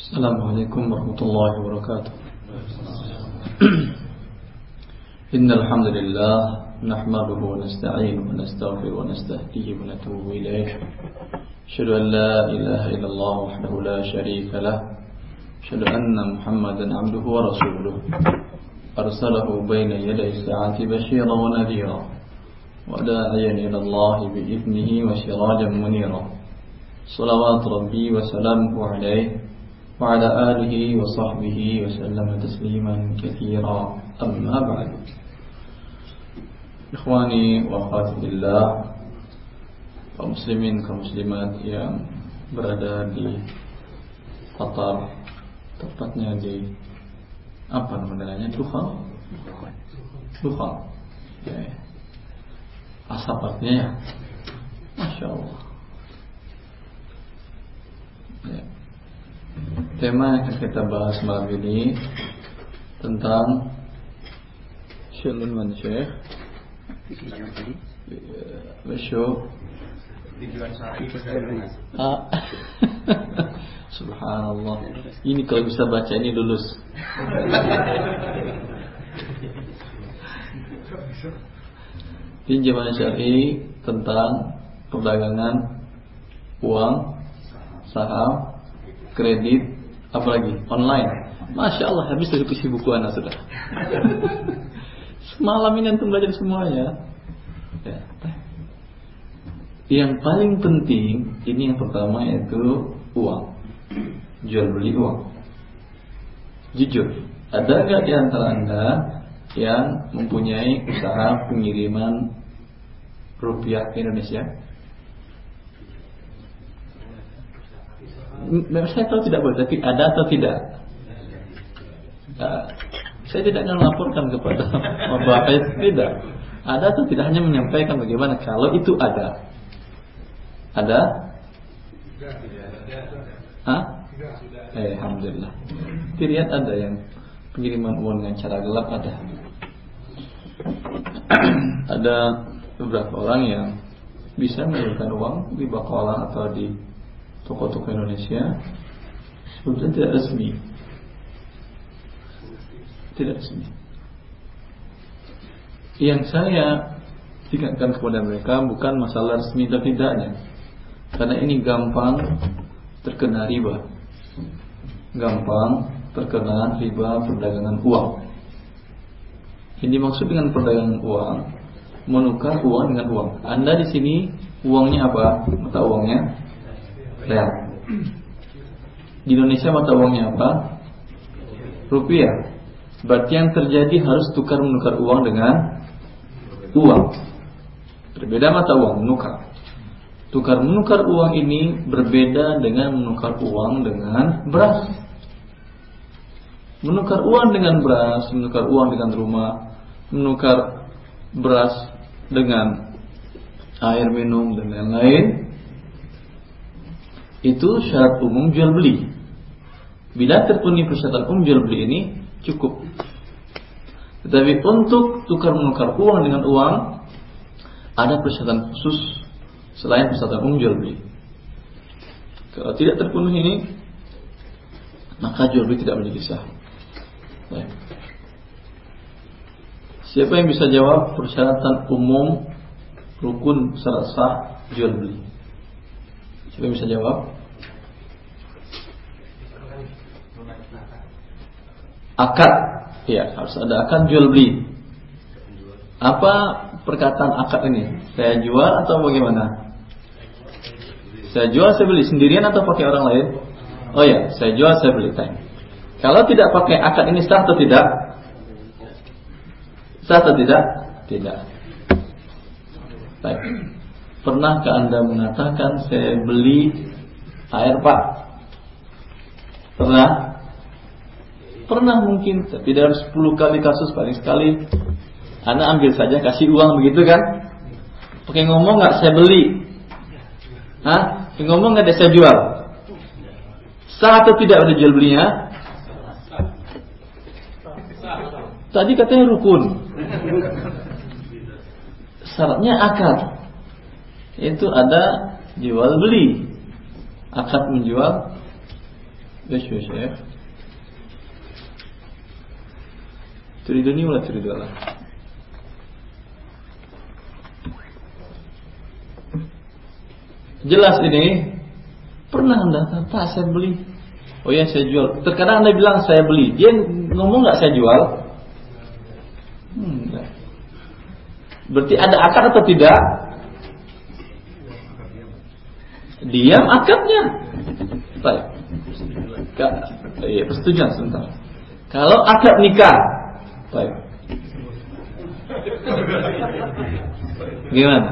السلام عليكم ورحمة الله وبركاته. إن الحمد لله نحمده ونستعين ونستغفر ونستهديه ونتوب إليه. أشهد أن لا إله إلا الله وحده لا شريك له. أشهد أن محمدا عبده ورسوله. أرسله بين يدي الساعة بشيرا ونذيرا وداعيا إلى الله بإذنه وسراجا منيرا. صلوات ربي وسلامه عليه. وعلى آله وصحبه وسلم تسليما كثيرا. أما بعد. إخواني وأخواتي الله كمسلمين كمسلمات يا برادا دي قطر تفتنا دي apa namanya dukhan dukhan ya asapnya ya. Masyaallah ya. Tema yang akan kita bahas malam ini tentang Syaikhul Man Syekh. Besok ah. Subhanallah. Ini kalau bisa baca ini lulus. Pinjaman syari tentang perdagangan uang, saham, kredit, apalagi online. Masya Allah habis dari buku anak sudah. Semalam ini antum belajar semuanya. Ya. Yang paling penting ini yang pertama yaitu uang, jual beli uang. Jujur, ada nggak di antara anda yang mempunyai usaha pengiriman rupiah ke Indonesia? Saya tahu tidak boleh, tapi ada atau tidak? Nah, saya tidak akan melaporkan kepada Bapak tidak. Ada atau tidak hanya menyampaikan bagaimana kalau itu ada. Ada? Hah? Eh, Alhamdulillah. Dilihat ada yang pengiriman uang dengan cara gelap ada. ada beberapa orang yang bisa mengirimkan uang di Bakola atau di toko-toko Indonesia. Sebetulnya tidak resmi. Tidak resmi. Yang saya tingkatkan kepada mereka bukan masalah resmi atau tidaknya. Karena ini gampang terkena riba. Gampang terkena riba perdagangan uang. Ini maksud dengan perdagangan uang menukar uang dengan uang. Anda di sini uangnya apa? Mata uangnya real. Di Indonesia mata uangnya apa? Rupiah. Berarti yang terjadi harus tukar menukar uang dengan uang. Berbeda mata uang menukar. Tukar menukar uang ini berbeda dengan menukar uang dengan beras. Menukar uang dengan beras, menukar uang dengan rumah, menukar beras dengan air minum dan lain-lain itu syarat umum jual beli. Bila terpenuhi persyaratan umum jual beli ini cukup. Tetapi untuk tukar menukar uang dengan uang ada persyaratan khusus selain persyaratan umum jual beli. Kalau tidak terpenuhi ini maka jual beli tidak menjadi sah. Baik. Siapa yang bisa jawab persyaratan umum rukun syarat sah jual beli? Siapa bisa jawab? Akad, ya harus ada akad jual beli. Apa perkataan akad ini? Saya jual atau bagaimana? Saya jual, saya beli sendirian atau pakai orang lain? Oh ya, saya jual, saya beli. Time. Kalau tidak pakai akad ini sah atau tidak? Sah atau tidak? Tidak. Baik. Pernahkah Anda mengatakan saya beli air pak? Pernah? Pernah mungkin, tapi dalam 10 kali kasus paling sekali Anda ambil saja kasih uang begitu kan? Pakai ngomong nggak saya beli? Hah? Pakai ngomong nggak saya jual? Sah atau tidak ada jual belinya? Tadi katanya rukun. Syaratnya akad itu ada jual beli akad menjual Yes, yes, yes. Jelas ini. Pernah Anda kata, saya beli. Oh ya, saya jual. Terkadang Anda bilang saya beli. Dia ngomong nggak saya jual? Hmm. Berarti ada akar atau tidak? Diam akadnya Baik. Iya persetujuan sebentar. Kalau akad nikah. Baik. Gimana?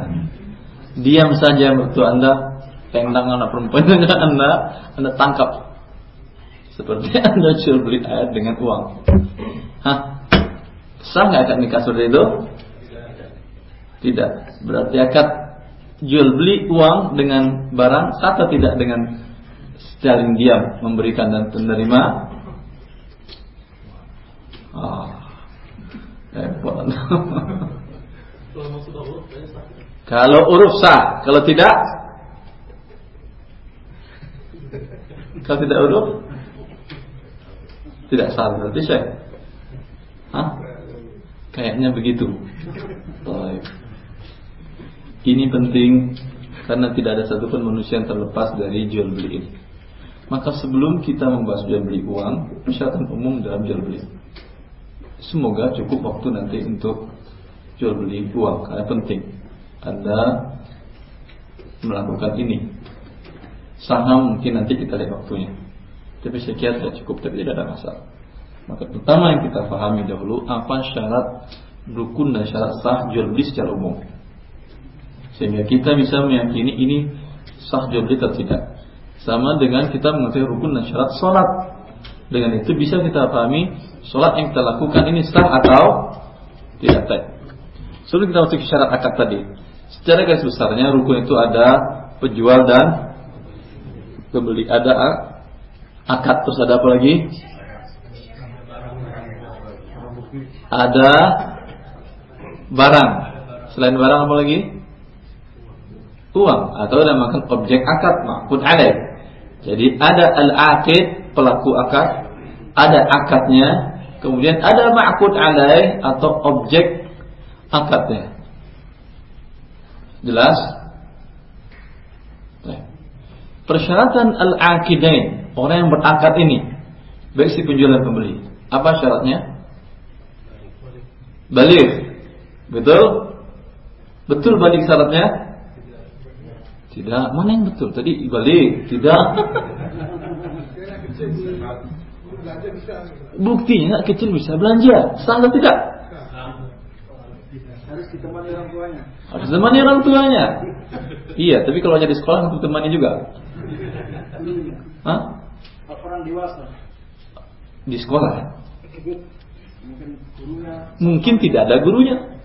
Diam saja mertua anda. Tentang anak perempuan dengan anda. Anda tangkap. Seperti anda jual beli ayat dengan uang. Hah? Sah nggak akad nikah seperti itu? Tidak. Berarti akad jual beli uang dengan barang atau tidak dengan Saling diam Memberikan dan menerima repot. Kalau huruf sah, kalau tidak kalau tidak huruf tidak sah berarti saya. Hah? Kayaknya begitu. Baik. Ini penting karena tidak ada satupun manusia yang terlepas dari jual beli ini. Maka sebelum kita membahas jual beli uang, persyaratan umum dalam jual beli. Semoga cukup waktu nanti untuk jual beli uang karena penting. Anda melakukan ini. Saham mungkin nanti kita lihat waktunya. Tapi saya kira cukup, tapi tidak ada masalah. Maka pertama yang kita pahami dahulu apa syarat rukun dan syarat sah jual beli secara umum. Sehingga kita bisa meyakini ini sah beli atau tidak. Sama dengan kita mengetahui rukun dan syarat sholat. Dengan itu bisa kita pahami sholat yang kita lakukan ini sah atau tidak. Sebelum kita masuk ke syarat akad tadi, Secara garis besarnya rukun itu ada penjual dan pembeli. Ada akad terus ada apa lagi? Ada barang. Selain barang apa lagi? Uang atau makan objek akad makun alaih. Jadi ada al-aqid pelaku akad, ada akadnya, kemudian ada ma'qud alaih atau objek akadnya. Jelas? Persyaratan al-aqidain, orang yang berakad ini, baik si penjual dan pembeli. Apa syaratnya? Balik. Betul? Betul balik syaratnya? Tidak. Mana yang betul? Tadi balik. Tidak. Buktinya kecil bisa belanja. Salah tidak? Harus ditemani orang tuanya. Harus temani orang tuanya. Iya, tapi kalau hanya di sekolah harus temani juga. Hah? Orang dewasa. Di sekolah. Mungkin tidak ada gurunya.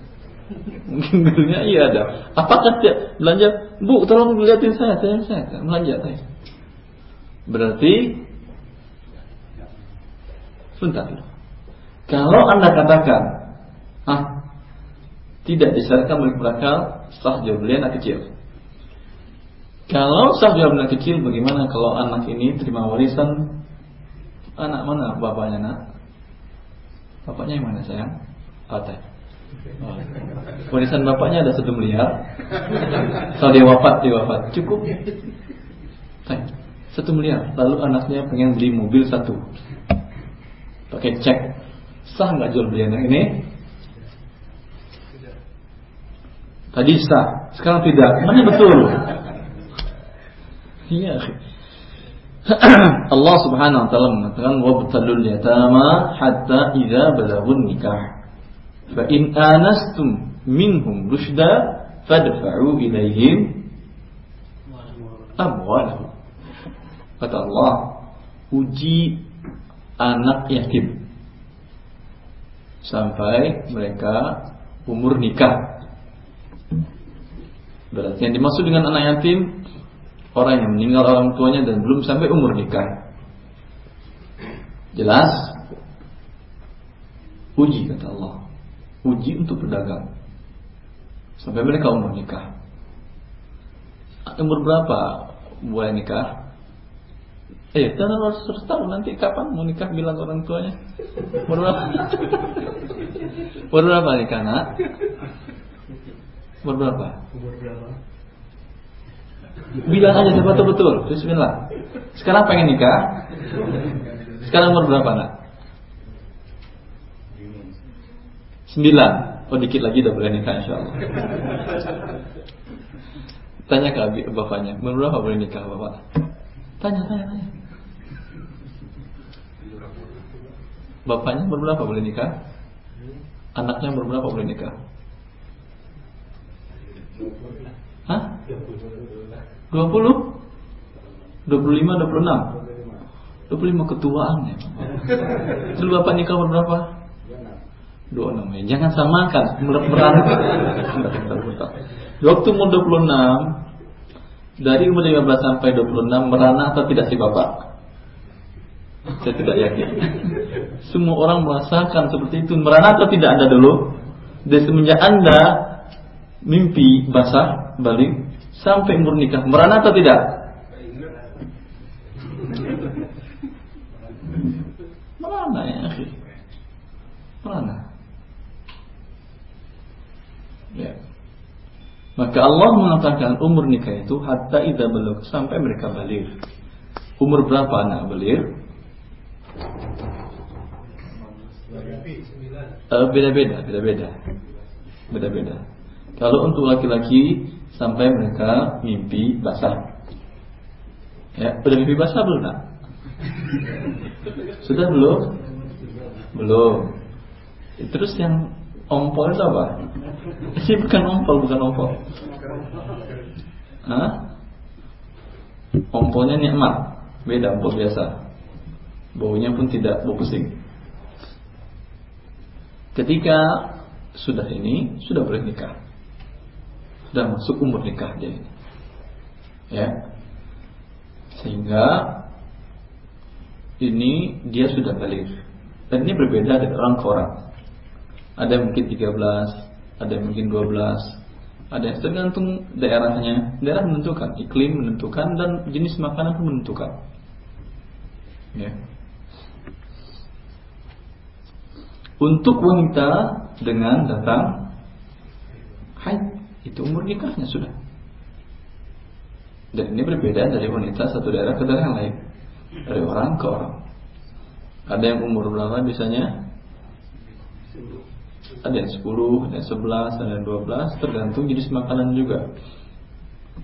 Mungkin gurunya iya ada. Apakah dia belanja? Bu, tolong lihatin saya, saya, saya belanja saya. Berarti sebentar. Kalau anda katakan, ah tidak disyaratkan milik berakal sah jual beli anak kecil. Kalau sah jual beli anak kecil, bagaimana kalau anak ini terima warisan anak mana bapaknya nak? Bapaknya yang mana sayang? Patai. Warisan bapaknya ada satu miliar. Kalau dia wafat, dia wafat. Cukup. Satu miliar. Lalu anaknya pengen beli mobil satu. Pakai cek. Sah nggak jual beli anak ini? Tadi sah, sekarang tidak. Mana betul? Iya. Allah Subhanahu wa taala mengatakan wabtalul yatama hatta idza balagun nikah. Fa in anastum minhum rushda fadfa'u ilaihim. Kata Allah, uji anak yatim sampai mereka umur nikah Berarti yang dimaksud dengan anak yatim orang yang meninggal orang tuanya dan belum sampai umur nikah. Jelas? Uji kata Allah. Uji untuk pedagang. Sampai mereka umur nikah. Umur berapa boleh nikah? Eh, jangan harus tahu nanti kapan mau nikah bilang orang tuanya. Umur berapa? Umur berapa nikah nak? Umur berapa? Umur berapa? Bilang aja siapa betul betul. Bismillah. Sekarang pengen nikah? Sekarang umur berapa nak? Sembilan. Oh dikit lagi udah boleh nikah insya Allah. Tanya ke bapaknya, umur berapa boleh nikah bapak? Tanya, tanya, tanya. Bapaknya berberapa boleh nikah? Anaknya berberapa boleh nikah? Hah? 20? 25, 26? 25 ketuaan ya. Dulu bapak nikah berapa? 26 ya. Jangan samakan merana. Waktu umur 26 dari umur 15 sampai 26 merana atau tidak si bapak? Saya tidak yakin. Semua orang merasakan seperti itu. Merana atau tidak Anda dulu? Dan semenjak Anda mimpi basah balik sampai umur nikah, merana atau tidak? Merana ya, akhir. Merana. Ya. Maka Allah mengatakan umur nikah itu hatta idza belum sampai mereka balik. Umur berapa anak balik? Eh, beda-beda, beda-beda, beda-beda. Kalau untuk laki-laki sampai mereka mimpi basah, ya udah mimpi basah belum nak? Sudah belum? Belum. Terus yang ompol itu apa? Ini bukan ompol, bukan ompol. Hah? Ompolnya nikmat, beda ompol biasa. Baunya pun tidak bau pusing. Ketika sudah ini sudah boleh nikah, sudah masuk umur nikah jadi, ya, sehingga ini dia sudah balik. Dan ini berbeda dari orang ke orang. Ada yang mungkin 13, ada yang mungkin 12, ada yang tergantung daerahnya. Daerah menentukan, iklim menentukan dan jenis makanan pun menentukan. Ya. Untuk wanita dengan datang haid itu umur nikahnya sudah. Dan ini berbeda dari wanita satu daerah ke daerah yang lain. Dari orang ke orang. Ada yang umur berapa biasanya? Ada yang 10, ada yang 11, ada yang 12 Tergantung jenis makanan juga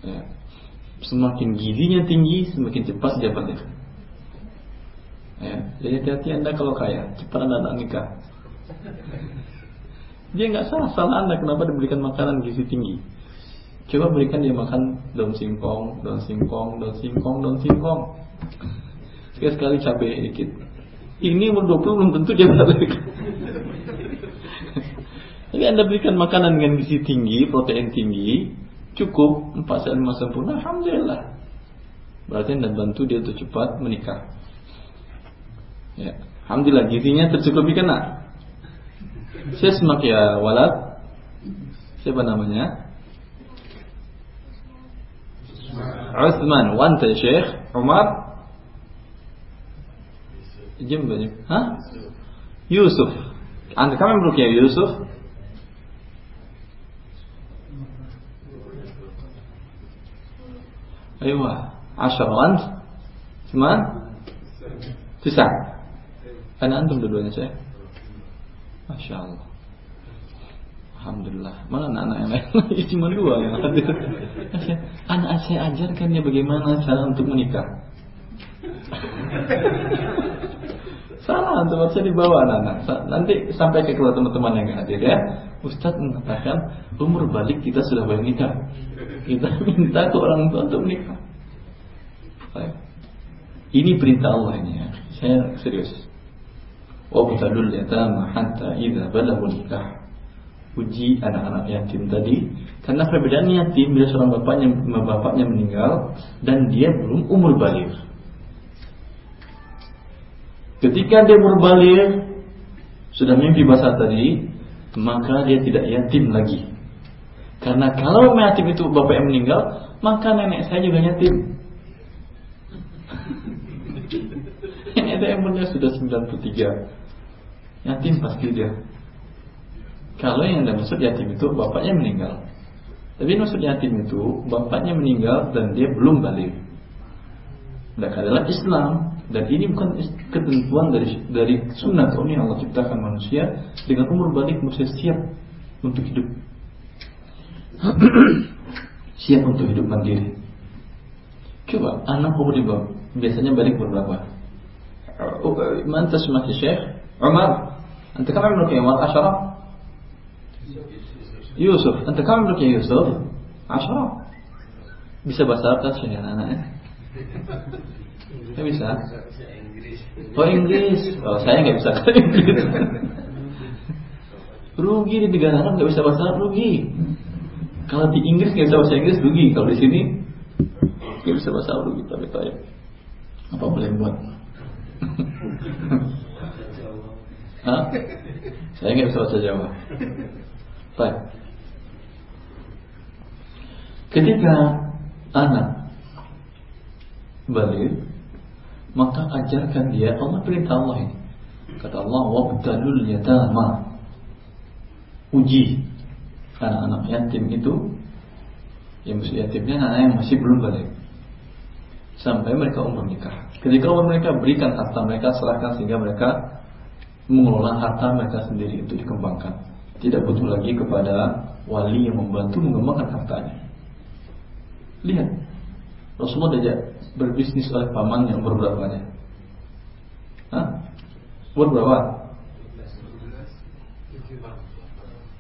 ya. Semakin gizinya tinggi Semakin cepat dia ya. Jadi hati-hati anda kalau kaya Cepat anda nak nikah dia nggak salah, salah anda kenapa diberikan makanan gizi tinggi. Coba berikan dia makan daun singkong, daun singkong, daun singkong, daun singkong. Sekali sekali cabai dikit. Ini umur 20 belum tentu dia balik. Tapi anda berikan makanan dengan gizi tinggi, protein tinggi, cukup 4 sampai 5 sempurna, alhamdulillah. Berarti anda bantu dia untuk cepat menikah. Ya. Alhamdulillah gizinya tercukupi kena. Saya semak ya walad. Siapa namanya? Uthman. Wanta Syekh. Umar. Jim banyak. Yusuf. Anda kami meluk ya Yusuf? أيوة عشرة وأنت ثمان تسعة أنا أنتم dua-duanya saya Masya Allah. Alhamdulillah. Mana anak-anak yang lain lagi cuma dua yang hadir. Anak saya ajarkan dia bagaimana cara untuk menikah. Salah untuk saya dibawa anak-anak. Nanti sampai ke keluar teman-teman yang hadir ya. Ustadz mengatakan umur balik kita sudah boleh nikah. Kita minta ke orang tua untuk menikah. Ini perintah Allah ini ya. Saya serius. Wabtalul yatama hatta idza balagu nikah. Uji anak-anak yatim tadi karena perbedaan yatim bila seorang bapaknya bapaknya meninggal dan dia belum umur balik. Ketika dia umur balik sudah mimpi basah tadi, maka dia tidak yatim lagi. Karena kalau yatim itu bapak yang meninggal, maka nenek saya juga yatim. ada yang umurnya sudah 93 Yatim pasti dia. Kalau yang ada maksud yatim itu bapaknya meninggal. Tapi maksud yatim itu bapaknya meninggal dan dia belum balik. Dan adalah Islam dan ini bukan ketentuan dari dari sunnah. Ini Allah ciptakan manusia dengan umur balik manusia siap untuk hidup. Siap untuk hidup mandiri. Coba anak umur di bawah biasanya balik berapa? Man tasmah Syekh Umar. Anta kam umruk ya Umar Ashraf Yusuf. Anta kam umruk ya Yusuf? Ashraf bisa bahasa Arab kan anak-anaknya Gak bisa? Oh Inggris. Oh saya nggak bisa bahasa Inggris. rugi di negara Arab nggak bisa bahasa Arab rugi. Kalau di Inggris nggak bisa bahasa Inggris rugi. Kalau di sini nggak bisa bahasa Arab rugi. Tapi tahu apa boleh buat? Hah? Saya nggak bisa bahasa Jawa. Baik. Ketika anak balik maka ajarkan dia Allah perintah Allah ini. Kata Allah, "Wabtalul yatama." Uji anak-anak yatim itu yang masih yatimnya anak yang masih belum balik sampai mereka umur nikah. Ketika umur mereka berikan harta mereka serahkan sehingga mereka mengelola harta mereka sendiri itu dikembangkan. Tidak butuh lagi kepada wali yang membantu mengembangkan hartanya. Lihat, Rasulullah diajak berbisnis oleh paman yang berberapanya? Hah? Berberapa?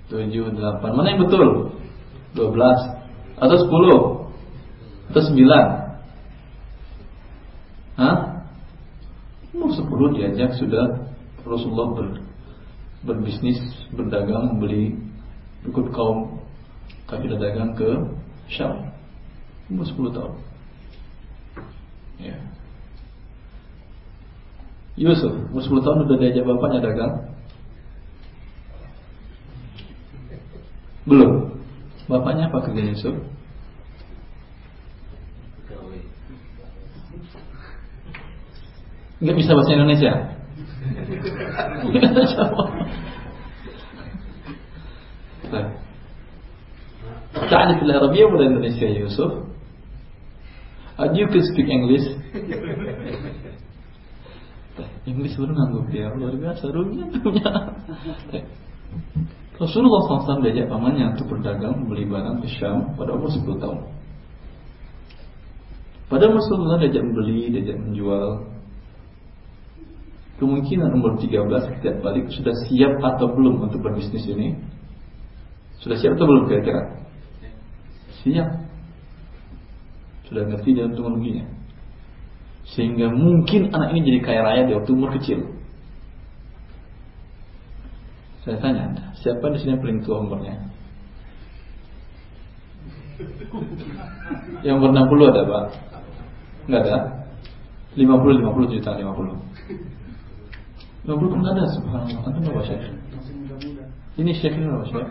Tujuh, delapan. Mana yang betul? Dua belas atau sepuluh atau sembilan? Hah? Umur sepuluh diajak sudah Rasulullah ber, berbisnis, berdagang, membeli ikut kaum kafir dagang ke Syam. Umur sepuluh tahun. Ya. Yusuf, umur 10 tahun udah diajak bapaknya dagang? Belum. Bapaknya apa kerja Yusuf? Nggak bisa bahasa Indonesia. Tak ada pilihan Arabia Indonesia Yusuf? uh, you can speak English. Eh, English baru nganggup dia ya, luar biasa rugi eh, Rasulullah SAW diajak pamannya untuk berdagang membeli barang ke Syam pada umur 10 tahun. Pada umur 10 tahun diajak membeli, diajak menjual. Kemungkinan umur 13 setiap balik sudah siap atau belum untuk berbisnis ini? Sudah siap atau belum kira-kira? Siap sudah ngerti dalam teknologinya sehingga mungkin anak ini jadi kaya raya di waktu umur kecil. Saya tanya anda siapa di sini yang paling tua umurnya? Yang umur 60 ada pak? Nggak ada? 50 50 juta 50 50 pun nggak ada subhanallah. Antum berapa syekh? Ini syekh ini berapa syekh?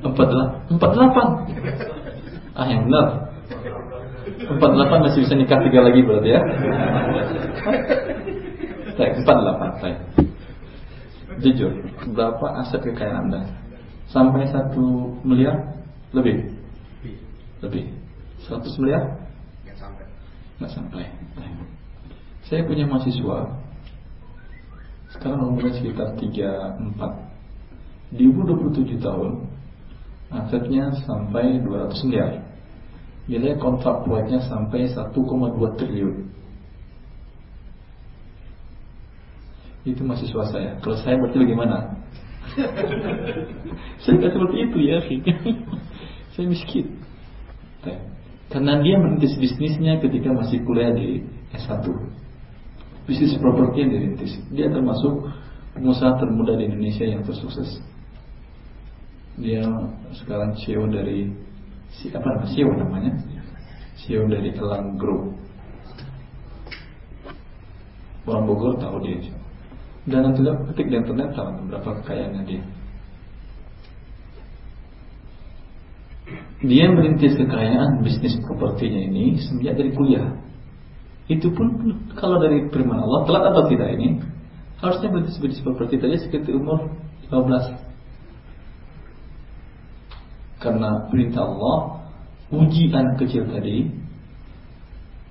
48 48 ah yang benar Empat delapan masih bisa nikah tiga lagi berarti ya. Baik, empat delapan. Baik. Jujur, berapa aset kekayaan Anda? Sampai satu miliar lebih? Lebih. Seratus miliar? Nggak sampai. Nggak sampai. Saya punya mahasiswa sekarang umurnya sekitar 34 di umur 27 tahun asetnya sampai 200 miliar nilai kontrak proyeknya sampai 1,2 triliun. Itu mahasiswa saya. Kalau saya berarti bagaimana? saya tidak seperti itu ya, saya miskin. Karena dia merintis bisnisnya ketika masih kuliah di S1. Bisnis properti yang dirintis. Dia termasuk pengusaha termuda di Indonesia yang tersukses. Dia sekarang CEO dari si apa? CEO namanya. CEO dari Elang Group orang Bogor tahu dia dan nanti ketik di internet tahu berapa kekayaannya dia. Dia merintis kekayaan bisnis propertinya ini semenjak dari kuliah. Itu pun kalau dari firman Allah telat atau tidak ini harusnya berarti seperti tadi sekitar umur 15. Karena perintah Allah ujian kecil tadi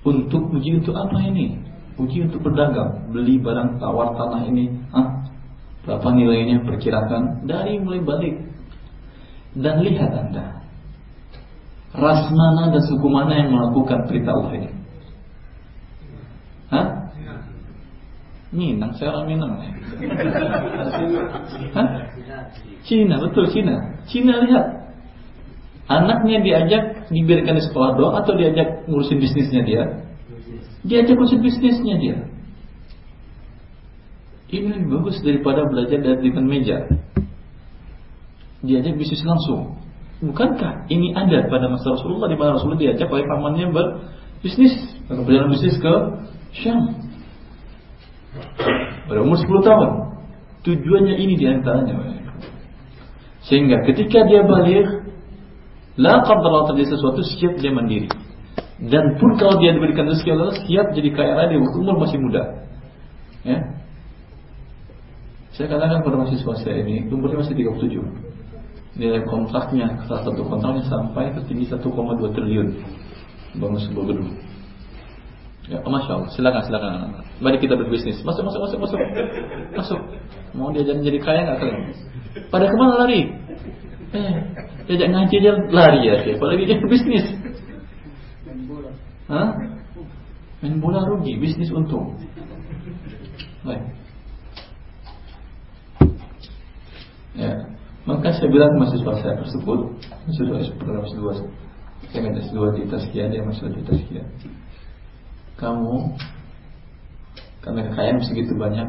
untuk uji untuk apa ini? Uji untuk berdagang, beli barang tawar tanah ini, ah, berapa nilainya perkirakan dari mulai balik. Dan lihat Anda, ras mana dan suku mana yang melakukan perintah Allah ini? Hah? Minang, saya orang Minang. Hah? Cina, betul Cina. Cina lihat. Anaknya diajak diberikan di sekolah doang atau diajak ngurusin bisnisnya dia? Diajak ngurusin bisnisnya dia. Ini lebih bagus daripada belajar dari dengan meja. Diajak bisnis langsung. Bukankah ini ada pada masa Rasulullah di mana Rasulullah diajak oleh pamannya berbisnis, berjalan bisnis ke Syam. Pada umur 10 tahun. Tujuannya ini di antaranya. Sehingga ketika dia balik La qadar terjadi sesuatu siap dia mandiri. Dan pun kalau dia diberikan rezeki Allah siap jadi kaya raya di umur masih muda. Ya. Saya katakan pada mahasiswa saya ini umurnya masih 37. Nilai kontraknya salah satu kontraknya sampai tertinggi 1,2 triliun bangun sebuah gedung. Ya, oh, masya Allah. Silakan, silakan. Mari kita berbisnis. Masuk, masuk, masuk, masuk, masuk. Mau diajarin jadi kaya nggak kalian? Pada ke mana lari? Eh, diajak ngaji aja lari ya. Apalagi dia bisnis. Hah? Main bola rugi, bisnis untung. Baik. Ya, maka saya bilang ke mahasiswa saya tersebut, mahasiswa program S2, saya kan S2 di Taskia, dia masih di Taskia. Kamu karena kekayaan segitu banyak,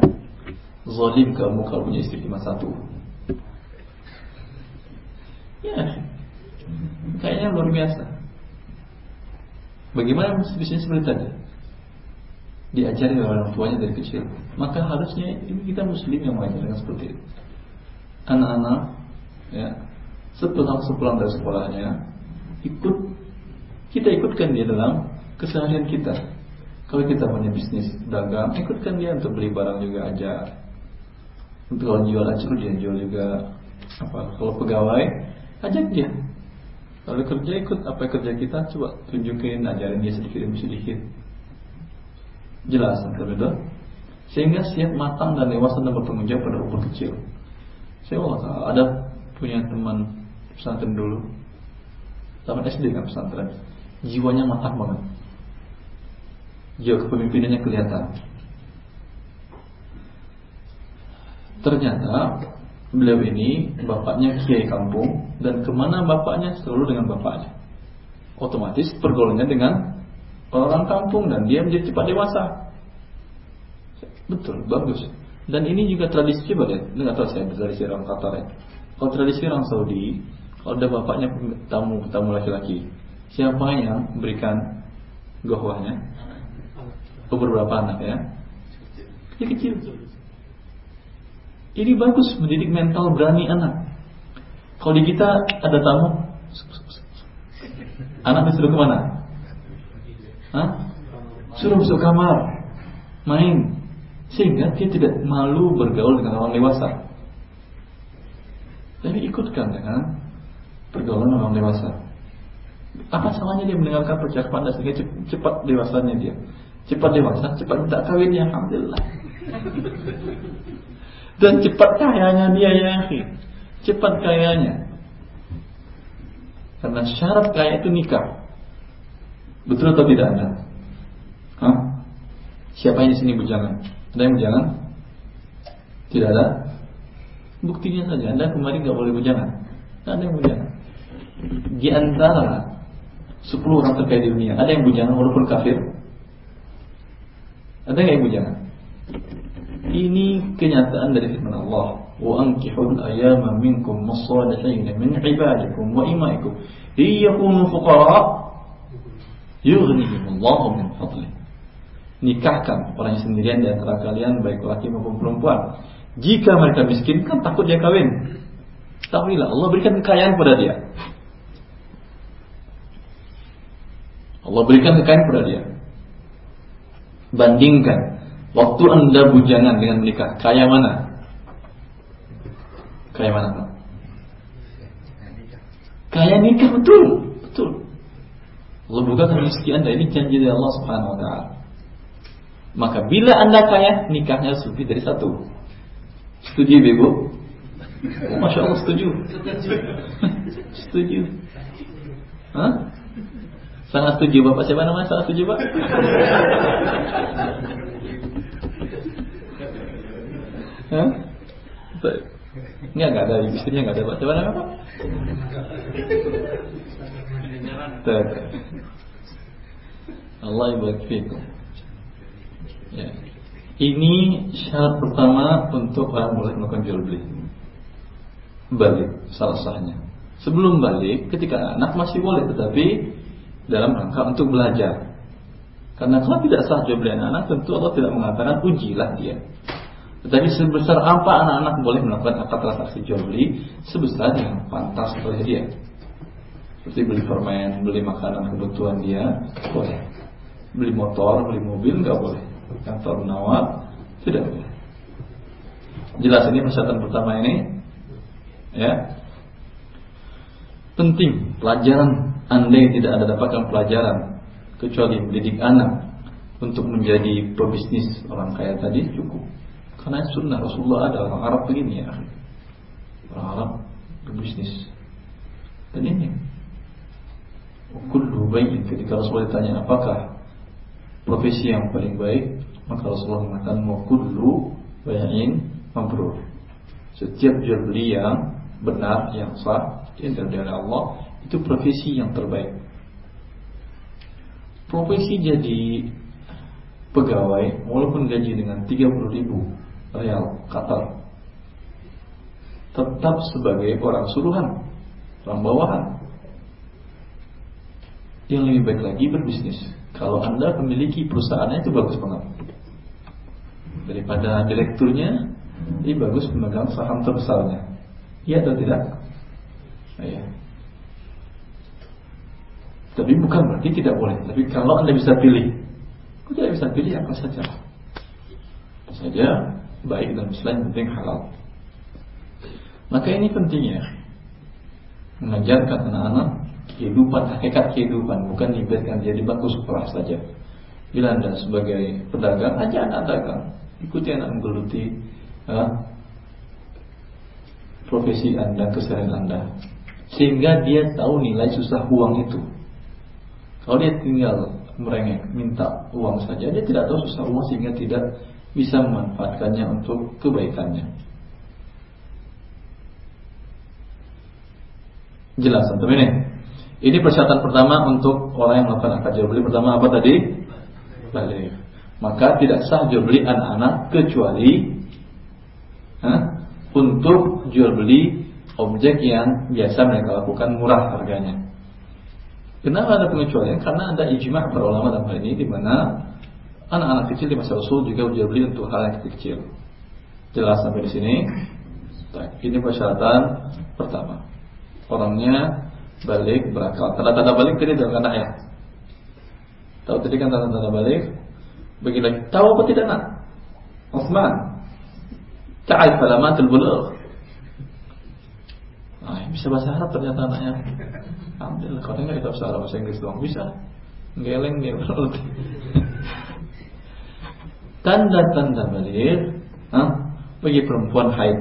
zalim kamu kalau punya istri cuma satu. Ya, kayaknya luar biasa. Bagaimana bisnis seperti tadi? Diajari oleh orang tuanya dari kecil. Maka harusnya ini kita muslim yang mengajarkan seperti itu. Anak-anak, ya, sepulang sepulang dari sekolahnya, ikut kita ikutkan dia dalam keseharian kita. Kalau kita punya bisnis dagang, ikutkan dia untuk beli barang juga aja. Untuk kalau jual acur dia jual juga. Apa kalau pegawai ajak dia. Kalau kerja ikut apa kerja kita coba tunjukin ajarin dia sedikit demi sedikit. Jelas betul sehingga siap matang dan dewasa dan bertanggung jawab pada umur kecil. Saya Allah ada punya teman pesantren dulu. Teman SD kan pesantren. Jiwanya matang banget. Jiwa kepemimpinannya kelihatan. Ternyata beliau ini bapaknya kiai kampung dan ke mana bapaknya selalu dengan bapaknya. Otomatis pergaulannya dengan orang kampung dan dia menjadi cepat dewasa. Betul, bagus. Dan ini juga tradisi coba lihat, nggak tahu saya tradisi orang Qatar ya. Kalau tradisi orang Saudi, kalau ada bapaknya tamu tamu laki-laki, siapa yang berikan gohwahnya? Beberapa anak ya. Kecil kecil. Ini bagus mendidik mental berani anak. Kalau di kita ada tamu, anak disuruh ke mana? Hah? Suruh masuk kamar, main, sehingga dia tidak malu bergaul dengan orang dewasa. Jadi ikutkan dengan pergaulan orang dewasa. Apa salahnya dia mendengarkan percakapan dan sehingga cepat dewasanya dia. Cepat dewasa, cepat minta kawinnya, alhamdulillah. Dan cepat kayanya dia ya. Cepat kayanya. Karena syarat kaya itu nikah. Betul atau tidak Anda? Hah? Siapa yang di sini bujangan? Ada yang bujangan? Tidak ada? Buktinya saja, Anda kemarin nggak boleh bujangan. Tidak ada yang bujangan. Di antara 10 orang terkaya di dunia, ada yang bujangan walaupun kafir? Ada yang bujangan? Ini kenyataan dari firman Allah. Wa ankihul ayama minkum as-salihin min ibadikum wa imaikum. Iyakunu fuqara yughnihimullahu min fadlih. Nikahkan orang yang sendirian di antara kalian baik laki maupun perempuan. Jika mereka miskin kan takut dia kawin. Tahuilah Allah berikan kekayaan kepada dia. Allah berikan kekayaan kepada dia. Bandingkan waktu anda bujangan dengan menikah, kaya mana? Kaya mana Pak? Kaya nikah betul, betul. Allah bukakan rezeki anda ini janji dari Allah Subhanahu Wa Taala. Maka bila anda kaya, nikahnya lebih dari satu. Setuju Ibu? Oh, Masya Allah setuju. setuju. Hah? Sangat setuju Bapak siapa namanya? Sangat setuju Pak? Hah? Ini enggak ada istrinya enggak ada. Siapa namanya Pak? Allah ibarik Ya. Ini syarat pertama untuk orang boleh melakukan jual beli. Balik, salah sahnya. Sebelum balik, ketika anak masih boleh, tetapi dalam rangka untuk belajar. Karena kalau tidak sah jual beli anak-anak, tentu Allah tidak mengatakan ujilah dia. Tetapi sebesar apa anak-anak boleh melakukan akad transaksi jual beli sebesar yang pantas oleh dia. Seperti beli permen, beli makanan kebutuhan dia, boleh. Beli motor, beli mobil, nggak boleh. Kantor menawar, tidak boleh. Jelas ini persyaratan pertama ini, ya. Penting pelajaran andai tidak ada dapatkan pelajaran kecuali mendidik anak untuk menjadi pebisnis orang kaya tadi cukup. Karena sunnah Rasulullah ada orang Arab begini ya. Orang Arab berbisnis. Dan ini kullu bayin ketika Rasulullah ditanya apakah profesi yang paling baik maka Rasulullah mengatakan wa kullu bayin mabrur. Setiap jual beli yang benar yang sah yang dari Allah itu profesi yang terbaik. Profesi jadi pegawai walaupun gaji dengan 30 ribu real Qatar tetap sebagai orang suruhan, orang bawahan. Yang lebih baik lagi berbisnis. Kalau Anda memiliki perusahaannya itu bagus banget. Daripada direkturnya, ini bagus memegang saham terbesarnya. Iya atau tidak? Iya. Tapi bukan berarti tidak boleh. Tapi kalau Anda bisa pilih, tidak bisa pilih apa saja. Apa saja baik dan selain penting halal. Maka ini pentingnya mengajarkan anak-anak kehidupan hakikat kehidupan bukan dibiarkan dia di bangku sekolah saja. Bila anda sebagai pedagang aja anak dagang, ikuti anak menggeluti uh, profesi anda, keseharian anda, sehingga dia tahu nilai susah uang itu. Kalau dia tinggal merengek minta uang saja, dia tidak tahu susah uang sehingga tidak bisa memanfaatkannya untuk kebaikannya. Jelas antum ini. Ini persyaratan pertama untuk orang yang melakukan akad jual beli pertama apa tadi? Balik. Maka tidak sah jual beli anak-anak kecuali huh, untuk jual beli objek yang biasa mereka lakukan murah harganya. Kenapa ada pengecualian? Karena ada ijma para ulama dalam hal ini di mana Anak-anak kecil di masa Rasul juga jual beli untuk hal yang kecil. Jelas sampai di sini. Ini persyaratan pertama. Orangnya balik berakal. Tanda-tanda balik tadi dalam anak ya. Tahu tadi kan tanda-tanda balik? Bagi lagi. Tahu apa tidak nak? Osman. Ta'al falamatul bulugh. Nah, bisa bahasa Arab ternyata anaknya. Alhamdulillah, kalau enggak kita bisa bahasa Inggris doang bisa. Geleng dia tanda-tanda balik huh? bagi perempuan haid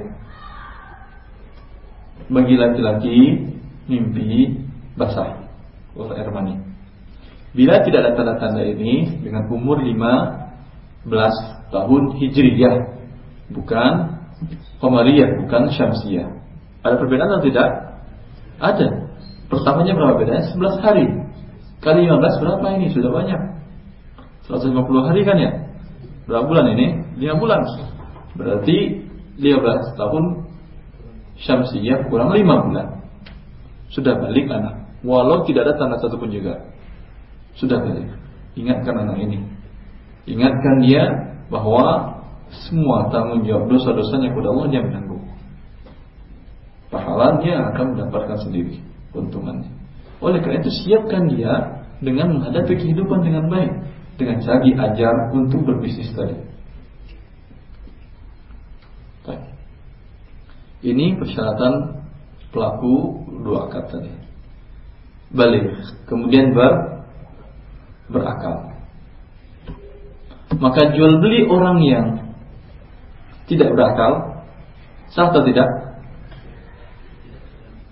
bagi laki-laki mimpi basah atau air bila tidak ada tanda-tanda ini dengan umur 15 tahun hijriyah bukan Qamariyah bukan Syamsiyah ada perbedaan atau tidak? ada pertamanya berapa bedanya? 11 hari kali 15 berapa ini? sudah banyak 150 hari kan ya? Berapa bulan ini? 5 bulan. Berarti 15 tahun Syamsiyah kurang 5 bulan. Sudah balik anak. Walau tidak ada tanda satupun juga. Sudah balik. Ingatkan anak ini. Ingatkan dia bahwa semua tanggung jawab dosa-dosanya kepada Allah dia menanggung. Pahalanya akan mendapatkan sendiri keuntungannya. Oleh karena itu siapkan dia dengan menghadapi kehidupan dengan baik. Dengan cara diajar untuk berbisnis tadi. Ini persyaratan pelaku dua akad tadi. Balik, kemudian ber berakal. Maka jual beli orang yang tidak berakal sah atau tidak?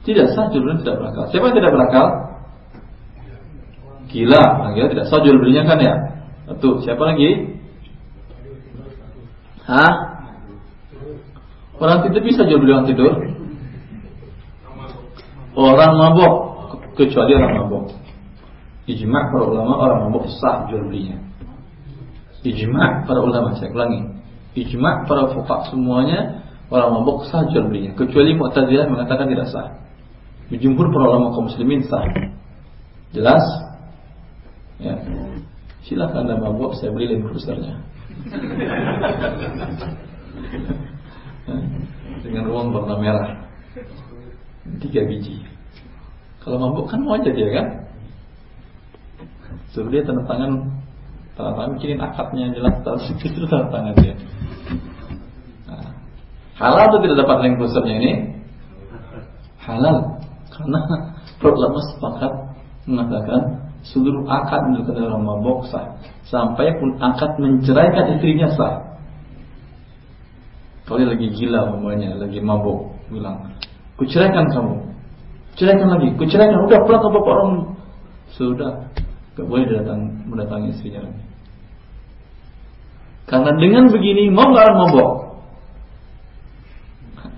Tidak sah jual beli tidak berakal. Siapa yang tidak berakal? Gila, nah, gila tidak sah jual belinya kan ya? Tuh, siapa lagi? Hah? Orang tidur bisa jual beli orang tidur? Orang mabok, kecuali orang mabok. Ijma para ulama orang mabok sah jual belinya. Ijma para ulama, saya ulangi. Ijma para fuqah semuanya orang mabok sah jual belinya. Kecuali Mu'tazilah mengatakan tidak sah. Jumhur para ulama kaum muslimin sah. Jelas? Ya. Silakan Anda mabok, saya beli Land Cruisernya. Dengan uang warna merah. Tiga biji. Kalau mabuk kan mau aja dia kan? Suruh dia tanda tangan Tanda tangan bikinin akadnya jelas terus itu tanda tangan dia nah, Halal atau tidak dapat link closernya ini? Halal Karena ulama sepakat mengatakan seluruh akad menunjukkan orang mabok sah. Sampai pun akad menceraikan istrinya sah. Kalau dia lagi gila mamanya, lagi mabok Bilang, kuceraikan kamu. Ceraikan lagi, kuceraikan, udah pulang ke bapak orang. Sudah. Gak boleh datang mendatangi istrinya lagi. Karena dengan begini mau nggak mabok,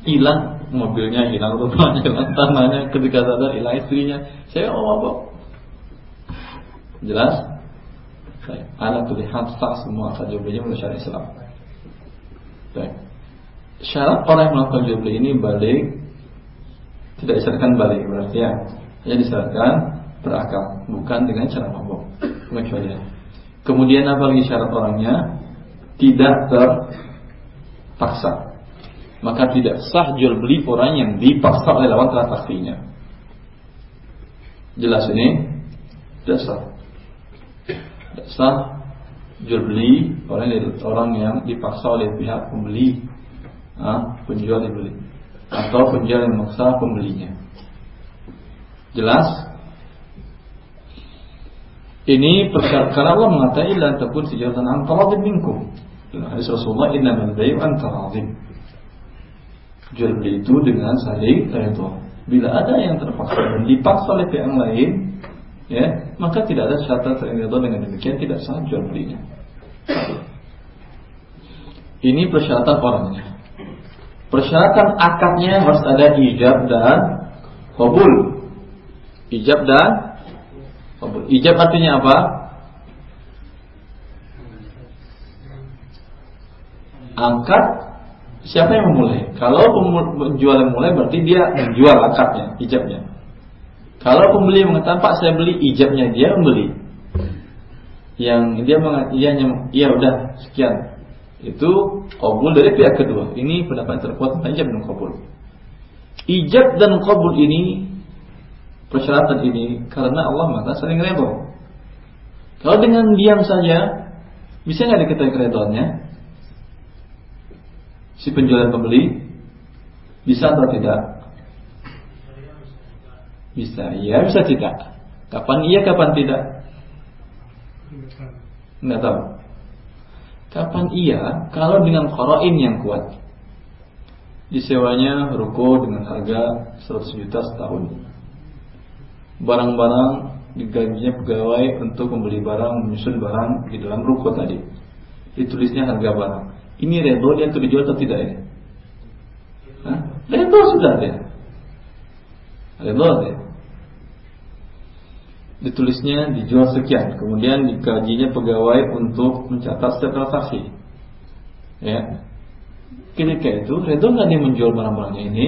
hilang mobilnya, hilang rumahnya, hilang tanahnya, ketika sadar hilang istrinya, saya mau mabok. Jelas? Saya anak terlihat sah semua akad jubilnya menurut syariat Islam. Baik. Syarat orang yang melakukan jubil ini balik tidak disyaratkan balik berarti ya hanya disyaratkan berakal, bukan dengan cara. Pengecualian. Kemudian apa lagi syarat orangnya? Tidak terpaksa. Maka tidak sah jual beli orang yang dipaksa oleh lawan transaksinya. Jelas ini? Tidak sah. Sah jual beli orang yang, orang yang dipaksa oleh pihak pembeli, ah, penjual dibeli, atau penjual yang memaksa pembelinya. Jelas? Ini karena Allah mengatakan illa takun tijaratan an taradin minkum. Hadis Rasulullah inna man bayu an taradin. Jual beli itu dengan saling redha. Bila ada yang terpaksa dan dipaksa oleh pihak lain, ya, maka tidak ada syarat redha dengan demikian tidak sah jual belinya. Ini persyaratan orangnya. Persyaratan akadnya harus ada ijab dan kabul. Ijab dan Ijab artinya apa? Angkat siapa yang memulai? Kalau penjual yang mulai berarti dia menjual akadnya, ijabnya. Kalau pembeli mengatakan Pak saya beli ijabnya dia membeli. Yang dia mengatakan iya iya udah sekian. Itu kabul dari pihak kedua. Ini pendapat terkuat tentang ijab dan kabul. Ijab dan kabul ini persyaratan ini karena Allah maka saling redho. Kalau dengan diam saja bisa nggak diketahui keredoannya? Si penjual dan pembeli bisa atau tidak? Bisa, iya bisa tidak. Kapan iya, kapan tidak? Nggak tahu. Kapan iya? Kalau dengan koroin yang kuat. Disewanya ruko dengan harga 100 juta setahun barang-barang digajinya pegawai untuk membeli barang, menyusun barang di dalam ruko tadi. Ditulisnya harga barang. Ini redo untuk dijual atau tidak ya? Hah? Sudah dia. Redo dia. Ditulisnya dijual sekian, kemudian digajinya pegawai untuk mencatat setiap transaksi. Ya. Ketika itu, redo nggak dia menjual barang-barangnya ini?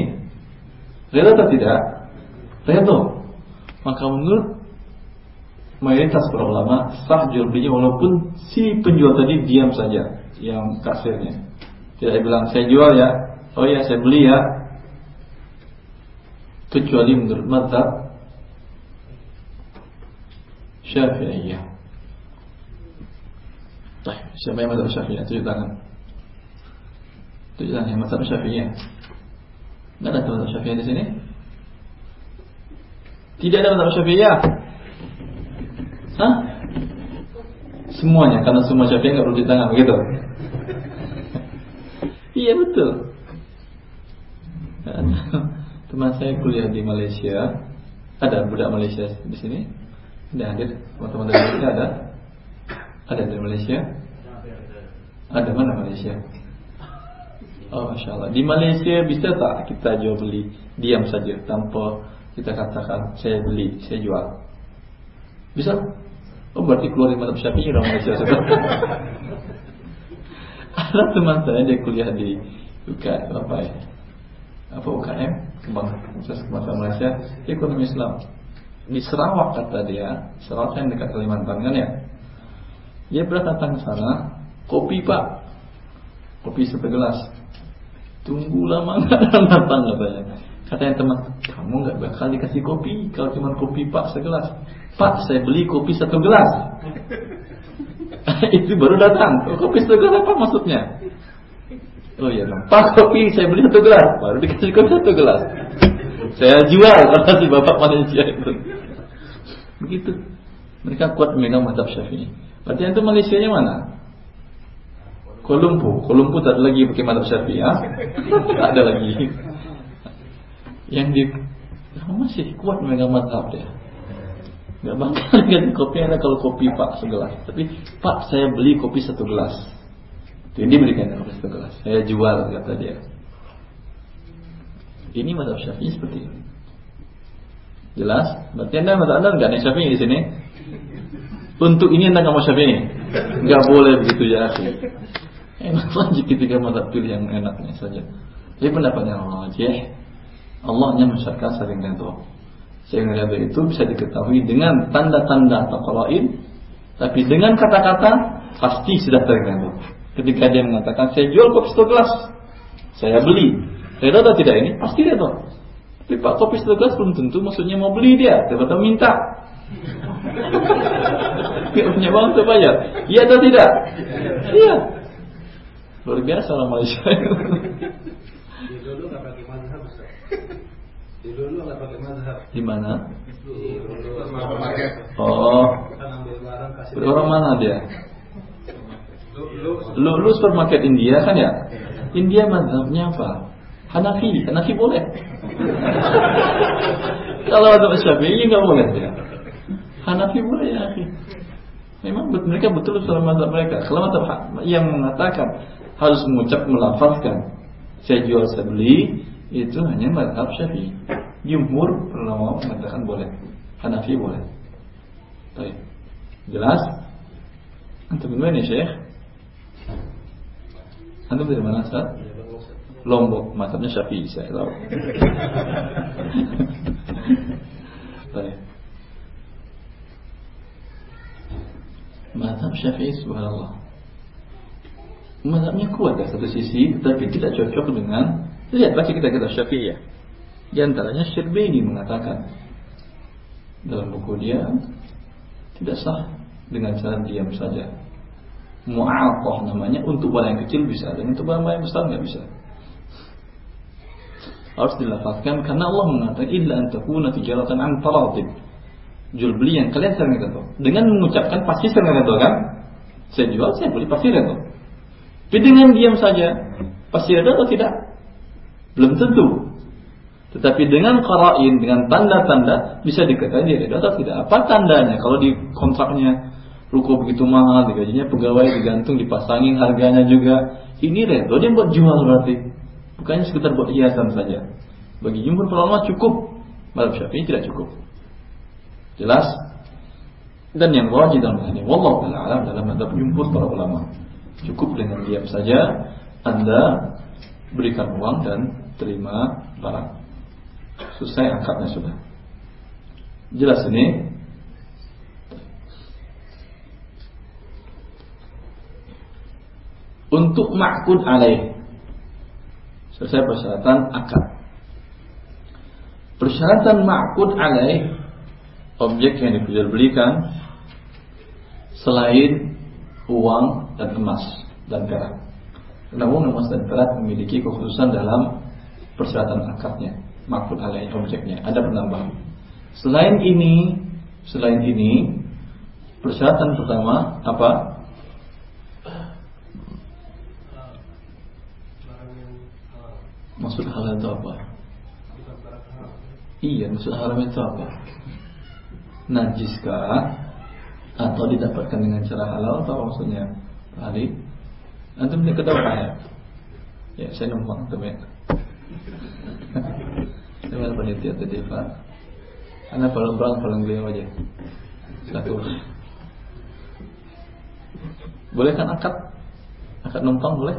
Redo atau tidak? Redo. Maka menurut mayoritas para ulama sah jual belinya walaupun si penjual tadi diam saja yang kasirnya. Tidak bilang saya jual ya, oh ya saya beli ya. Kecuali menurut mata Syafi'iyah. siapa yang mazhab Syafi'iyah? Tunjuk tangan. Tunjuk tangan yang mazhab Syafi'iyah. Enggak ada mazhab Syafi'iyah di sini? Tidak ada mazhab Syafi'iyah. Hah? Semuanya karena semua Syafi'iyah enggak perlu tangan begitu. iya betul. Teman saya kuliah di Malaysia, ada budak Malaysia di sini. Ada hadir teman-teman dari Malaysia ada? Ada dari Malaysia? Ada mana Malaysia? Oh Masya Allah Di Malaysia bisa tak kita jual beli Diam saja tanpa kita katakan Saya beli, saya jual Bisa? Oh berarti keluar dari madhab syafi'i orang Malaysia Ada teman saya dia kuliah di UKM apa ya? Apa UKM? Kebangsaan Malaysia Ekonomi Islam Di Sarawak kata dia Sarawak yang dekat Kalimantan kan ya? Dia pernah datang ke sana Kopi pak. Kopi segelas Tunggu lama nggak datang katanya. Kata yang teman Kamu nggak bakal dikasih kopi Kalau cuma kopi pak segelas. Pak saya beli kopi satu gelas. Itu baru datang. Oh, Kopi satu gelas apa maksudnya? Oh iya Pak. Kopi saya beli satu gelas. Baru dikasih kopi satu gelas. Saya jual Kata si bapak Malaysia itu Begitu. Mereka kuat memegang mata syafi'i. Berarti itu Malaysia nya mana? Kolumbu, Kolumbu tak ada lagi pakai madhab syafi'i ya? Tak ada lagi. Yang di Masih kuat memegang madhab dia. Gak bangga ganti kopi ada kalau kopi pak segelas. Tapi pak saya beli kopi satu gelas. Dia berikan kopi satu gelas. Saya jual kata dia. Ini madhab syafi'i seperti ini Jelas? Berarti anda madhab anda nggak ada syafi'i di sini Untuk ini anda nggak mau syafi'i Nggak boleh begitu ya Enak saja ketika mazhab pilih yang enaknya saja. Jadi pendapatnya rajih. Allahnya masyarakat saling redha. Saling redha itu bisa diketahui dengan tanda-tanda atau qarain, tapi dengan kata-kata pasti sudah terredha. Ketika dia mengatakan saya jual kopi satu gelas, saya beli. Redha atau tidak ini? Pasti redha. Tapi Pak kopi satu gelas belum tentu maksudnya mau beli dia, tiba-tiba minta. Tidak punya uang untuk bayar. Iya atau tidak? Iya. Luar biasa orang Malaysia. Di dulu nggak pakai mazhab, Di dulu nggak pakai mazhab. Di mana? Di supermarket. Oh. Kan ambil barang kasih. Orang mana dia? Lu, Lu, lu supermarket India kan ya? India mazhabnya apa? Hanafi, Hanafi boleh. Kalau ada Syafi'i nggak boleh ya. Hanafi boleh ya. Memang mereka betul betul mazhab mereka. Mazhab yang mengatakan harus mengucap melafazkan saya jual saya beli itu hanya madhab syafi'i jumhur ulama mengatakan boleh Hanafi boleh Baik. jelas antum mana syekh antum dari mana Ustaz Lombok madhabnya syafi'i saya tahu Baik. madhab syafi'i subhanallah mazhabnya kuat dari satu sisi tetapi tidak cocok dengan lihat baca kita kita Syafi'iyah. Di antaranya Syirbini mengatakan dalam buku dia tidak sah dengan cara diam saja. Mu'aqah namanya untuk barang yang kecil bisa dan untuk barang yang besar nggak bisa. Harus dilafazkan karena Allah mengatakan illa an takuna tijaratan an taradid. Jual beli yang kalian sering kata. Dengan mengucapkan pasti sering kata kan? Saya jual, saya beli pasti kata. Tapi dengan diam saja pasti ada atau tidak? Belum tentu. Tetapi dengan qarain, dengan tanda-tanda bisa dikatakan dia ada atau tidak. Apa tandanya? Kalau di kontraknya ruko begitu mahal, digajinya pegawai digantung, dipasangin harganya juga. Ini redo dia buat jual berarti. Bukannya sekedar buat hiasan saja. Bagi jumhur ulama cukup. Malam Syafi'i tidak cukup. Jelas? Dan yang wajib dalam hal ini, wallahu taala dalam madhab jumhur para ulama. Cukup dengan diam saja Anda berikan uang dan terima barang. Selesai angkatnya sudah. Jelas ini? Untuk makud alaih Selesai persyaratan akad Persyaratan makud alaih Objek yang dijual belikan Selain uang dan emas dan perak. Uang emas dan perak memiliki kekhususan dalam persyaratan akadnya, makhluk alaih objeknya. Ada penambahan. Selain ini, selain ini, persyaratan pertama apa? Maksud halal itu apa? Iya, maksud haram itu apa? Najiskah atau didapatkan dengan cara halal atau maksudnya Ali antum ini ketawa ya? Ya saya numpang tuh ya saya panitia tadi Pak. Anda paling berang paling beliau aja. Satu. Boleh kan akad? Akad numpang boleh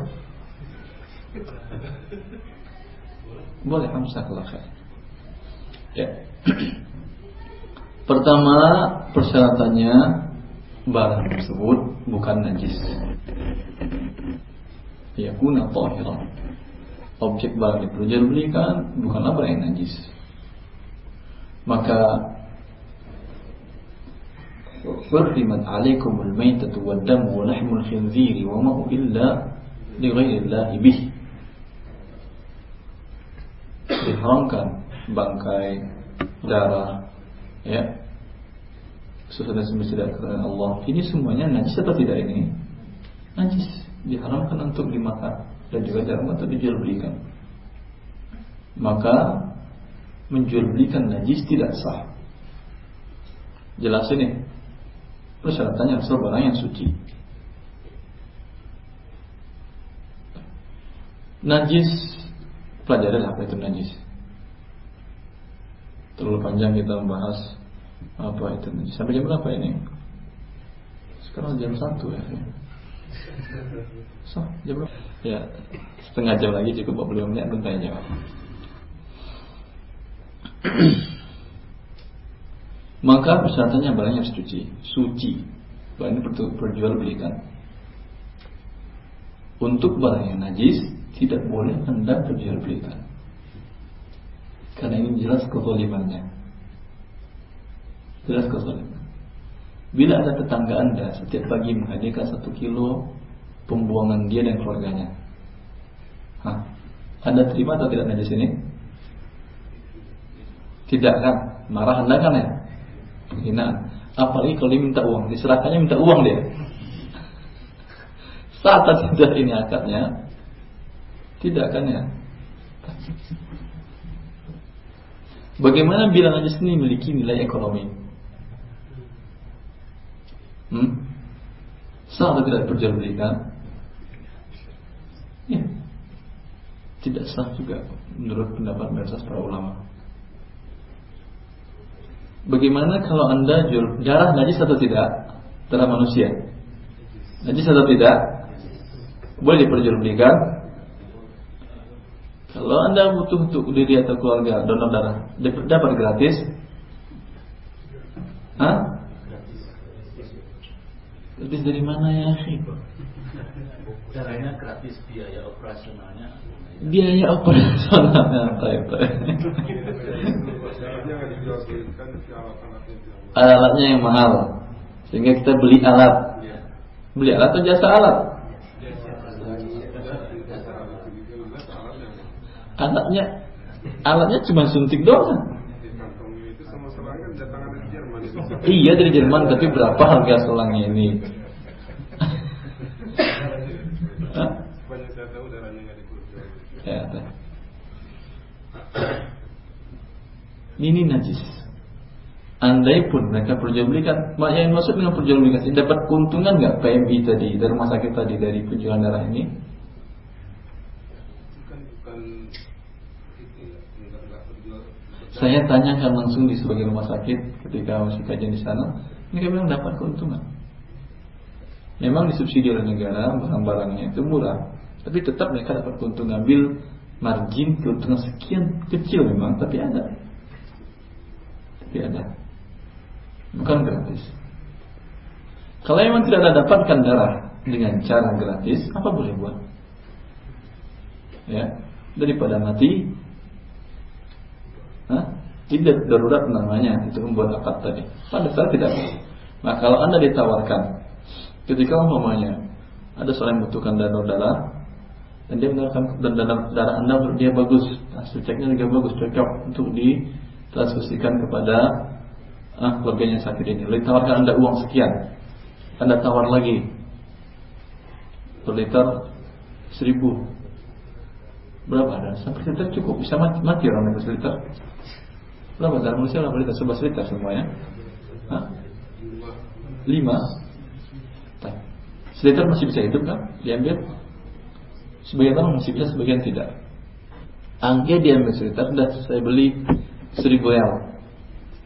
boleh hamsah kalau ya pertama persyaratannya barang tersebut bukan najis. Ya kuna tahiran. Objek barang yang perlu belikan bukanlah barang yang najis. Maka حرمت عليكم الميتة والدم ولحم الخنزير وما إلا لغير الله به diharamkan bangkai darah ya. Sesuatu yang semestinya keterangan Allah. Ini semuanya najis atau tidak ini? Najis. Diharamkan untuk dimakan dan juga jarang untuk dijual belikan maka menjual belikan najis tidak sah. Jelas ini. Persyaratannya asal barang yang suci. Najis pelajari apa itu najis? Terlalu panjang kita membahas apa itu sampai jam berapa ini? Sekarang jam satu ya so jam berapa? Ya setengah jam lagi cukup 40 menit belum tanya jawab maka persyaratannya barang yang suci. Suci. Barang ini perjual belikan. Untuk barang yang najis tidak boleh anda perjual belikan karena ini jelas kezalimannya Jelas kezaliman. Bila ada tetangga anda setiap pagi menghadirkan satu kilo pembuangan dia dan keluarganya, Hah? Anda terima atau tidak di sini? Tidak kan? Marah anda kan ya? Hinaan. Apalagi kalau dia minta uang, diserahkannya minta uang dia. Saat tidak ini akadnya, tidak kan ya? Bagaimana bila najis ini memiliki nilai ekonomi? Hmm? Sah atau tidak diperjualbelikan? Ya. Tidak sah juga menurut pendapat mayoritas para ulama. Bagaimana kalau anda jual darah najis atau tidak darah manusia? Najis atau tidak? Boleh diperjualbelikan? Kalau anda butuh untuk diri atau keluarga donor darah, dapat gratis? Hah? Gratis dari mana ya, Caranya gratis biaya operasionalnya. Biaya operasionalnya, baik baik. Alatnya yang mahal, sehingga kita beli alat. Beli alat atau jasa alat? Alatnya, alatnya cuma suntik doang. Iya dari Jerman, tapi berapa harga selangnya ini? ya, ini najis. Andai pun mereka perjualbelikan, yang maksud dengan perjualbelikan dapat keuntungan nggak PMI tadi dari rumah sakit tadi dari penjualan darah ini? Saya tanyakan langsung di sebagai rumah sakit ketika masih kajian di sana, mereka bilang dapat keuntungan. Memang disubsidi oleh negara barang-barangnya itu murah, tapi tetap mereka dapat keuntungan ambil margin keuntungan sekian kecil memang, tapi ada. Tapi ada. Bukan gratis. Kalau memang tidak ada dapatkan darah dengan cara gratis, apa boleh buat? Ya, daripada mati Tidak darurat namanya itu membuat akad tadi. Pada saat tidak boleh. Nah kalau anda ditawarkan Ketika umpamanya ada seorang yang membutuhkan donor darah dan dia menawarkan dan donor darah Anda dia bagus, hasil ceknya juga bagus, cocok untuk ditransfusikan kepada ah, keluarganya sakit ini. Lalu tawarkan Anda uang sekian, Anda tawar lagi per liter seribu berapa ada? Satu liter cukup. Bisa mati, mati orang yang liter. Berapa? Darah manusia berapa liter sebelas liter semuanya Hah? lima. Seliter masih bisa hidup kan? Diambil? Sebagian orang masih bisa sebagian tidak. Angke diambil seliter sudah saya beli seribu real.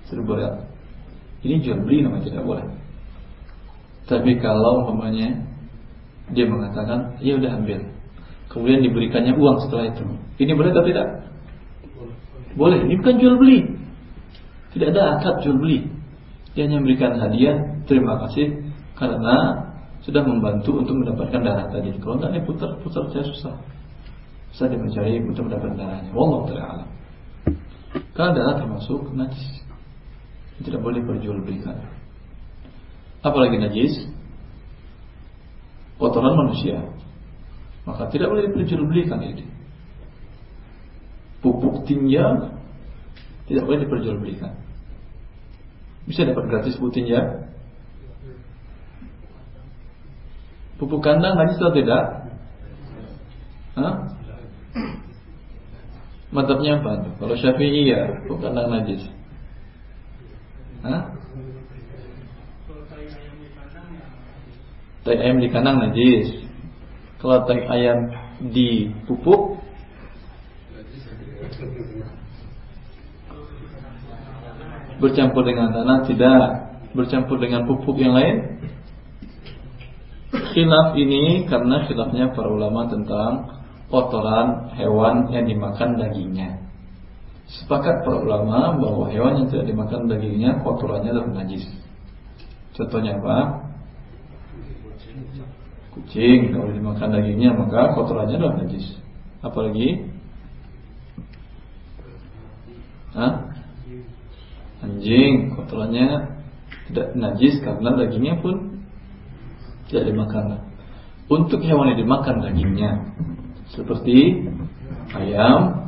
Seribu real. Ini jual beli namanya tidak boleh. Tapi kalau umpamanya dia mengatakan, ya udah ambil. Kemudian diberikannya uang setelah itu. Ini boleh atau tidak? Boleh. Ini bukan jual beli. Tidak ada akad jual beli. Dia hanya memberikan hadiah, terima kasih karena sudah membantu untuk mendapatkan darah tadi. Kalau tidak, ini putar-putar saya susah. Saya mencari untuk mendapatkan darahnya. Wallahu taala Karena darah termasuk najis. Tidak boleh perjualbelikan. Apalagi najis, kotoran manusia. Maka tidak boleh diperjualbelikan ini. Pupuk tinja tidak boleh diperjualbelikan. Bisa dapat gratis pupuk tinja? Pupuk kandang najis atau tidak? Hah? Mantapnya apa Kalau Syafi'i ya, pupuk kandang najis. Hah? tai ayam di kandang najis. Kalau tai ayam di pupuk. Bercampur dengan tanah tidak. Bercampur dengan pupuk yang lain. Khilaf ini karena khilafnya para ulama tentang kotoran hewan yang dimakan dagingnya. Sepakat para ulama bahwa hewan yang tidak dimakan dagingnya kotorannya adalah najis. Contohnya apa kucing kalau dimakan dagingnya maka kotorannya adalah najis. Apalagi? Hah? anjing kotorannya tidak najis karena dagingnya pun tidak dimakan. Untuk hewan yang dimakan dagingnya seperti ayam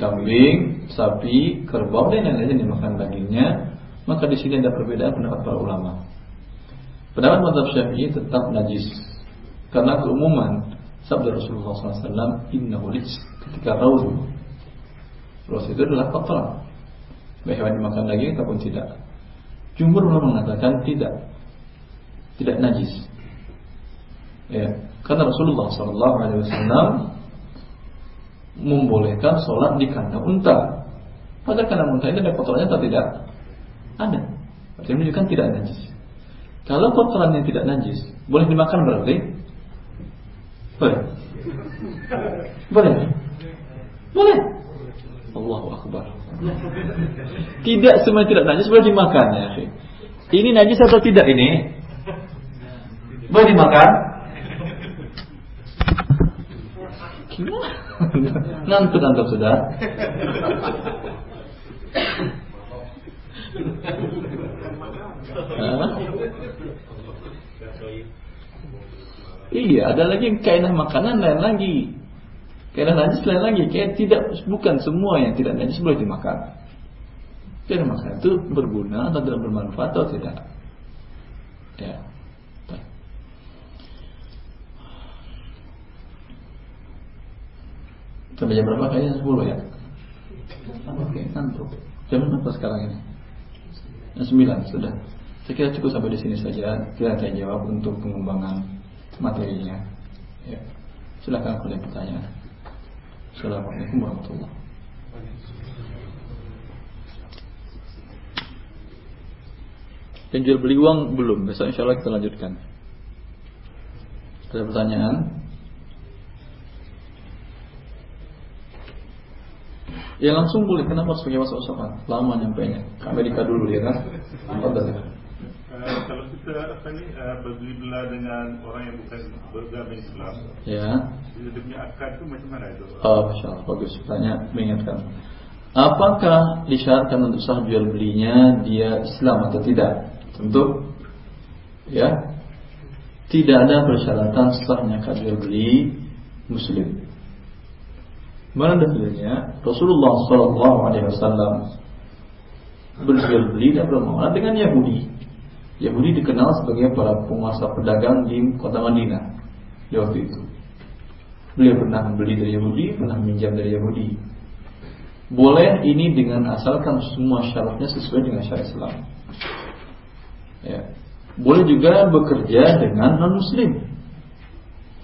kambing, sapi, kerbau dan lain-lain dimakan dagingnya maka di sini ada perbedaan pendapat para ulama Pendapat mazhab Syafi'i tetap najis. Karena keumuman sabda Rasulullah SAW innahu rijs ketika rawu Raus itu adalah kotoran. Baik hewan dimakan daging ataupun tidak. Jumhur ulama mengatakan tidak. Tidak najis. Ya. Karena Rasulullah SAW membolehkan sholat di kandang unta. Pada kandang unta ini ada kotorannya atau tidak? Ada. Berarti menunjukkan tidak najis kalau kotoran yang tidak najis, boleh dimakan berarti? Boleh. Boleh. Boleh. Allahu Akbar. Tidak semua tidak najis boleh dimakan ya. Ini najis atau tidak ini? Boleh dimakan? Gimana? Ngantuk sudah. Iya, ada lagi kaidah makanan lain lagi. Kaidah najis lain lagi. Kayak tidak bukan semua yang tidak najis boleh dimakan. Kaidah makanan itu berguna atau tidak bermanfaat atau tidak. Ya. Sampai jam berapa kayaknya 10 ya? Oke, ngantuk. Jam berapa sekarang ini? Jam 9 sudah. Saya kira cukup sampai di sini saja. Kita akan jawab untuk pengembangan materinya. Ya. Silakan kalau ada pertanyaan. Assalamualaikum warahmatullahi Dan jual beli uang belum. Besok insya Allah kita lanjutkan. Ada pertanyaan? Ya langsung boleh. Kenapa sebagai masa usaha? Lama nyampe nya. Ke Amerika dulu ya kan? Apa Eh, kalau kita apa ni uh, berbeli belah dengan orang yang bukan beragama Islam, ya. Dia punya akad tu macam mana itu? Oh, masya Allah, bagus. Tanya mengingatkan. Apakah disyaratkan untuk sah jual belinya dia Islam atau tidak? Tentu, ya. tidak ada persyaratan sahnya akad jual beli muslim. Mana dalilnya? Rasulullah Shallallahu Alaihi Wasallam berjual beli dan bermuamalah dengan Yahudi. Yahudi dikenal sebagai para penguasa pedagang di kota Madinah di waktu itu. Beliau pernah membeli dari Yahudi, pernah minjam dari Yahudi. Boleh ini dengan asalkan semua syaratnya sesuai dengan syariat Islam. Ya. Boleh juga bekerja dengan non Muslim.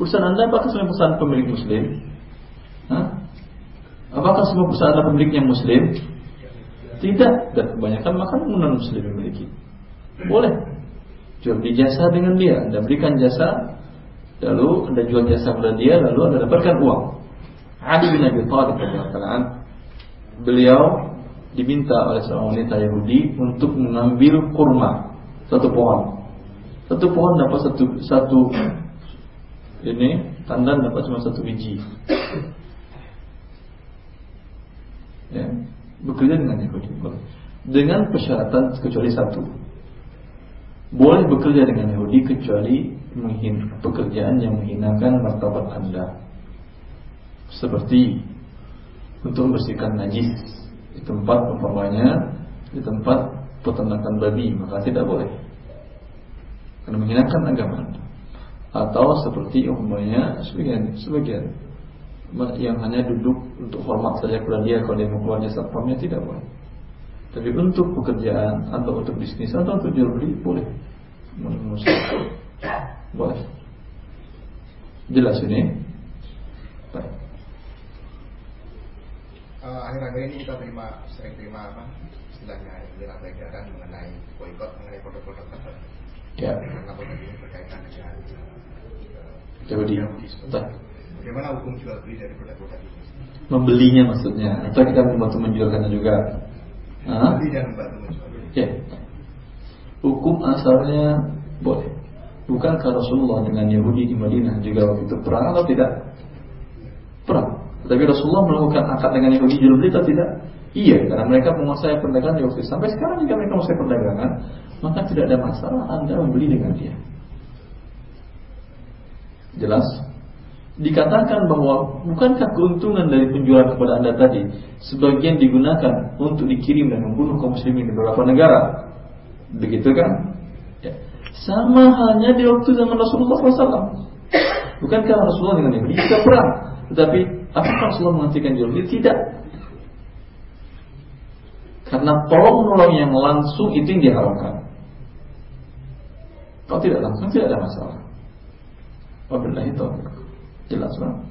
Perusahaan Anda apakah semua perusahaan pemilik Muslim? Hah? Apakah semua perusahaan pemiliknya Muslim? Tidak, dan kebanyakan makan non Muslim memiliki. Boleh. Jual beli jasa dengan dia, Anda berikan jasa, lalu Anda jual jasa kepada dia, lalu Anda dapatkan uang. Ali bin Abi Thalib beliau diminta oleh seorang wanita Yahudi untuk mengambil kurma satu pohon. Satu pohon dapat satu satu ini tandan dapat cuma satu biji. Ya, bekerja dengan Yahudi dengan persyaratan kecuali satu boleh bekerja dengan Yahudi kecuali pekerjaan yang menghinakan martabat Anda. Seperti untuk membersihkan najis di tempat umpamanya di tempat peternakan babi maka tidak boleh karena menghinakan agama. Atau seperti umpamanya sebagian sebagian yang hanya duduk untuk hormat saja kepada dia kalau dia mau keluar jasa tidak boleh. Tapi untuk pekerjaan atau untuk bisnis atau untuk jual beli boleh. Boleh. Jelas ini? Baik. Uh, akhir-akhir ini kita terima sering terima apa istilahnya istilah peredaran mengenai boykot mengenai produk-produk tertentu. Ya. Karena produk ini berkaitan dengan Yahudi. Bagaimana hukum jual beli dari produk-produk ini? Membelinya maksudnya, atau kita membantu menjualkannya juga? Menjual. Ya. Hukum asalnya boleh. Bukankah Rasulullah dengan Yahudi di Madinah juga waktu itu perang atau tidak? Perang. Tapi Rasulullah melakukan akad dengan Yahudi beli atau tidak? Iya, karena mereka menguasai perdagangan di waktu itu. Sampai sekarang jika mereka menguasai perdagangan, maka tidak ada masalah Anda membeli dengan dia. Jelas? Dikatakan bahwa bukankah keuntungan dari penjualan kepada Anda tadi sebagian digunakan untuk dikirim dan membunuh kaum muslimin di beberapa negara? Begitu kan? Ya. Sama halnya di waktu zaman Rasulullah SAW. Bukankah Rasulullah dengan Yahudi juga perang? Tetapi apakah Rasulullah menghentikan Yahudi? Tidak. Karena tolong menolong yang langsung itu yang diharamkan. Kalau tidak langsung tidak ada masalah. Wabillahi taufiq. Jelas kan?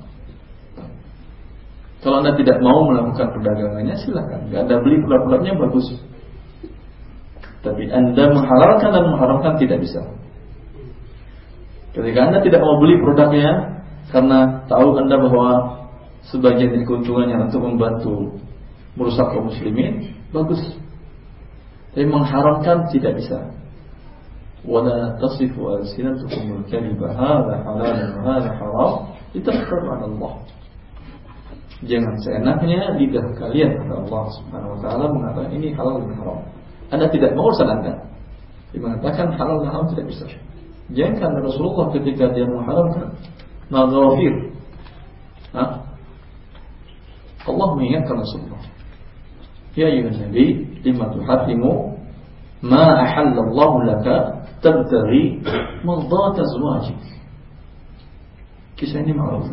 Kalau anda tidak mau melakukan perdagangannya silakan. Gak ada beli produk-produknya bagus. Tapi Anda menghalalkan dan mengharamkan tidak bisa. Ketika Anda tidak mau beli produknya karena tahu Anda bahwa sebagian dari keuntungannya untuk membantu merusak kaum muslimin, bagus. Tapi mengharamkan tidak bisa. Wala tasifu al-sinatukum al-kadhiba hadha halal wa hadha litaftaru 'ala Allah. Jangan seenaknya lidah kalian kata Allah Subhanahu wa taala mengatakan ini halal dan haram. Anda tidak mau urusan Anda. Mengatakan halal dan haram tidak bisa. Jangan Rasulullah ketika dia mengharamkan maghafir. Allah mengingatkan Rasulullah. Ya ayuhan Nabi, lima tuhatimu ma ahallallahu laka tabtaghi mardata azwajik. Kisah ini ma'ruf.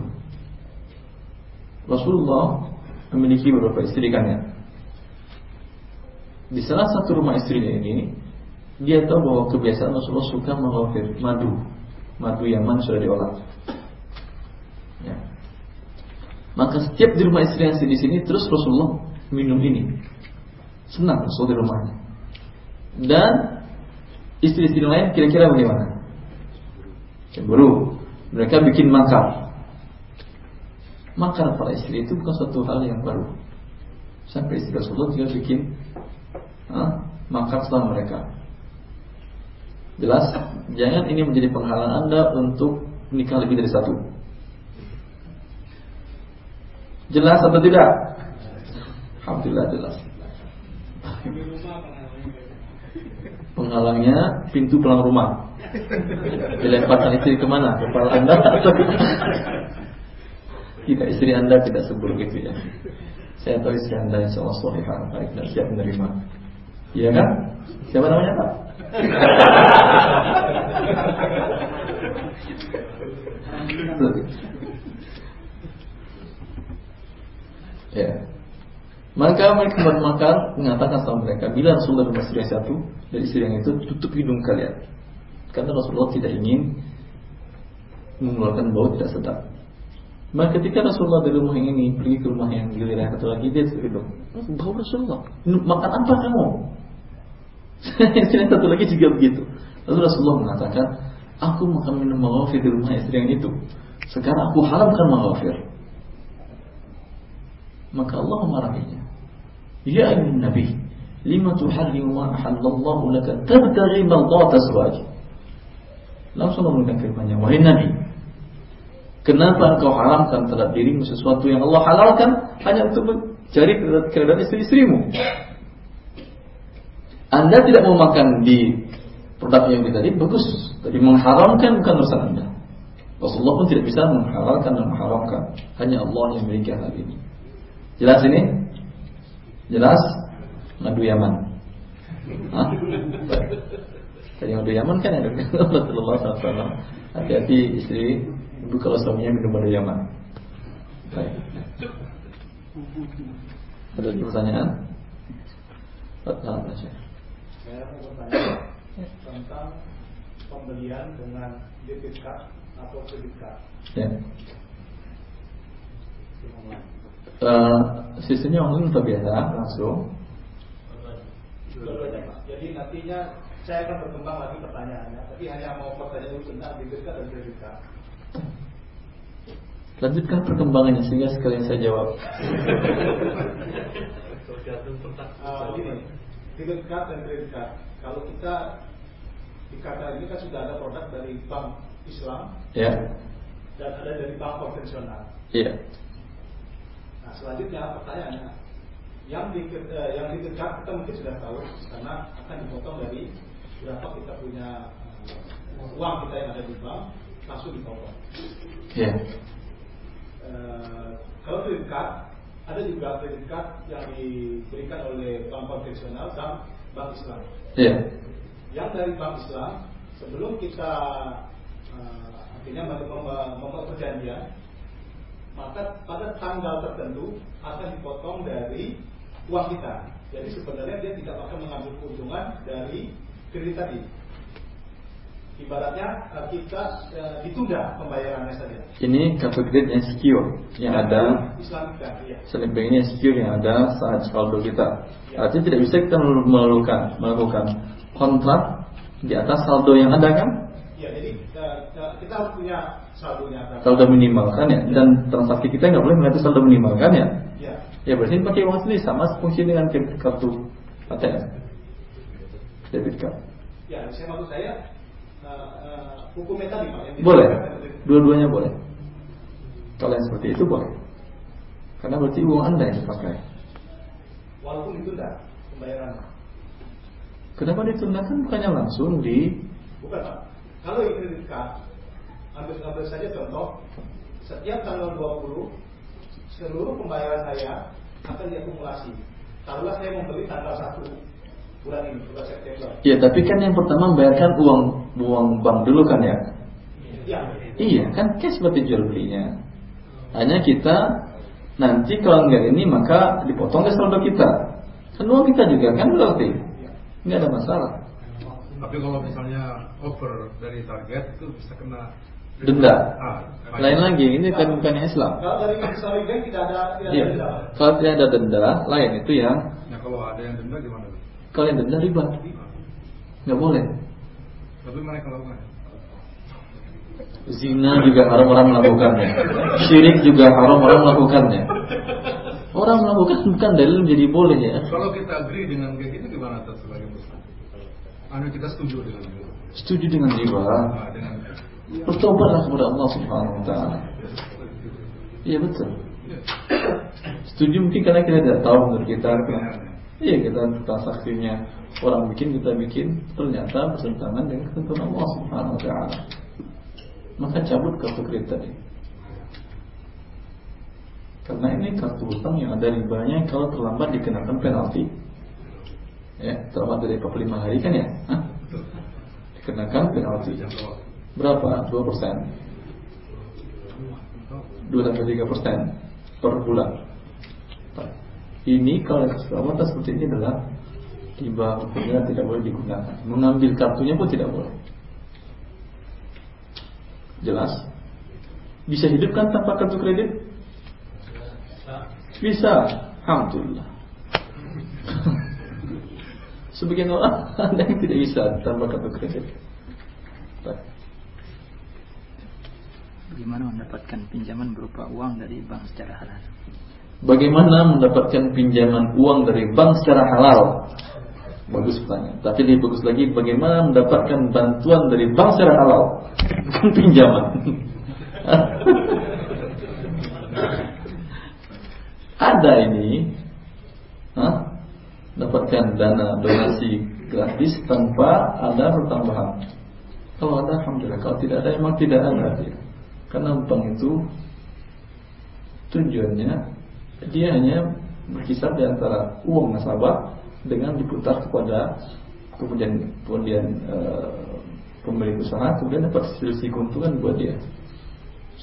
Rasulullah memiliki beberapa istri kan ya? Di salah satu rumah istrinya ini dia tahu bahwa kebiasaan Rasulullah suka menghafir madu. Madu yang mana sudah diolah. Ya. maka setiap di rumah istri yang di sini terus Rasulullah minum ini. Senang Rasul di rumahnya. Dan istri-istri lain kira-kira bagaimana? Cemburu mereka bikin makar makar para istri itu bukan suatu hal yang baru sampai istri Rasulullah juga bikin maka setelah mereka. Jelas, jangan ini menjadi penghalang Anda untuk menikah lebih dari satu. Jelas atau tidak? Alhamdulillah jelas. Penghalangnya pintu pelang rumah. Dilemparkan istri ke mana? Kepala anda tidak istri anda tidak seburuk itu ya. Saya tahu istri anda insya Allah solehah, baik dan siap menerima. Iya kan? Siapa namanya Pak? ya. Maka mereka maka mengatakan sama mereka, bila Rasulullah istri yang satu dari istri yang itu tutup hidung kalian, karena Rasulullah tidak ingin mengeluarkan bau tidak sedap. Maka ketika Rasulullah dari rumah ini pergi ke rumah yang giliran satu lagi dia tutup hidung. Bau Rasulullah. Makan apa kamu? istri yang satu lagi juga begitu. Lalu Rasulullah mengatakan, aku makan minum maghfir di rumah istri yang itu. Sekarang aku haramkan maghfir. Maka Allah memarahinya. Ya ayuhan Nabi, lima tuharrimu ma ahallallahu laka tabtaghi mardhat azwaj. Langsung menggunakan firman-Nya, wahai Nabi, kenapa engkau haramkan terhadap dirimu sesuatu yang Allah halalkan hanya untuk mencari keadaan istri-istrimu? Anda tidak mau makan di produk yang tadi bagus, tapi mengharamkan bukan urusan Anda. Rasulullah pun tidak bisa menghalalkan dan mengharamkan. Hanya Allah yang memiliki hal ini. Jelas ini? Jelas? Ngadu Yaman. Hah? Tadi ngadu Yaman kan ada Rasulullah SAW. Hati-hati istri ibu kalau suaminya minum madu Yaman. Baik. Ada pertanyaan? Pertanyaan Saya mau bertanya tentang pembelian dengan debit card atau kredit card Ya. online. Uh, sistemnya online atau biasa langsung? Jadi nantinya saya akan berkembang lagi pertanyaannya, tapi hanya mau pertanyaan dulu tentang card dan card. Lanjutkan perkembangannya sehingga sekalian saya jawab. Uh, gini, debit card dan kredit card. Kalau kita di Qatar ini kan sudah ada produk dari bank Islam Ya, dan ada dari bank konvensional. iya. Nah selanjutnya pertanyaannya, yang di eh, yang di dekat kita mungkin sudah tahu karena akan dipotong dari berapa kita punya eh, uang kita yang ada di bank langsung dipotong. Iya. Eh, kalau kredit card ada juga kredit card yang diberikan oleh bank konvensional dan bank Islam. Iya. Yang dari bank Islam sebelum kita eh, akhirnya mem- mem- membuat perjanjian maka pada tanggal tertentu akan dipotong dari uang kita. Jadi sebenarnya dia tidak akan mengambil keuntungan dari kredit tadi. Ibaratnya eh, kita eh, ditunda pembayarannya saja. Ini kartu kredit yang secure yang ada Islamic Bank, iya. Bank ini yang secure yang ada saat saldo kita. Artinya tidak bisa kita melakukan melakukan kontrak di atas saldo yang ada kan? Iya, jadi eh, eh, kita harus punya saldonya berapa. Saldo minimal kan ya? Dan transaksi kita nggak boleh melihat saldo minimal kan ya? Iya. Ya berarti pakai uang sendiri sama fungsi dengan kartu ATM, debit card. Ya, saya maksud saya eh, eh, hukumnya tadi Pak. Boleh, dua-duanya boleh. Kalau yang seperti itu boleh. Karena berarti uang anda yang dipakai. Walaupun ditunda pembayarannya. Kenapa ditunda kan bukannya langsung di Bukan Pak. Kalau yang kredit card, ambil, ambil saja contoh, setiap tanggal 20 seluruh pembayaran saya akan diakumulasi. Taruhlah saya membeli tanggal 1 bulan ini, bulan September. Ya tapi kan yang pertama membayarkan uang uang bank dulu kan ya. Ya, Iya kan kayak seperti jual belinya. Hanya kita nanti kalau nggak ini maka dipotong ke saldo kita. Kan uang kita juga kan berarti nggak ada masalah. Tapi kalau misalnya over dari target itu bisa kena Denda. Ah, Lain lagi ini kan bukan Islam. kalau dari Bank tidak ada tidak ada Iya. denda. Kalau tidak ada denda, lain itu yang Nah kalau ada yang denda gimana? kalau yang denda riba nggak boleh. Tapi mereka lakukan. Zina juga haram orang melakukannya. Syirik juga haram orang melakukannya. Orang melakukan bukan dalil menjadi boleh ya. Kalau kita agree dengan kayak gitu gimana atas sebagai? Anu kita setuju dengan itu. Setuju dengan riba. Nah, dengan Bertobatlah kepada Allah Subhanahu wa taala. Iya betul. Setuju mungkin karena kita tidak tahu menurut kita. Iya kita transaksinya orang bikin kita bikin ternyata bertentangan dengan ketentuan Allah Subhanahu Wa Taala. Maka cabut kartu kredit tadi. Karena ini kartu utang yang ada ribanya kalau terlambat dikenakan penalti. Ya, terlambat dari 45 hari kan ya? Hah? Dikenakan penalti. Berapa? 2 persen. 2 sampai 3 persen per bulan. Ini kalau kesepakatan seperti ini adalah tiba hukumnya tidak boleh digunakan. Mengambil kartunya pun tidak boleh. Jelas? Bisa hidup kan tanpa kartu kredit? Bisa. Alhamdulillah. Sebagian orang ada yang tidak bisa tanpa kartu kredit. Bagaimana mendapatkan pinjaman berupa uang dari bank secara halal? Bagaimana mendapatkan pinjaman uang dari bank secara halal? Bagus pertanyaan. Tapi lebih bagus lagi, bagaimana mendapatkan bantuan dari bank secara halal? Bukan pinjaman. Ada ini? Dapatkan dana donasi gratis tanpa ada pertambahan. Kalau ada, alhamdulillah. Kalau tidak ada, emang tidak ada. Karena bank itu tujuannya dia hanya berkisar di antara uang nasabah dengan diputar kepada kemudian kemudian e, pemilik usaha kemudian dapat selisih keuntungan buat dia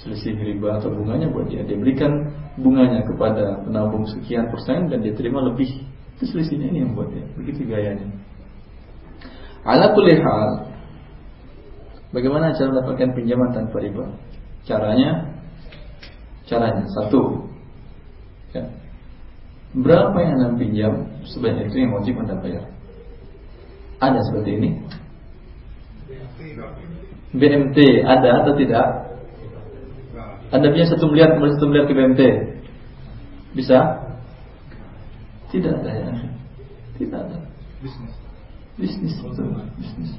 selisih riba atau bunganya buat dia dia berikan bunganya kepada penabung sekian persen dan dia terima lebih itu selisihnya ini yang buat dia begitu gayanya ala kulli hal bagaimana cara mendapatkan pinjaman tanpa riba caranya caranya satu Ya. Berapa yang Anda pinjam sebanyak itu yang wajib Anda bayar? Ada seperti ini? BMT ada atau tidak? Anda punya satu miliar kembali satu miliar ke BMT? Bisa? Tidak ada ya. Tidak ada. Bisnis. Bisnis Bisnis.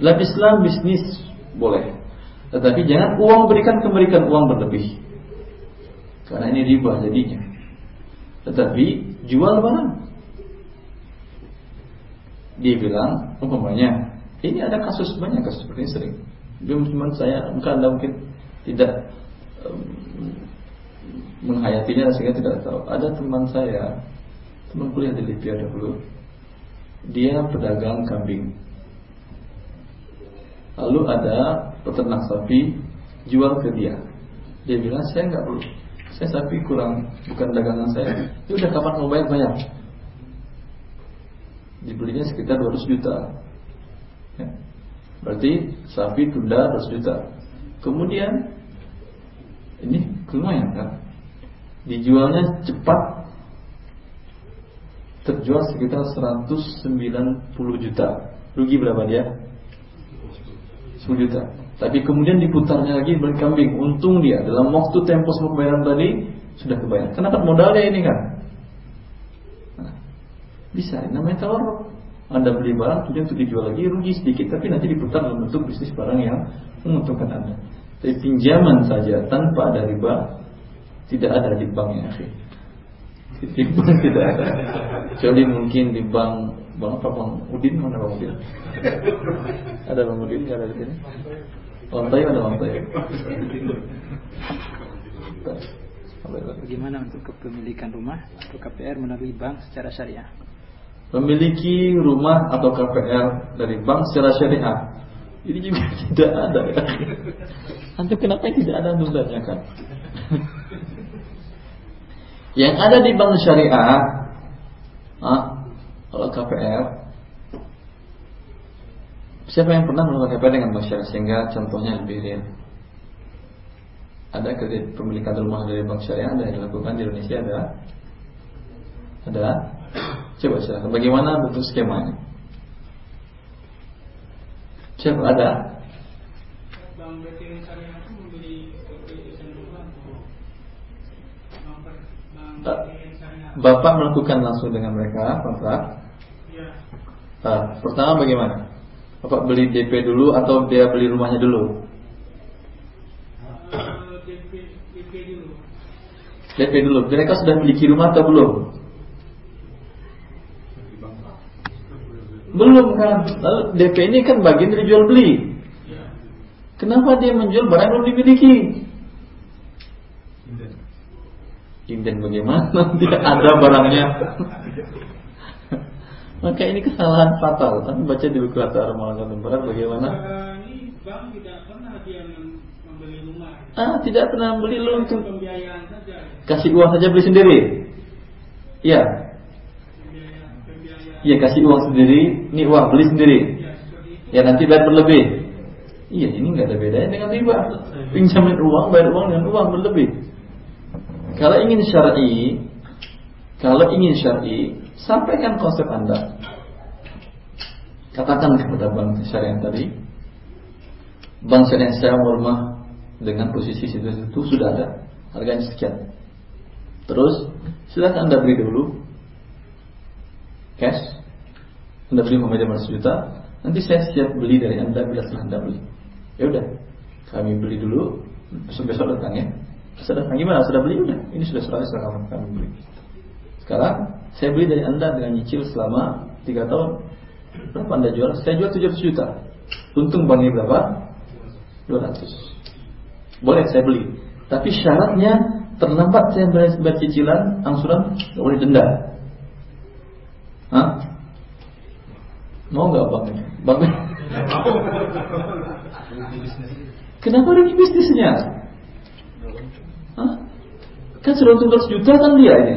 Lab Islam bisnis boleh. Tetapi jangan uang berikan kembalikan uang berlebih. Karena ini riba jadinya. Tetapi jual barang. Dia bilang, umpamanya, ini ada kasus banyak kasus seperti ini sering. Belum cuma saya, bukan anda mungkin tidak menghayatinya sehingga tidak tahu. Ada teman saya, teman kuliah di Libya dahulu, dia pedagang kambing. Lalu ada peternak sapi jual ke dia. Dia bilang saya nggak perlu saya sapi kurang bukan dagangan saya. Itu udah kapan mau bayar bayar. Dibelinya sekitar 200 juta. Ya. Berarti sapi tunda 200 juta. Kemudian ini lumayan kan? Dijualnya cepat terjual sekitar 190 juta. Rugi berapa dia? 10 juta. Tapi kemudian diputarnya lagi beli kambing, untung dia dalam waktu tempo pembayaran tadi sudah kebayar. Kenapa modalnya ini kan? Nah, bisa, namanya tawar. Anda beli barang kemudian untuk dijual lagi rugi sedikit, tapi nanti diputar dalam bentuk bisnis barang yang menguntungkan Anda. Tapi pinjaman saja tanpa ada riba tidak ada di bank ya, Di bank tidak ada. Kecuali mungkin di bank Bang apa Bang Udin mana Bang Udin? ada Bang Udin nggak ada di sini? Lantai ada lantai. Bagaimana untuk kepemilikan rumah atau KPR melalui bank secara syariah? Memiliki rumah atau KPR dari bank secara syariah ini juga tidak ada ya. Antum kenapa tidak ada antum tanyakan? Yang ada di bank syariah, ah, kalau KPR Siapa yang pernah melakukan KPR dengan bank syariah sehingga contohnya lebih real? Ada kredit pemilikan rumah dari bank syariah ada yang dilakukan di Indonesia ada? Ada? Coba silakan. Bagaimana bentuk skemanya? Siapa ada? Bapak melakukan langsung dengan mereka kontrak? Nah, pertama bagaimana? Bapak beli DP dulu atau dia beli rumahnya dulu? DP, dulu. DP dulu. Mereka sudah memiliki rumah atau belum? Belum kan. Lalu DP ini kan bagian dari jual beli. Kenapa dia menjual barang yang belum dimiliki? Inden bagaimana? Tidak ada barangnya. Maka ini kesalahan fatal. Tapi baca di buku Ramadan Barat bagaimana? Ini bank tidak pernah dia mem- membeli rumah. Ah, tidak pernah beli lu untuk Pembiayaan saja. kasih uang saja beli sendiri. Iya, iya kasih uang sendiri. Ini uang beli sendiri. Ya. Ya nanti bayar berlebih. Iya, ini nggak ada bedanya dengan riba. Pinjamin uang, bayar uang dengan uang berlebih. Kalau ingin syar'i, kalau ingin syar'i, sampaikan konsep Anda. Katakan kepada bank syariah tadi, bank syariah saya rumah dengan posisi situ itu sudah ada, harganya sekian. Terus silakan Anda beli dulu cash, Anda beli memeja 500 juta, nanti saya siap beli dari Anda bila setelah Anda beli. Ya udah, kami beli dulu, besok besok datang ya. Sudah gimana? Sudah beli udah. Ini sudah selesai sekarang kami beli. Sekarang saya beli dari Anda dengan nyicil selama 3 tahun. Berapa Anda jual? Saya jual 700 juta. Untung banknya berapa? 200. Boleh saya beli. Tapi syaratnya terlambat saya bayar bayar cicilan, angsuran nggak boleh denda. Hah? Mau nggak bang? Bang? Kenapa rugi bisnisnya? Kan sudah untung 200 juta kan dia ini.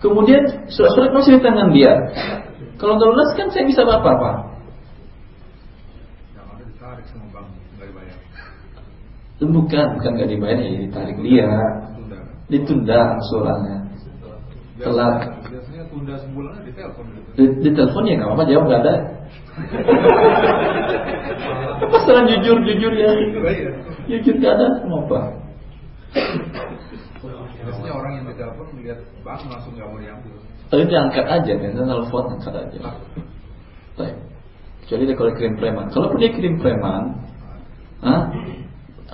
Kemudian surat-surat masih di tangan dia. Kalau nggak lunas kan saya bisa nggak dibayar. Bukan, bukan nggak dibayar ya ditarik dia, Tunda. ditunda angsurannya. Telat. Biasanya tunda sebulan di telepon gitu. Di, telepon ya nggak apa-apa jawab nggak ada. Pasaran jujur jujur ya. Iya. Jujur nggak ada mau apa? Biasanya orang yang di telepon melihat bank langsung nggak mau diambil. Tapi dia angkat aja, kan telepon angkat aja. Baik. Kecuali dia kalau kirim preman. Kalaupun dia kirim preman, ah,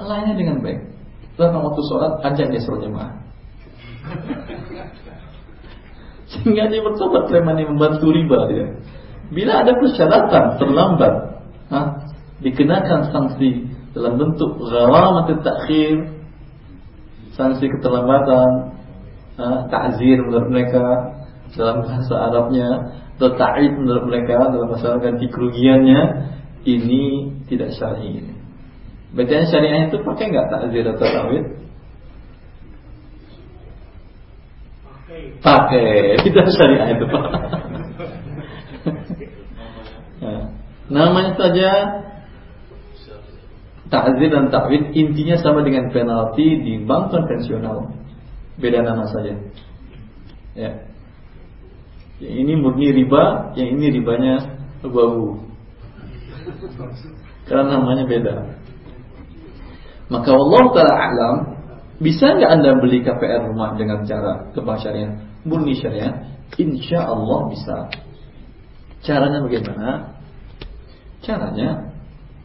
lainnya dengan baik. Lalu waktu sholat ajak dia sholat jemaah. Sehingga dia bertobat preman yang membantu riba dia. Bila ada persyaratan terlambat, ah, dikenakan sanksi dalam bentuk gharamat takhir, sanksi keterlambatan, ah, ta'zir menurut mereka dalam bahasa Arabnya atau ta'id menurut mereka dalam bahasa ganti kerugiannya ini tidak syar'i. Bacaan syariah itu pakai nggak takzir atau ta'wid? Pakai, tidak syariah itu pak. Nah, namanya saja takzir dan ta'wid intinya sama dengan penalti di bank konvensional. Beda nama saja. Ya. Yang ini murni riba, yang ini ribanya abu-abu. Karena namanya beda. Maka Allah Ta'ala alam Bisa nggak anda beli KPR rumah dengan cara ke bank syariah Murni syariah Insya Allah bisa Caranya bagaimana? Caranya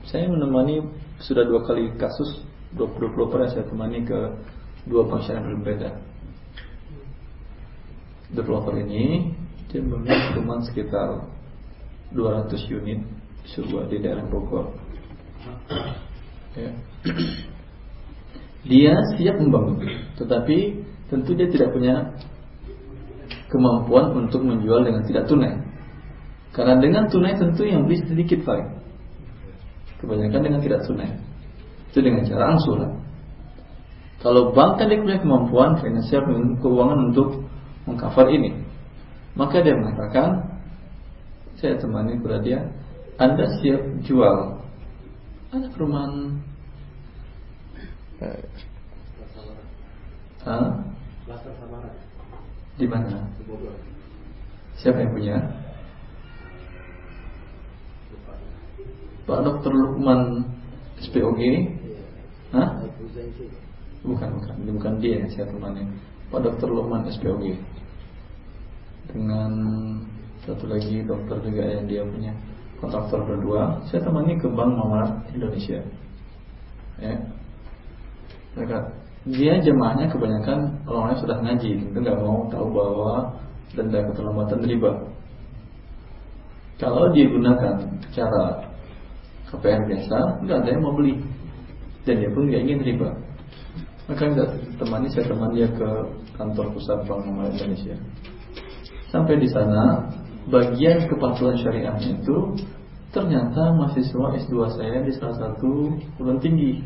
Saya menemani Sudah dua kali kasus 20 puluh saya temani ke Dua syariah berbeda Developer ini Dia memiliki rumah sekitar 200 unit Sebuah di daerah Bogor ya. Dia siap membangun, tetapi tentu dia tidak punya kemampuan untuk menjual dengan tidak tunai. Karena dengan tunai tentu yang beli sedikit paling. Kebanyakan dengan tidak tunai. Itu dengan cara angsuran. Kalau bank kan dia punya kemampuan finansial keuangan untuk mengcover ini, maka dia mengatakan, saya temani kepada dia, Anda siap jual ada perumahan Hah? Di mana? Siapa yang punya? Pak Dokter Lukman SPOG? Hah? Bukan, bukan. Ini bukan dia yang saya temani. Pak Dokter Lukman SPOG. Dengan satu lagi dokter juga yang dia punya kontraktor berdua. Saya temani ke Bank Muamalat Indonesia. Ya. Mereka dia jemaahnya kebanyakan orang-orang sudah ngaji, tentu nggak mau tahu bahwa denda keterlambatan riba. Kalau dia gunakan cara KPR biasa, nggak ada yang mau beli dan dia pun nggak ingin riba. Maka nggak temani saya teman dia ke kantor pusat Bank Indonesia. Sampai di sana bagian kepatuhan syariahnya itu ternyata mahasiswa S2 saya di salah satu perguruan tinggi.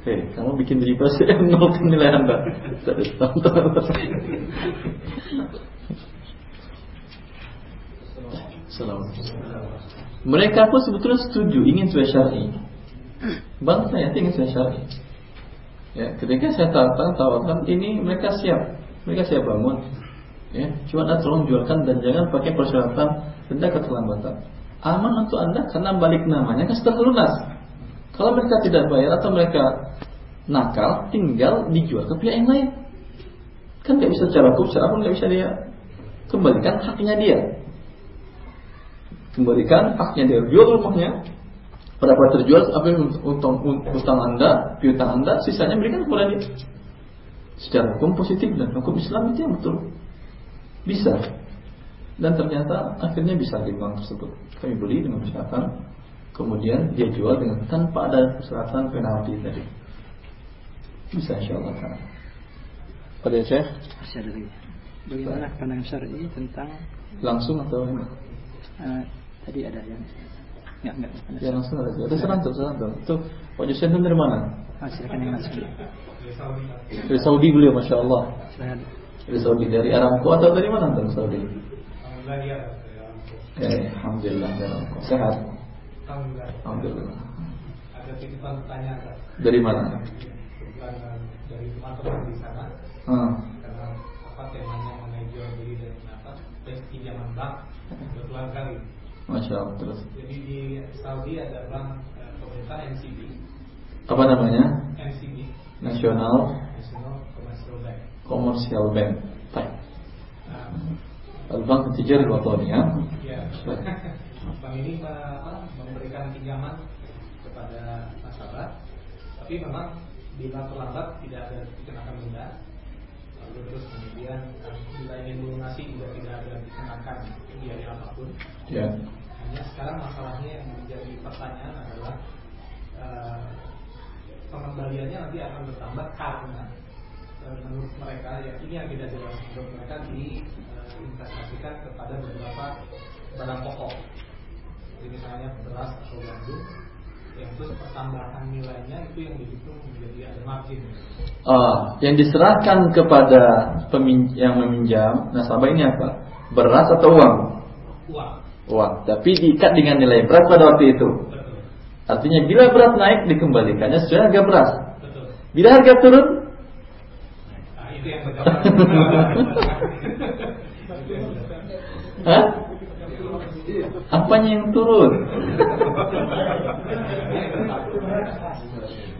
Hei, kamu bikin riba saya nol nilai anda. Mereka pun sebetulnya setuju ingin sesuai syar'i. Bang saya ingin sesuai syar'i. Ya, ketika saya tawarkan, tawarkan ini mereka siap, mereka siap bangun. Ya, cuma anda tolong jualkan dan jangan pakai persyaratan denda keterlambatan. Aman untuk anda karena balik namanya kan setelah lunas. Kalau mereka tidak bayar atau mereka nakal, tinggal dijual ke pihak yang lain. Kan nggak bisa secara hukum, secara nggak bisa dia kembalikan haknya dia. Kembalikan haknya dia, jual rumahnya. Berapa terjual, apa yang utang, utang anda, piutang anda, sisanya berikan kepada dia. Secara hukum positif dan hukum Islam itu yang betul. Bisa. Dan ternyata akhirnya bisa di bank tersebut. Kami beli dengan persyaratan, kemudian dia jual dengan tanpa ada persyaratan penalti tadi. Bisa insya Allah. Pada Syekh? Masih ada lagi. Bagaimana pandangan syar'i tentang Langsung atau ini? eh, tadi ada yang enggak enggak. Ya langsung ada. Ada serantum, serantum. Itu Pak Yusen itu dari mana? Ah, silakan yang langsung. Dari Saudi beliau, masya Allah. Dari Saudi, dari Aramco atau dari mana tuh Saudi? Eh, Alhamdulillah dari Aramco. Sehat. Alhamdulillah. Ada titipan pertanyaan Kak. Dari mana? Eh, dari teman-teman di sana Hmm. karena apa temanya mengenai jual beli dan apa tes pinjaman bank kebetulan kali. Masya Allah terus. Jadi di Saudi ada bank eh, pemerintah NCB, Apa namanya? NCB National National Commercial Bank. Commercial Bank. Baik. Nah, Al-Bank Tijari Watonia. ya, bank ini apa, memberikan pinjaman kepada nasabah, tapi memang bila terlambat tidak ada dikenakan denda. Lalu terus kemudian bila ingin melunasi juga tidak ada dikenakan biaya apa pun. Ya. Hanya sekarang masalahnya yang menjadi pertanyaan adalah eh, pengembaliannya nanti akan bertambah karena eh, menurut mereka ya ini yang tidak jelas menurut mereka diinvestasikan kepada beberapa barang pokok. Jadi misalnya beras atau gandum yang terus pertambahan nilainya itu yang dihitung menjadi ada margin. Ah, yang diserahkan kepada pemin yang meminjam nasabah ini apa? Beras atau uang? Uang. Uang. Tapi diikat dengan nilai beras pada waktu itu. Artinya bila beras naik dikembalikannya sesuai harga beras. Bila harga turun. Hah? Apanya yang turun?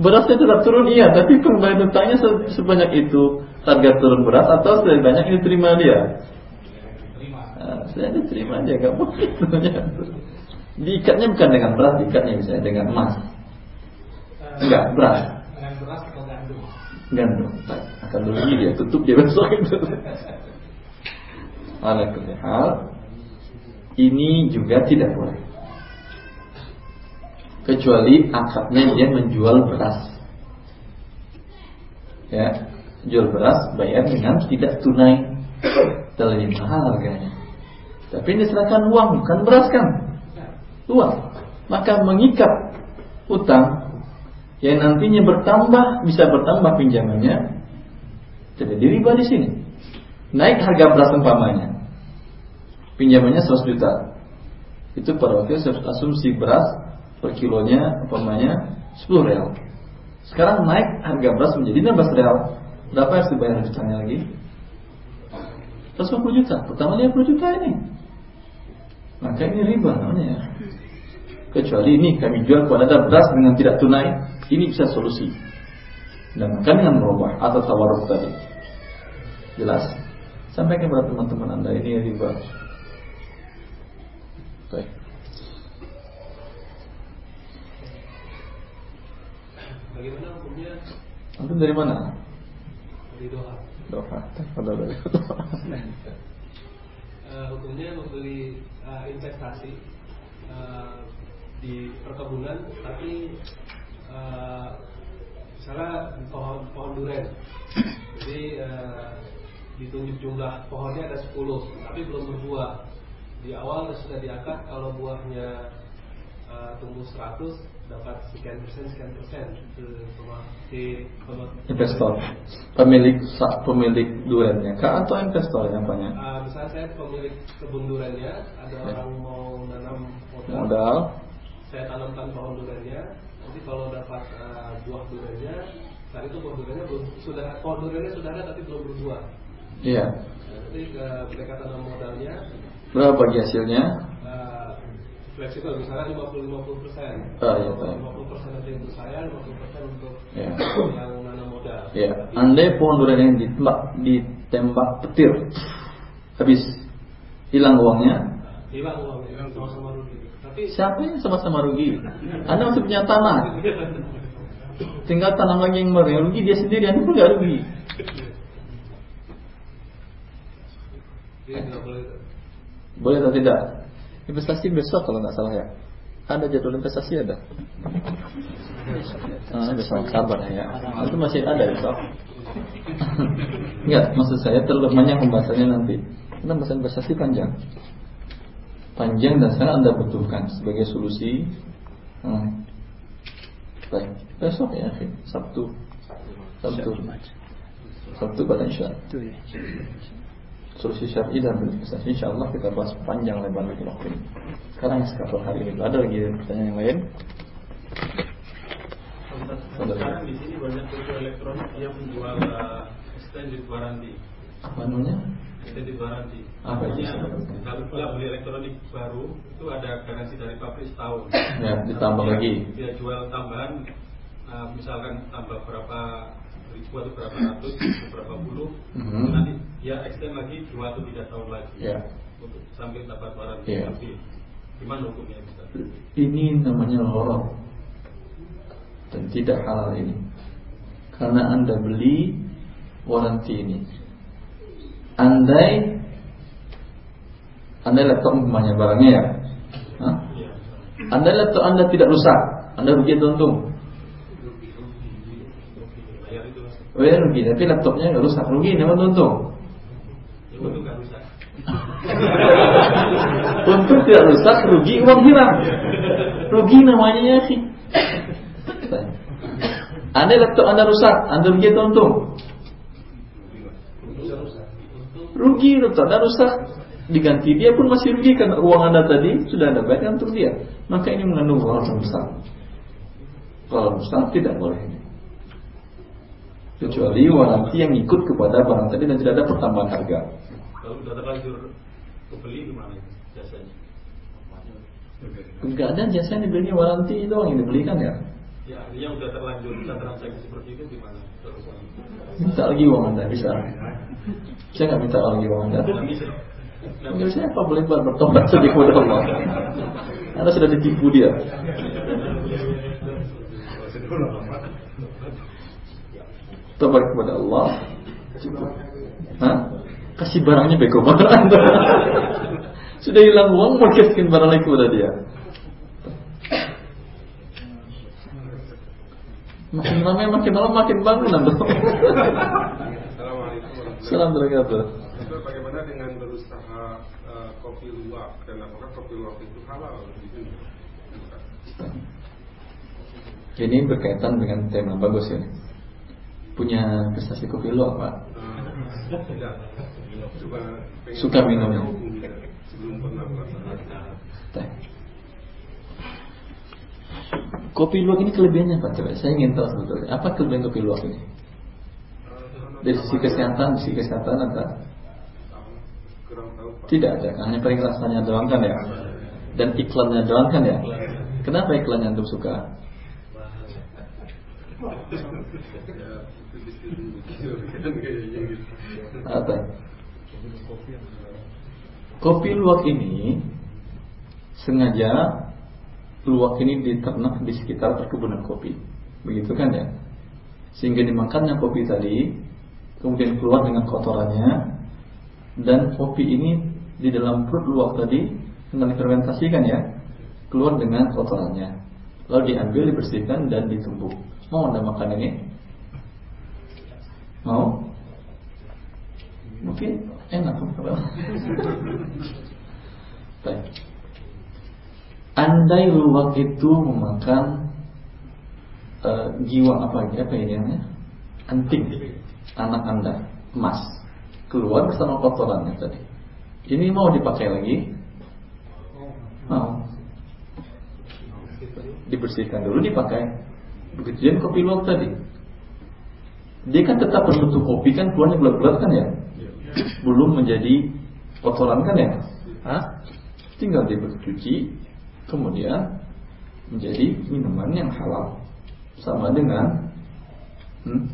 Berasnya tetap turun iya, tapi pengembalian utangnya se- sebanyak itu harga turun beras atau sebanyak ini terima dia. Saya diterima aja gak mungkin sebenarnya. Diikatnya bukan dengan beras, diikatnya misalnya dengan emas, Enggak, beras. Dengan beras atau gandum. gandum. Baik, akan rugi dia, tutup dia besok itu. Ala hal, ini juga tidak boleh. Kecuali akadnya dia menjual beras. Ya, jual beras bayar dengan tidak tunai. Terlalu mahal harganya. Tapi ini diserahkan uang, bukan beras kan? Uang. Maka mengikat utang yang nantinya bertambah bisa bertambah pinjamannya terjadi riba di sini. Naik harga beras umpamanya. Pinjamannya 100 juta. Itu pada waktu itu asumsi beras per kilonya umpamanya 10 real. Sekarang naik harga beras menjadi 16 real. Berapa harus dibayar jutanya lagi? 150 juta. Pertama 50 juta ini. Maka ini riba namanya. Kecuali ini kami jual kepada Anda beras dengan tidak tunai, ini bisa solusi. Dan makan dengan merubah atau tawaruf tadi. Jelas? Sampaikan kepada teman-teman Anda ini riba. Baik. Bagaimana hukumnya Antum dari mana? di Doha? Doha. Pada dari eh, hukumnya membeli eh, investasi eh, di perkebunan tapi eh, misalnya pohon pohon duren. Jadi eh, ditunjuk jumlah pohonnya ada 10 tapi belum berbuah. Di awal sudah diangkat kalau buahnya eh, tumbuh 100 dapat sekian persen sekian persen ke Investor, pemilik pemilik durennya kah atau investor yang banyak? Eh, misalnya saya pemilik kebun durennya ada Ya. orang mau nanam modal, Modal, saya tanamkan pohon durennya nanti kalau dapat eh, buah durennya saat itu buah durennya belum sudah pohon durennya sudah ada tapi belum berbuah iya. Nanti eh, mereka tanam modalnya Berapa bagi hasilnya? eh, fleksibel misalnya 50-50 persen Ah, iya, tahu. 50 persen nanti untuk saya 50 persen untuk Iya. yang nanam modal Ya, andai pohon durian yang ditembak, ditembak petir, habis hilang uangnya, hilang uangnya sama-sama rugi tapi siapa yang sama-sama rugi? Anda masih punya tanah, tinggal tanam lagi yang baru, yang rugi dia sendiri, Anda pun nggak rugi. boleh Boleh atau tidak? Investasi besok kalau nggak salah ya. Ada jadwal investasi ada. Ah, besok sabar ya. Itu masih ada besok. Enggak, maksud saya terlalu banyak pembahasannya nanti. Karena pembahasan investasi panjang. Panjang dan sangat Anda butuhkan sebagai solusi. Hmm. Baik, besok ya. Sabtu. Sabtu. Sabtu pada insya Itu ya. Solusi syar'i dan berinvestasi insya Allah kita bahas panjang lebar di waktu ini sekarang sekarang hari ini ada lagi pertanyaan yang lain Sekarang di sini banyak toko elektronik yang menjual uh, extended warranty. apa namanya Extended warranty. Apa itu? Artinya kalau kita beli elektronik baru itu ada garansi dari pabrik setahun. Ya, ditambah lagi. Dia, jual tambahan, uh, misalkan tambah berapa ribu atau berapa ratus, berapa puluh, Mhm. nanti dia extend lagi dua atau tiga tahun lagi. Ya. Untuk sampai dapat warranty Ya. lebih. Gimana hukumnya bisa? ini namanya lorong dan tidak halal ini karena anda beli waranti ini andai andai laptop umpamanya barangnya ya Hah? Iya. andai laptop anda tidak rusak anda rugi atau untung mas. oh ya rugi tapi laptopnya nggak rusak rugi namanya untung Ya Untung tidak rusak, rugi uang hilang. Rugi namanya ya sih. Anda laptop Anda rusak, Anda rugi atau untung? Rugi laptop Anda rusak, diganti dia pun masih rugi karena uang Anda tadi sudah Anda bayarkan untuk dia. Maka ini mengandung yang besar. Kalau besar tidak boleh. Kecuali waranti yang ikut kepada barang tadi dan tidak ada pertambahan harga. Kalau udah terlanjur kebeli gimana itu jasanya? Enggak ada jasa yang dibeli waranti doang yang dibelikan ya. Ya artinya udah terlanjur bisa transaksi seperti itu gimana? Terus Minta lagi uang anda bisa. Saya nggak minta lagi uang anda. nggak bisa. Apa boleh buat bertobat sedih kepada Allah. Anda sudah ditipu dia. Tobat kepada Allah. Cukup. Hah? Kasih barangnya bego banget anda. Sudah hilang uang, mau kasihkan barang lagi kepada dia. Makin lama makin lama makin bangun anda. Salam wabarakatuh. Bagaimana dengan berusaha eh, kopi luwak dan apakah kopi luwak itu halal di? Ini berkaitan dengan tema bagus ini. Punya prestasi kopi lu apa? Eh, tidak. Pengen Suka minum. Kopi luwak ini kelebihannya apa coba? Saya ingin tahu sebetulnya. Apa kelebihan kopi luwak ini? Dari sisi kesehatan, sisi kesehatan Pak. Tidak ada, hanya paling rasanya doang kan ya? Dan iklannya doang kan ya? Kenapa iklannya antum suka? Ya, gitu. Apa? Kopi luwak ini sengaja luwak ini diternak di sekitar perkebunan kopi. Begitu kan ya? Sehingga dimakannya kopi tadi kemudian keluar dengan kotorannya dan kopi ini di dalam perut luwak tadi dengan difermentasikan ya? Keluar dengan kotorannya. Lalu diambil dibersihkan dan ditumbuk. Mau anda makan ini? Mau? Mungkin enak Baik. Andai luwak itu memakan uh, jiwa apa apa ini namanya? Anting anak anda emas keluar bersama kotorannya tadi. Ini mau dipakai lagi? Mau. Dibersihkan dulu dipakai. Begitu kopi luwak tadi. Dia kan tetap berbentuk kopi kan keluarnya bulat-bulat kan ya? Belum menjadi kotoran kan ya? Hah? Tinggal dicuci, kemudian menjadi minuman yang halal. Sama dengan hmm,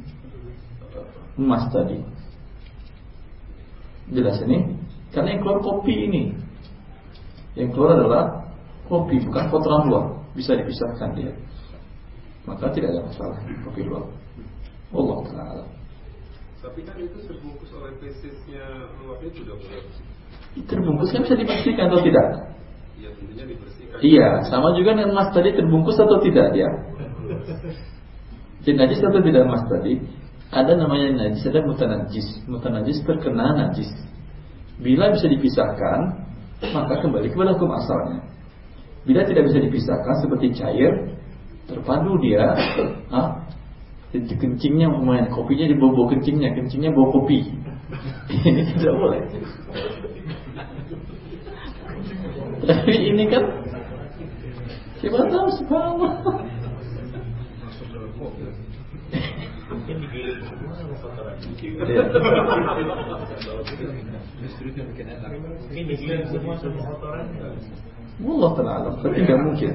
emas tadi. Jelas ini? Karena yang keluar kopi ini. Yang keluar adalah kopi, bukan kotoran luar. Bisa dipisahkan dia. Maka tidak ada masalah kopi luar. Allah Ta'ala. Tapi kan itu terbungkus oleh fesisnya luarnya sudah boleh. Terbungkus kan bisa dibersihkan atau tidak? Iya tentunya dibersihkan. Iya, sama juga dengan emas tadi terbungkus atau tidak dia? Jadi najis atau tidak emas tadi? Ada namanya najis, ada mutanajis. Mutanajis terkena najis. Bila bisa dipisahkan, maka kembali kepada hukum asalnya. Bila tidak bisa dipisahkan seperti cair, terpadu dia, ah, kencingnya main kopinya di bau kencingnya, kencingnya bau kopi. Ini tidak boleh. Tapi ini kan siapa tahu subhanallah. Mungkin semua. Iya. Allah taala tapi tidak mungkin.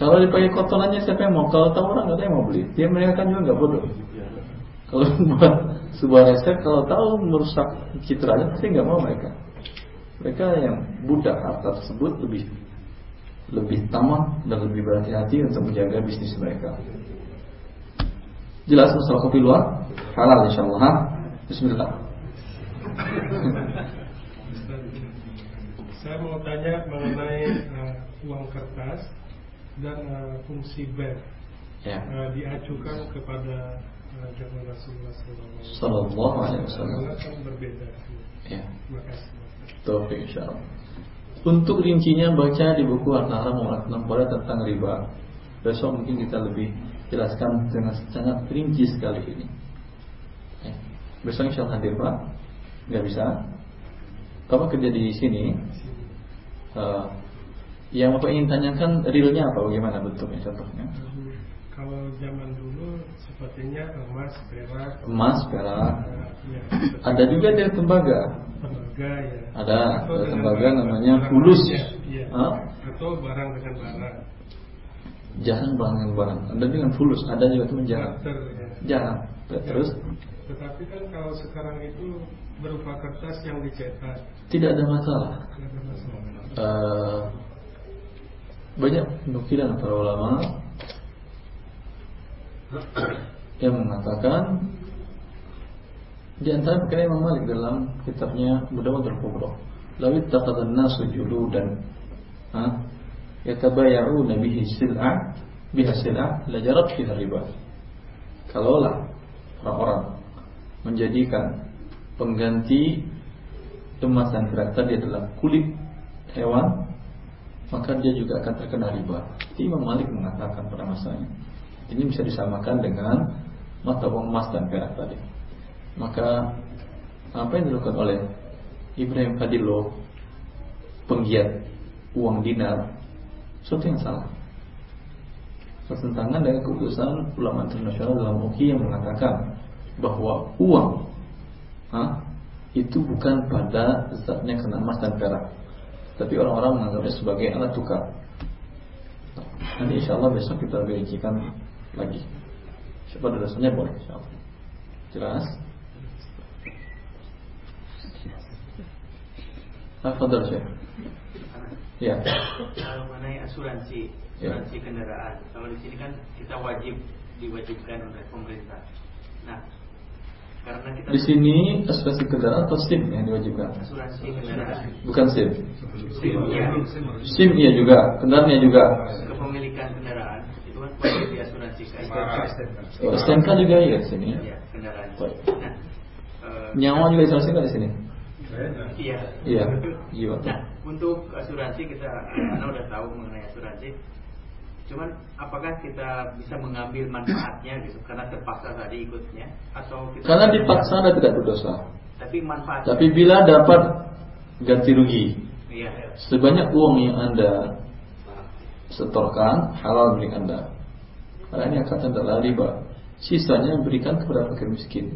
Kalau dipakai kotorannya siapa yang mau? Kalau tahu orang nggak ada yang mau beli. Dia mereka kan juga nggak bodoh. Kalau buat sebuah resep, kalau tahu merusak citranya pasti nggak mau mereka. Mereka yang budak harta tersebut lebih lebih tamak dan lebih berhati-hati untuk menjaga bisnis mereka. Jelas masalah kopi luar halal insya Allah. Bismillah. Saya mau tanya mengenai uh, uang kertas dan uh, fungsi bank ya. uh, diajukan kepada uh, zaman Rasulullah Sallallahu Alaihi Wasallam. kan berbeda. Ya. Terima kasih. Taufik insyaallah. Untuk rincinya baca di buku Harta Haram Mu'alam tentang riba. Besok mungkin kita lebih jelaskan dengan sangat rinci sekali ini. Ya. Besok insya Allah hadir Pak? Gak bisa? Bapak kerja di sini. Uh, yang Bapak ingin tanyakan realnya apa? Bagaimana bentuknya contohnya? Kalau zaman dulu sepertinya emas, perak. Emas, perak. Ya, Ada juga dari tembaga. Tembaga ya. Ada, Atau ada tembaga barang- namanya fulus. ya, iya. Hah? Atau barang dengan barang. Jarang barang dengan barang. Ada dengan fulus, ada juga teman jarang. Barter, ya. Jarang. Terus Tetapi kan kalau sekarang itu berupa kertas yang dicetak. tidak ada masalah. Tidak ada masalah. Eh, banyak penukilan para ulama yang mengatakan di antara perkara Imam Malik dalam kitabnya Mudawatul Kubra Lawit taqadan nasu juludan ha? Yatabaya'una bihi sil'a Biha sil'a Lajarat fiha riba Kalaulah orang-orang Menjadikan Pengganti Emas dan perak tadi adalah kulit hewan Maka dia juga akan terkena riba. Imam Malik mengatakan pada masanya Ini bisa disamakan dengan Mata uang emas dan perak tadi. Maka apa yang dilakukan oleh Ibrahim Fadilo penggiat uang dinar sesuatu yang salah. Bertentangan dengan keputusan ulama internasional dalam UKI yang mengatakan bahwa uang ha, itu bukan pada zatnya kena emas dan perak tapi orang-orang menganggapnya sebagai alat tukar nanti insya Allah besok kita rincikan lagi siapa dasarnya boleh insya Allah jelas Fadal Syekh. Ya. Kalau mengenai asuransi, Ya. asuransi kendaraan. Kalau di sini kan kita wajib diwajibkan oleh pemerintah. Nah, Karena kita Di sini asuransi kendaraan atau SIM yang diwajibkan? asuransi kendaraan. Bukan SIM. SIM, ya. SIM iya juga, kendaraannya juga. Kepemilikan kendaraan itu kan wajib diasuransikan. Oh, STNK juga iya di sini. Iya, kendaraan. Baik. Nah, eh, Nyawa juga asuransi nggak di sini? Iya. Iya, jiwa. Nah, untuk asuransi kita karena udah tahu mengenai asuransi. Cuman apakah kita bisa mengambil manfaatnya gitu karena terpaksa tadi ikutnya atau kita Karena dipaksa Anda tidak berdosa. Tapi manfaat Tapi bila dapat ganti rugi Iya. sebanyak uang yang Anda setorkan halal milik Anda. Karena ini akan adalah riba. Sisanya berikan kepada fakir miskin.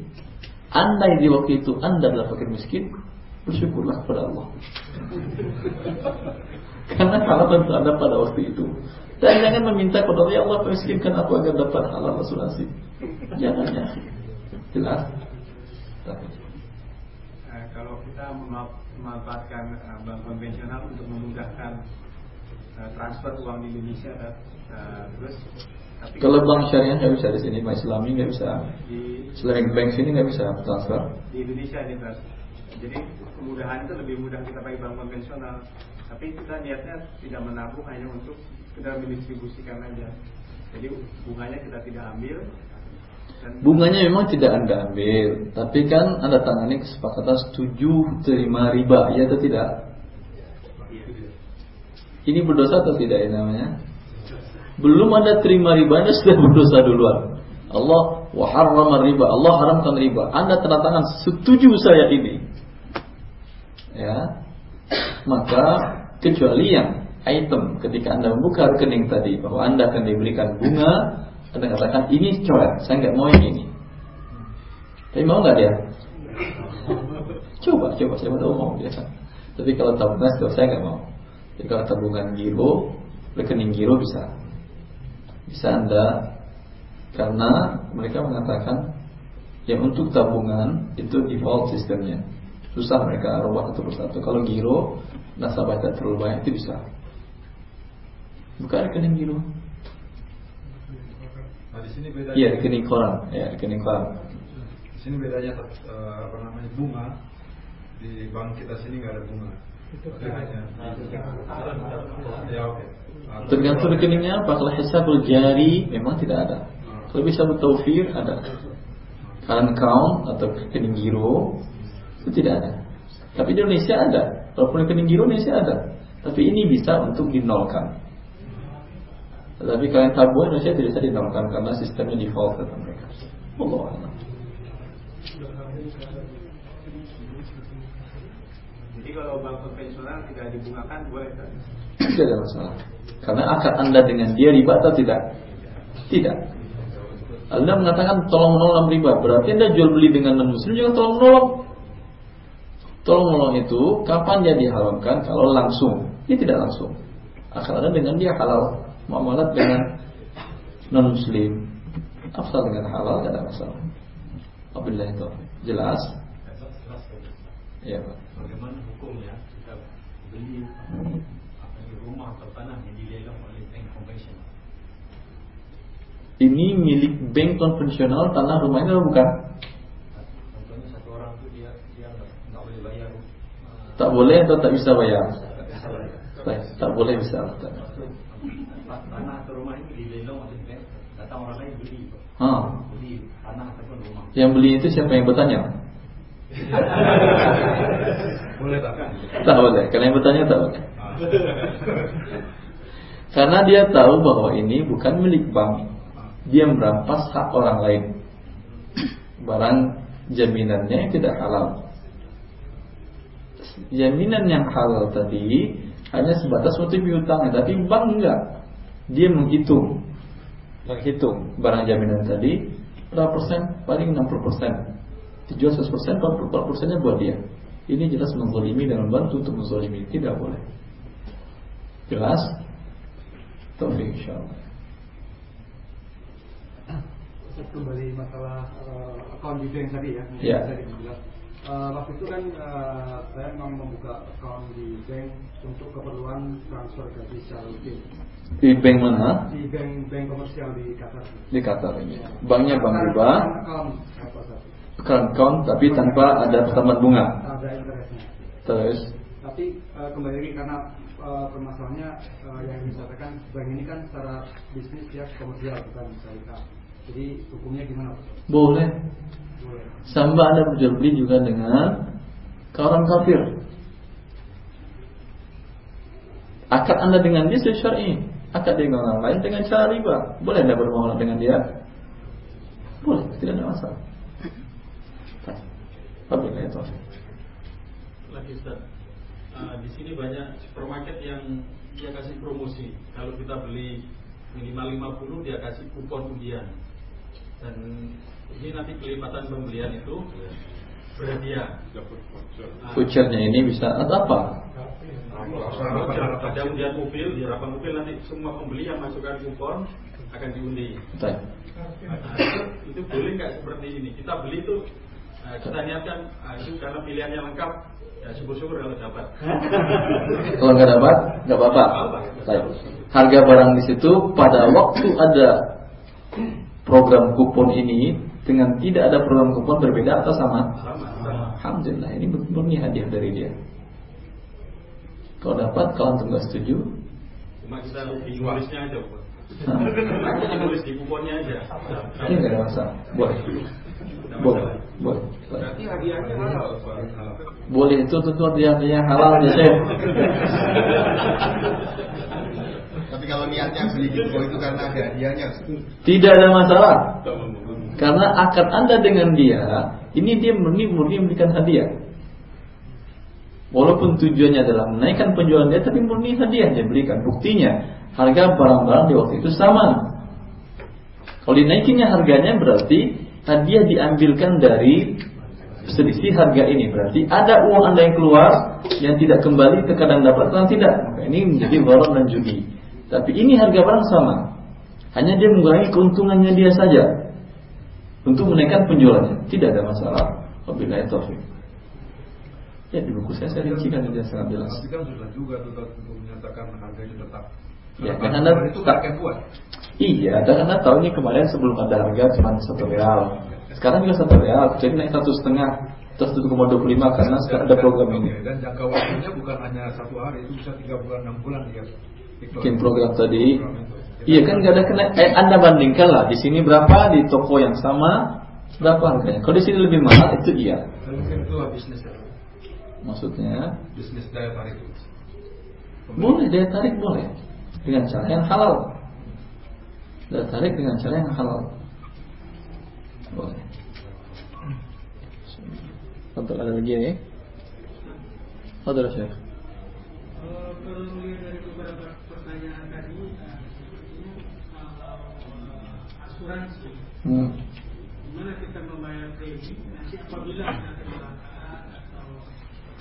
Andai di waktu itu Anda adalah fakir miskin, bersyukurlah kepada Allah. Karena halal tentu Anda pada waktu itu. Dan jangan meminta kepada Allah, ya Allah miskinkan aku agar dapat halal asuransi. Jangan ya. Jelas? Eh, kalau kita mema- memanfaatkan eh, bank konvensional untuk memudahkan eh, transfer uang di Indonesia terus tapi Kalau bank syariah nggak bisa di sini, bank Islami nggak bisa. di, Islamic Bank sini nggak bisa transfer. di Indonesia ini Bas. Jadi kemudahan itu lebih mudah kita pakai bank konvensional. Tapi kita niatnya tidak menabung hanya untuk sekedar mendistribusikan aja. Jadi bunganya kita tidak ambil. Dan Bunganya memang tidak Anda ambil, tapi kan Anda tangani kesepakatan setuju terima riba, ya atau tidak? Ini berdosa atau tidak ini namanya? Belum Anda terima riba, Anda sudah berdosa duluan. Allah wa harrama riba, Allah haramkan riba. Anda tanda tangan setuju saya ini. Ya. Maka kecuali yang item ketika Anda membuka rekening tadi bahwa Anda akan diberikan bunga, Anda katakan ini coret, saya nggak mau yang ini. Tapi mau nggak dia? Coba, coba saya tahu mau dia. Tapi kalau tabungan saya nggak mau. Jadi kalau tabungan giro, rekening giro bisa, bisa Anda karena mereka mengatakan yang untuk tabungan itu default sistemnya susah mereka rubah satu persatu. Kalau giro nasabah tidak terlalu banyak itu bisa. Bukan rekening giro. Nah, di sini bedanya. Iya rekening koran, ya rekening koran. Di sini bedanya eh, apa namanya bunga di bank kita sini nggak ada bunga. Tapi hanya ya oke. Atau- Tergantung rekeningnya apa. Kalau hesabul jari memang tidak ada. Kalau bisa bertaufir ada. Current account atau rekening giro itu tidak ada. Tapi di Indonesia ada. Walaupun rekening giro Indonesia ada. Tapi ini bisa untuk dinolkan. Tetapi kalian tabungan Indonesia tidak bisa dinolkan karena sistemnya default kata mereka. Allah a'lam. Jadi kalau bank konvensional tidak dibungakan boleh kan? Tidak ada masalah. Karena akad Anda dengan dia riba atau tidak? Tidak. Anda mengatakan tolong menolong riba, berarti Anda jual beli dengan non muslim juga tolong menolong. Tolong menolong itu kapan dia diharamkan? Kalau langsung, dia tidak langsung. Akad Anda dengan dia halal, muamalat dengan non muslim, asal dengan halal tidak ada masalah. Apabila itu jelas, ya Pak. Bagaimana hukumnya kita beli apa ini, rumah atau tanah yang dilelang oleh bank konvensional? Ini milik bank konvensional tanah rumahnya bukan? Contohnya satu orang itu dia dia nggak boleh bayar. eh, Tak boleh atau tak bisa bayar? nggak bisa bayar. Tak, tak boleh bisa. Tak. Tanah atau rumah ini dilelang oleh bank, datang orang lain beli, Ha. beli tanah ataupun rumah. Yang beli itu siapa yang bertanya? Boleh tak? Tak boleh. Kalau yang bertanya tak boleh. Karena dia tahu bahwa ini bukan milik bank. Dia merampas hak orang lain. Barang jaminannya tidak halal. Jaminan yang halal tadi hanya sebatas motif piutangnya, tapi bank enggak. Dia menghitung. Menghitung barang jaminan tadi berapa persen? Paling 60 persen. Dijual 100 persen, 44 persennya buat dia. Ini jelas menzolimi dan membantu untuk menzolimi. Tidak boleh. Jelas? Taufik insyaAllah. kembali masalah uh, account di bank tadi ya. Ya. bisa dibilang. Uh, waktu itu kan uh, saya memang membuka account di bank untuk keperluan transfer gaji secara rutin. Di bank mana? Di bank bank komersial di Qatar. Di Qatar ini. Banknya bank riba. Account current account tapi tanpa ada pertambahan bunga. Ada interestnya. Terus Tapi eh, kembali lagi karena eh, permasalahannya eh, yang disampaikan bank ini kan secara bisnis ya komersial bukan syariah. Jadi hukumnya gimana? Boleh Boleh. Sama Anda berjual beli juga dengan orang kafir. Akad Anda dengan dia sesuai syar'i. Akad dengan orang lain dengan cara riba. Boleh Anda bermuamalah dengan dia? Boleh, tidak ada masalah. Wabillahi taufiq. lagi Ustaz. Uh, di sini banyak supermarket yang dia kasih promosi. Kalau kita beli minimal 50 dia kasih kupon undian. Dan ini nanti kelipatan pembelian itu berhadiah. Nah, Vouchernya ini bisa atau apa? Ada undian mobil, berapa mobil nanti semua pembeli yang masukkan kupon akan diundi. Nah, itu, itu boleh nggak seperti ini? Kita beli itu eh, kita niatkan ah, itu karena pilihannya lengkap, ya syukur-syukur kalau dapat. Kalau nggak dapat, nggak apa-apa. Baik. Harga barang di situ pada waktu ada program kupon ini dengan tidak ada program kupon berbeda atau sama? Alhamdulillah ini murni hadiah dari dia. Kalau dapat, kalau antum nggak setuju, Cuma kita lebih nulisnya aja, Pak. Kita nulis di kuponnya aja. ini nggak ada masalah. Boleh. Boleh. Boleh. Berarti hadiahnya halal. Boleh itu tentu hadiahnya halal ya Syekh. Tapi kalau niatnya beli toko itu karena ada hadiahnya. Tidak ada masalah. Karena akad Anda dengan dia, ini dia murni murni memberikan hadiah. Walaupun tujuannya adalah menaikkan penjualan dia, tapi murni hadiah dia berikan. Buktinya, harga barang-barang di waktu itu sama. Kalau dinaikinnya harganya berarti hadiah diambilkan dari selisih harga ini. Berarti ada uang Anda yang keluar yang tidak kembali terkadang dapat, kadang tidak. Maka ini menjadi gharar dan judi. Tapi ini harga barang sama. Hanya dia mengurangi keuntungannya dia saja untuk menaikkan penjualannya. Tidak ada masalah. Wabillahi taufik. Ya di buku saya saya rincikan dia sangat jelas. Tapi kan sudah juga untuk menyatakan harganya tetap. Ya, Karena kan Anda itu tak- mereka buat. Iya, dan anda tahu ini kemarin sebelum ada harga cuma satu real. Sekarang juga satu real, jadi naik satu setengah, terus satu koma dua puluh lima karena sekarang ada program ini. Dan jangka waktunya bukan hanya satu hari, itu bisa tiga bulan, enam bulan iklan. Bikin program tadi, iya kan nggak ada kena. Eh, anda bandingkan lah di sini berapa, di toko yang sama berapa harganya. Kalau di sini lebih mahal itu iya. Mungkin itu bisnis ya. Maksudnya Bisnis daya tarik. boleh daya tarik boleh dengan cara yang halal. Daya tarik dengan cara yang halal. Boleh. Untuk ada lagi ya? Ada Syekh. Kalau kalau melihat dari beberapa pertanyaan tadi, eh, artinya kalau eh, asuransi, Hmm. di mana kita membayar premi, nanti apabila ada kecelakaan atau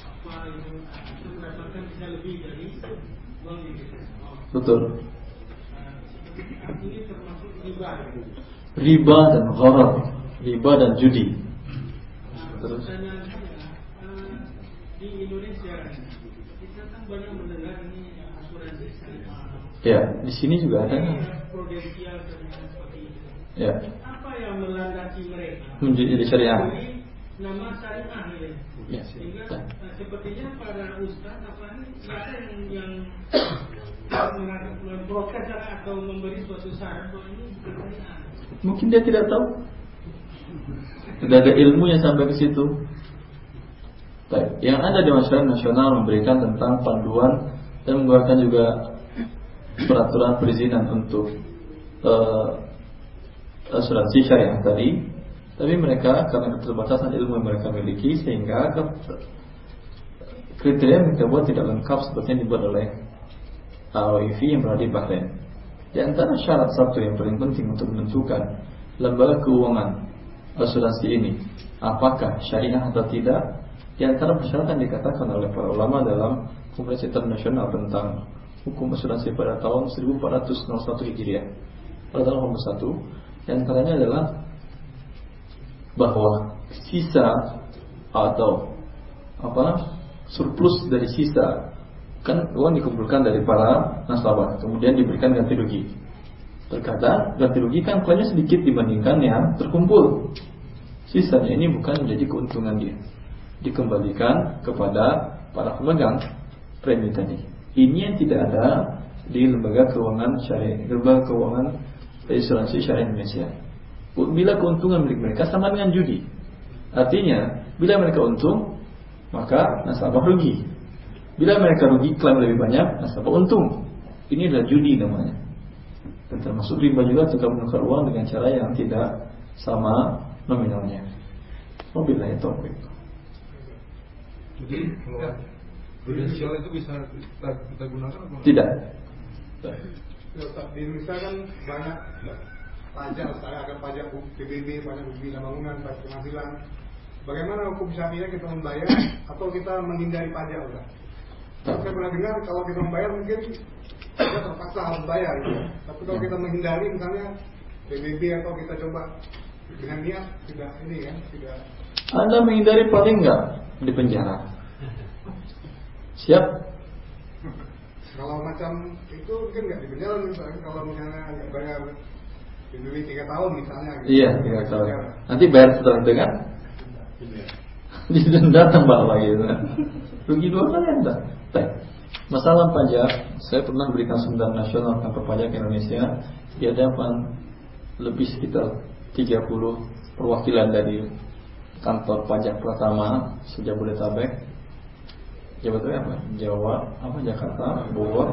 apa itu, itu mendapatkan bisa lebih dari uang yang kita setor. Betul. Seperti ini termasuk riba. Riba dan gharar, riba dan judi. Nah, Terus. eh, di Indonesia kita kan banyak mendengar ini asuransi. Ya, di sini juga ada. Prudensial. Ya, Apa yang melandasi mereka? menjadi syariah. Nama syariah ya. Ya, Sehingga eh, sepertinya para ustaz apa ini siapa yang yang memprotes atau memberi suatu saran bahwa ini bukan syariah. Mungkin dia tidak tahu. Tidak ada ilmunya sampai ke situ. Baik, yang ada di masyarakat nasional memberikan tentang panduan dan mengeluarkan juga peraturan perizinan untuk eh, asuransi syariah tadi. Tapi mereka karena keterbatasan ilmu yang mereka miliki sehingga kriteria yang mereka buat tidak lengkap seperti yang dibuat oleh AOIV yang berada di Bahrain. Di antara syarat satu yang paling penting untuk menentukan lembaga keuangan asuransi ini apakah syariah atau tidak di antara persyaratan dikatakan oleh para ulama dalam Konferensi Internasional tentang hukum asuransi pada tahun 1401 Hijriah. Pada tahun 81 di antaranya adalah bahwa sisa atau apa surplus dari sisa kan uang dikumpulkan dari para nasabah kemudian diberikan ganti rugi terkadang ganti rugi kan klaimnya sedikit dibandingkan yang terkumpul Sisanya ini bukan menjadi keuntungan dia. Dikembalikan kepada para pemegang premi tadi. Ini yang tidak ada di lembaga keuangan syariah, lembaga keuangan asuransi syariah Indonesia. Bila keuntungan milik mereka sama dengan judi. Artinya, bila mereka untung, maka nasabah rugi. Bila mereka rugi, klaim lebih banyak, nasabah untung. Ini adalah judi namanya. Dan termasuk riba juga tukar menukar uang dengan cara yang tidak sama nominalnya. Wabillahi taufiq. Jadi prudensial itu bisa kita, kita gunakan apa? Tidak. Di Indonesia kan banyak pajak, saya ada pajak PBB, pajak bina bangunan, pajak penghasilan. Bagaimana hukum syariah kita membayar atau kita menghindari pajak, Ustaz? Saya pernah dengar kalau kita membayar mungkin kita terpaksa harus bayar, gitu. tapi kalau kita menghindari misalnya PBB atau kita coba dengan niat tidak ini kan, tidak Anda menghindari paling enggak di penjara. Siap? Kalau macam itu mungkin nggak di penjara misalnya kalau misalnya nggak bayar dibeli tiga tahun misalnya. Gitu. Iya, tiga tahun. Nanti bayar setelah kan? Didenda tambah lagi. Rugi dua kali anda. Baik. Masalah pajak, saya pernah berikan seminar nasional tentang pajak Indonesia di hadapan lebih sekitar 30 perwakilan dari kantor pajak pertama sejak Bodetabek Jawa Tengah apa? Jawa, apa Jakarta, Bogor.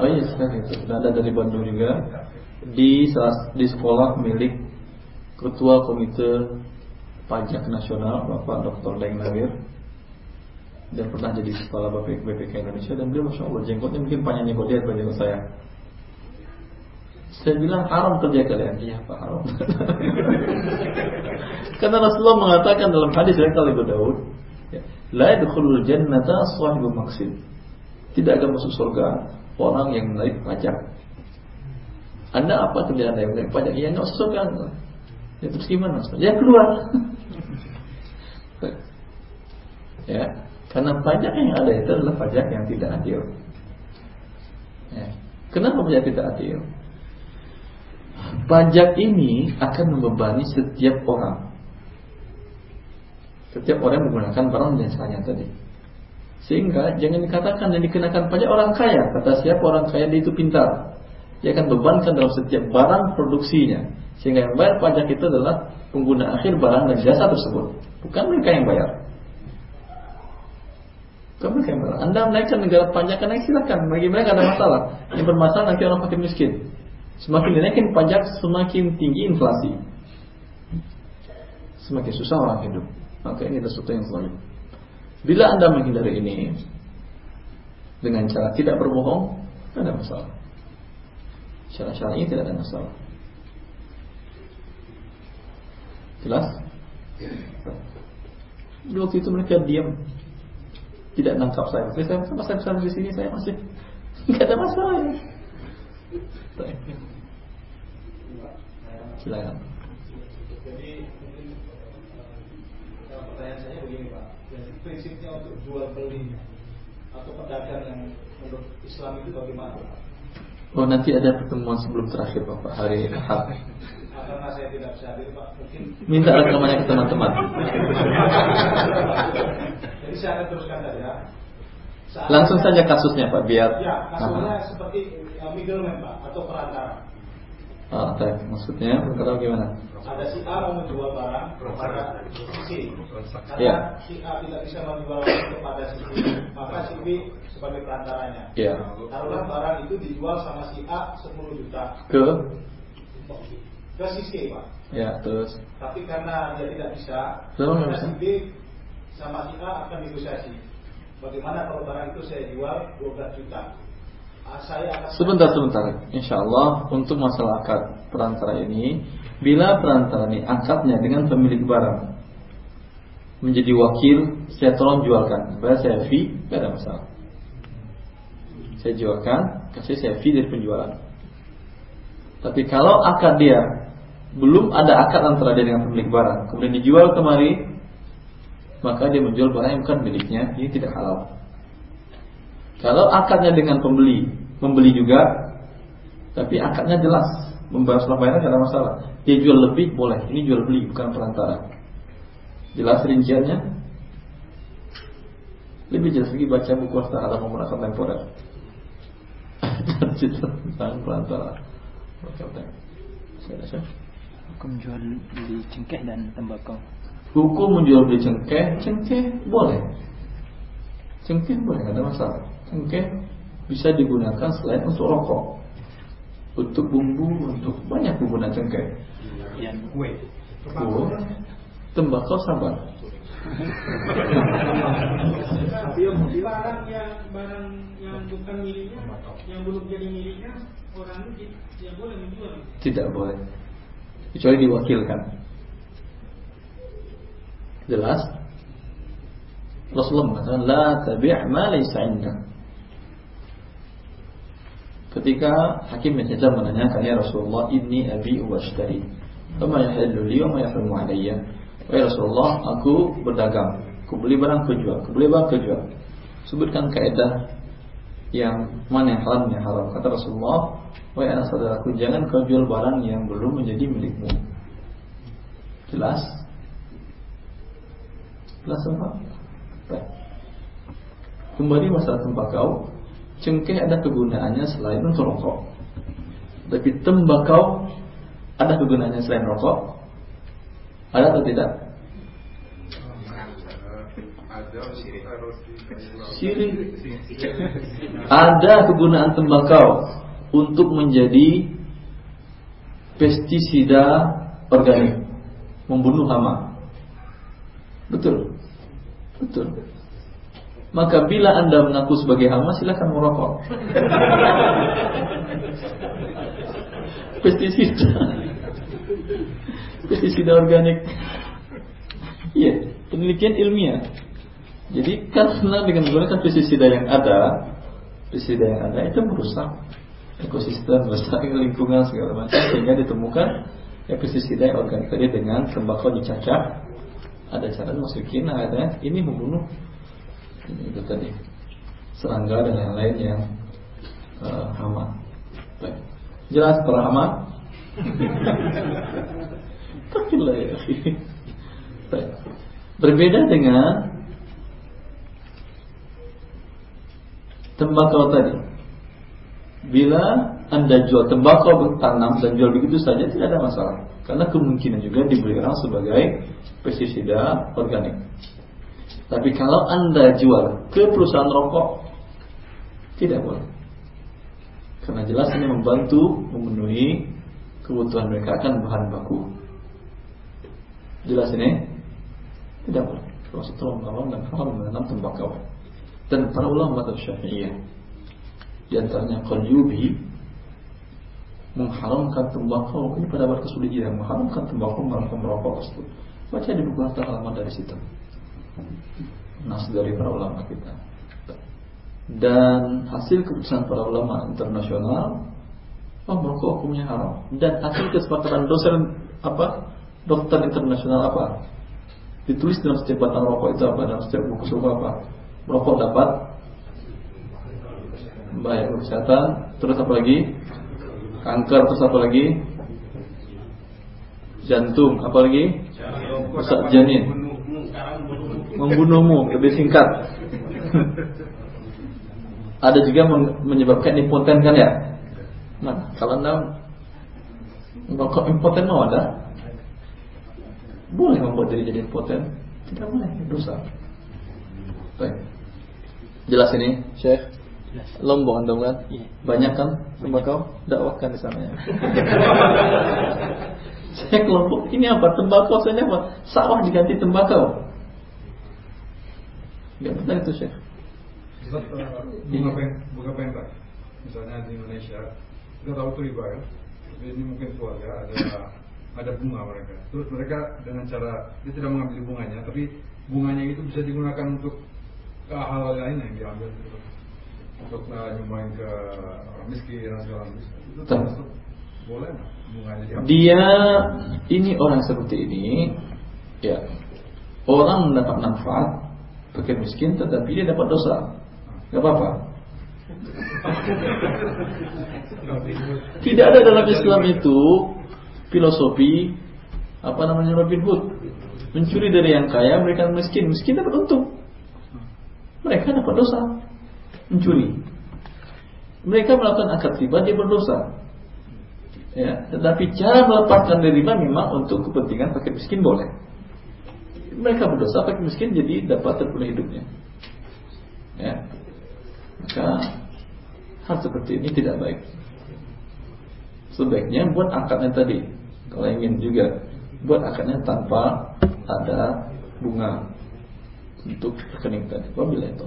Oh iya sekali itu. Sudah ada dari Bandung juga di di sekolah milik Ketua Komite Pajak Nasional Bapak Dr. Deng Nawir dan pernah jadi kepala BPK, Indonesia dan beliau masya Allah jenggotnya mungkin panjang jenggot dia daripada saya. Saya bilang haram kerja kalian. Iya Pak haram. Karena Rasulullah mengatakan dalam hadis dari Abu Daud, la yadkhulul jannata sahibu maksid. Tidak akan masuk surga orang yang menarik pajak. Anda apa kerjaan yang menarik pajak? Ya nggak masuk surga. Ya terus gimana? Ya keluar. ya, karena pajak yang ada itu adalah pajak yang tidak adil. Ya. Kenapa pajak tidak adil? Pajak ini akan membebani setiap orang. Setiap orang menggunakan barang dan jasanya tadi. Sehingga jangan dikatakan yang dikenakan pajak orang kaya. Kata siapa orang kaya dia itu pintar. Dia akan bebankan dalam setiap barang produksinya. Sehingga yang bayar pajak itu adalah pengguna akhir barang dan jasa tersebut. Bukan mereka yang bayar. Bukan yang. Anda menaikkan negara pajak karena silakan. Bagi mereka ada masalah. Yang bermasalah nanti orang fakir miskin. Semakin dinaikin pajak, semakin tinggi inflasi. Semakin susah orang hidup. Maka ini adalah sesuatu yang zalim. Bila Anda menghindari ini dengan cara tidak berbohong, tidak ada masalah. Cara-cara ini tidak ada masalah. Jelas? Di waktu itu mereka diam, tidak nangkap saya. Saya saya saya di sini saya masih nggak ada masalah. Silakan. Jadi mungkin pertanyaan saya begini Pak. Jadi prinsipnya untuk jual beli atau pedagang yang menurut Islam itu bagaimana Pak? Oh nanti ada pertemuan sebelum terakhir Bapak hari Ahad. Karena saya tidak bisa hadir Pak, mungkin minta rekamannya ke teman-teman. Jadi saya akan teruskan saja. Saat Langsung saja kasusnya Pak biar. Ya, kasusnya seperti middleman Pak atau perantara. Oh, baik. Maksudnya perkara gimana? Ada si A mau menjual barang kepada si. Karena Ya. si A tidak bisa menjual barang kepada si B, maka si B sebagai perantaranya. Ya. Taruhlah barang itu dijual sama si A 10 juta Ke ke si C Pak. ya terus Tapi karena dia tidak bisa, nggak maka si B sama si A akan negosiasi. Bagaimana kalau barang itu saya jual 12 juta? Sebentar sebentar. Insya Allah untuk masalah akad perantara ini, bila perantara ini akadnya dengan pemilik barang menjadi wakil, saya tolong jualkan. Bayar saya fee, tidak ada masalah. Saya jualkan, kasih saya fee dari penjualan. Tapi kalau akad dia belum ada akad antara dia dengan pemilik barang, kemudian dijual kemari, maka dia menjual barang yang bukan miliknya, ini tidak halal. Kalau akadnya dengan pembeli, membeli juga, tapi akadnya jelas bayaran tidak ada masalah. Dia jual lebih boleh. Ini jual beli bukan perantara. Jelas rinciannya? Lebih jelas lagi baca buku harta alam menggunakan temporer. tentang perantara. Hukum jual beli cengkeh dan tembakau. Hukum menjual beli cengkeh, cengkeh boleh. Cengkeh boleh, tidak ada masalah. Cengkeh bisa digunakan selain untuk rokok, untuk bumbu, untuk banyak penggunaan cengkeh. Yang kue. Kue, tembakau sabar. barang yang barang yang bukan miliknya, yang belum jadi miliknya, orang itu tidak boleh menjual. Tidak boleh. Kecuali diwakilkan. Jelas? Rasulullah mengatakan la tabi' ma laysa indak. Ketika Hakim bin menanyakan ya Rasulullah inni abi wa ashtari. Fama yahillu li wa ma yahrumu alayya. Wahai Rasulullah, aku berdagang. Aku beli barang, aku jual. Aku beli barang, aku jual. Sebutkan kaidah yang mana yang halal yang haram. Kata Rasulullah, wahai anak saudaraku, jangan kau jual barang yang belum menjadi milikmu. Jelas? Jelas apa? Kembali masalah tembakau, cengkeh ada kegunaannya selain untuk rokok. Tapi tembakau ada kegunaannya selain rokok. Ada atau tidak? Sirik. Ada kegunaan tembakau untuk menjadi pestisida organik, membunuh hama. Betul. Betul. Maka bila Anda mengaku sebagai hama silahkan merokok. pestisida. Pestisida organik. Iya, penelitian ilmiah. Jadi karena dengan menggunakan pestisida yang ada, pestisida yang ada itu merusak ekosistem, merusak lingkungan segala macam sehingga ditemukan ya, pestisida organik tadi dengan tembakau dicacah ada cara masukin ada ini membunuh itu tadi serangga dan yang lain yang uh, hama. Baik. Jelas para hama? Takillah ya. Baik. Berbeda dengan tembakau tadi. Bila Anda jual tembakau tanam dan jual begitu saja tidak ada masalah. Karena kemungkinan juga dibeli orang sebagai pestisida organik. Tapi kalau Anda jual ke perusahaan rokok tidak boleh. Karena jelas ini membantu memenuhi kebutuhan mereka akan bahan baku. Jelas ini tidak boleh. Rasulullah melarang dan haram menanam tembakau. Dan para ulama mazhab Syafi'iyah di antaranya Qalyubi mengharamkan tembakau ini pada abad ke mengharamkan tembakau merokok merokok tersebut. Baca di buku halaman dari situ. Nas dari para ulama kita. Dan hasil keputusan para ulama internasional Oh merokok hukumnya haram. Dan hasil kesepakatan dosen apa? Dokter internasional apa? Ditulis dalam setiap batang rokok itu apa? Dalam setiap buku suku apa? Merokok dapat bahaya kesehatan terus apa lagi? Kanker terus apa lagi? Jantung apa lagi? Rusak janin membunuhmu lebih singkat ada juga menyebabkan impoten kan ya nah kalau anda merokok impoten mau ada boleh membuat diri jadi impoten tidak boleh dosa baik Jelas ini, Syekh? Jelas. Lombok antum kan? Iya. Banyak kan tembakau? Dakwahkan di sana ya. Syekh Lombok ini apa? Tembakau saja apa? Sawah diganti tembakau. Gak benar itu Syekh. bunga pen, bunga pentak. Misalnya di Indonesia, kita tahu itu riba ya. Tapi ini mungkin keluarga ada ada bunga mereka. Terus mereka dengan cara dia tidak mengambil bunganya, tapi bunganya itu bisa digunakan untuk ke hal lain yang diambil gitu. untuk uh, nyumbang ke orang miskin dan segala macam itu termasuk boleh bunganya diambil dia ini orang seperti ini ya orang mendapat manfaat fakir miskin tetapi dia dapat dosa nggak apa-apa Tidak ada dalam Islam itu filosofi apa namanya Robin Hood. Mencuri dari yang kaya, mereka miskin. Miskin dapat untung. Mereka dapat dosa. Mencuri. Mereka melakukan akad riba, dia berdosa. Ya, tetapi cara melepaskan dari riba memang untuk kepentingan pakai miskin boleh. Mereka berdosa pakai miskin jadi dapat terpenuhi hidupnya. Ya. Maka hal seperti ini tidak baik. Sebaiknya buat akadnya tadi. Kalau ingin juga buat akadnya tanpa ada bunga untuk rekening tadi. Wabillahi itu.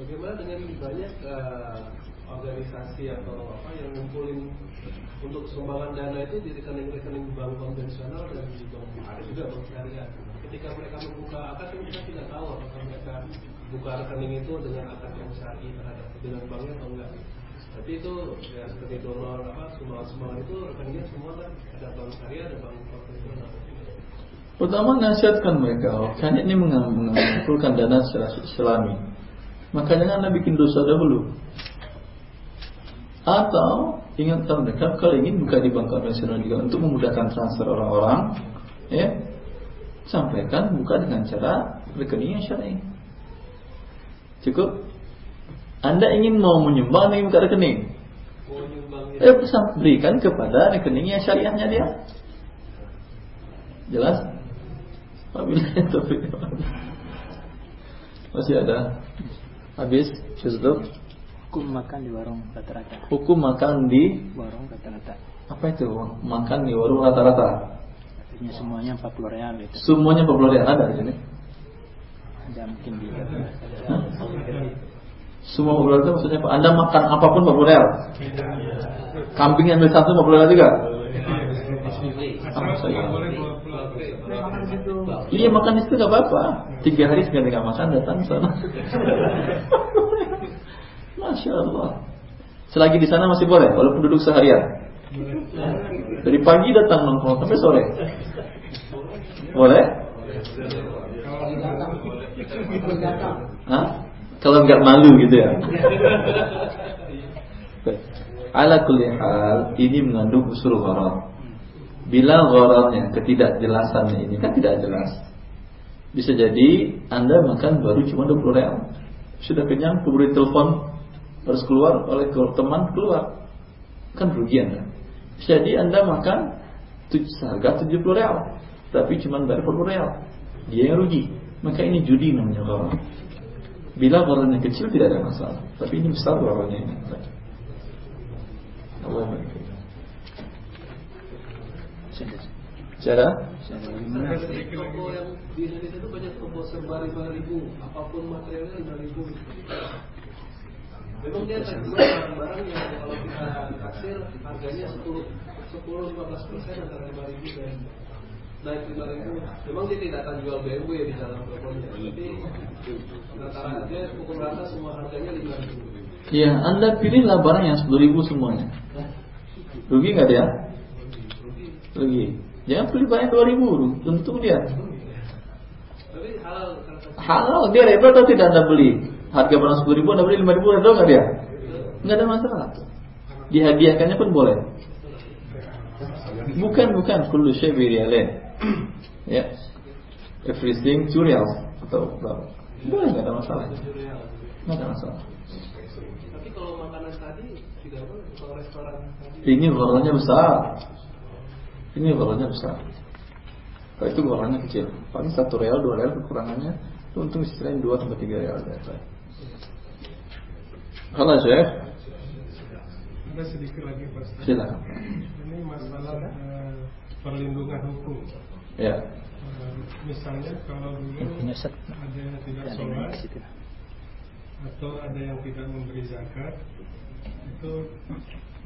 Bagaimana dengan banyak uh, organisasi atau apa yang ngumpulin untuk sumbangan dana itu di rekening-rekening bank konvensional dan di bank ada juga bank syariah. Ketika mereka membuka akad kan kita tidak tahu apakah mereka buka rekening itu dengan akad yang syari terhadap dengan banknya atau enggak. Tapi itu ya seperti donor apa sumbangan-sumbangan itu rekeningnya semua kan ada bank syariah ada bank konvensional. Pertama nasihatkan mereka, kan ini mengumpulkan dana secara islami. Maka jangan anda bikin dosa dahulu. Atau ingatkan mereka kalau ingin buka di bank konvensional juga untuk memudahkan transfer orang-orang, ya sampaikan buka dengan cara rekening yang syar'i. Cukup. Anda ingin mau menyumbang ingin buka rekening. Eh, berikan kepada rekening yang syariahnya dia. Jelas? Masih ada? Habis? Syuzduk? Hukum makan di warung rata-rata. Hukum makan di warung rata-rata. Apa itu? Makan di warung rata-rata. Artinya semuanya 40 real itu. Semuanya 40 real ada di sini. Ada mungkin di Semua 40 real itu maksudnya apa? Anda makan apa pun 40 real. Kambing yang satu 50 real juga. Apa saya? Iya makan itu gak apa-apa. Tiga hari sekali nggak makan datang sana. Masya Allah. Selagi di sana masih boleh, walaupun duduk seharian. Dari pagi datang nongkrong sampai sore. Boleh? Hah? Kalau nggak malu gitu ya. Ala kulli hal ini mengandung usul gharar. Bila ghararnya ketidakjelasannya ini kan tidak jelas. Bisa jadi Anda makan baru cuma 20 real. Sudah kenyang, keburu telepon harus keluar oleh teman keluar. Kan rugi anda jadi anda makan harga 70 real tapi cuma bayar 40 real. Dia yang rugi. Maka ini judi namanya orang bila orangnya kecil tidak ada masalah tapi ini besar orangnya ini. Allah Cara? Toko serba lima ribu, apa pun materialnya lima ribu. Memang dia akan jual barang-barang yang kalau kita taksir harganya 10 10 15 persen antara 5 ribu dan naik 5 ribu. Memang dia tidak akan jual BMW di dalam tapi rata-rata pukul rata semua harganya 5 ribu. Iya, Anda pilihlah barang yang 10 ribu semuanya. Rugi nggak dia? Rugi. Jangan pilih barang yang 2 ribu, untung dia. Halal. Halal, dia ribet atau tidak Anda beli? Harga barang sepuluh ribu, anda beli lima ribu, ada nggak dia? Nggak ada masalah. Dihadiahkannya pun boleh. Bukan bukan kullu syai Ya. Everything two reals atau berapa? Boleh nggak ada masalah. Nggak ada masalah. Tapi kalau makanan tadi tidak boleh kalau restoran Ini gorongnya besar. Ini gorongnya besar. Kalau itu gorongnya kecil, paling satu real, dua real kekurangannya. Untung istilahnya dua sampai tiga real. Halo Syekh. Ada sedikit lagi Pak. Silakan. Ini masalah uh, perlindungan hukum. Ya. Uh, misalnya kalau dulu ada yang tidak sholat atau ada yang tidak memberi zakat itu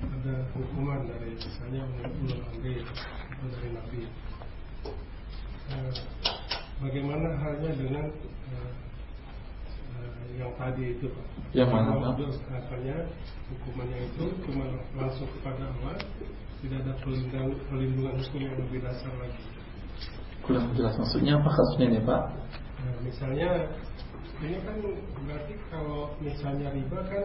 ada hukuman dari misalnya ulul amri atau dari nabi. Uh, bagaimana halnya dengan uh, yang tadi itu Pak. Yang mana Pak? Hukumannya itu cuma langsung kepada Allah, tidak ada perlindungan, perlindungan hukum yang lebih dasar lagi. Kurang jelas maksudnya apa kasusnya nih Pak? Nah, misalnya ini kan berarti kalau misalnya riba kan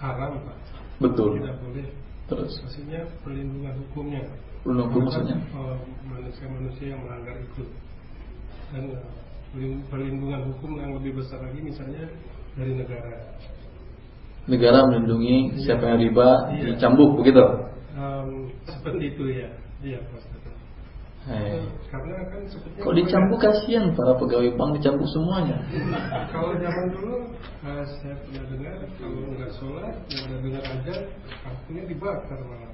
haram pak. Betul. Tidak boleh. Terus. Maksudnya perlindungan hukumnya. Perlindungan hukum maksudnya? Oh, manusia-manusia yang melanggar itu dan eh, perlindungan hukum yang lebih besar lagi misalnya dari negara. Negara melindungi siapa yang riba Iya. dicambuk begitu. Um, seperti itu ya, iya Pak. Hei. Karena kan sepertinya Kok dicambuk kasihan para pegawai bank dicambuk semuanya. Kalau zaman dulu eh, saya pernah dengar kalau nggak sholat, nggak ada dengar aja, kartunya dibakar malah.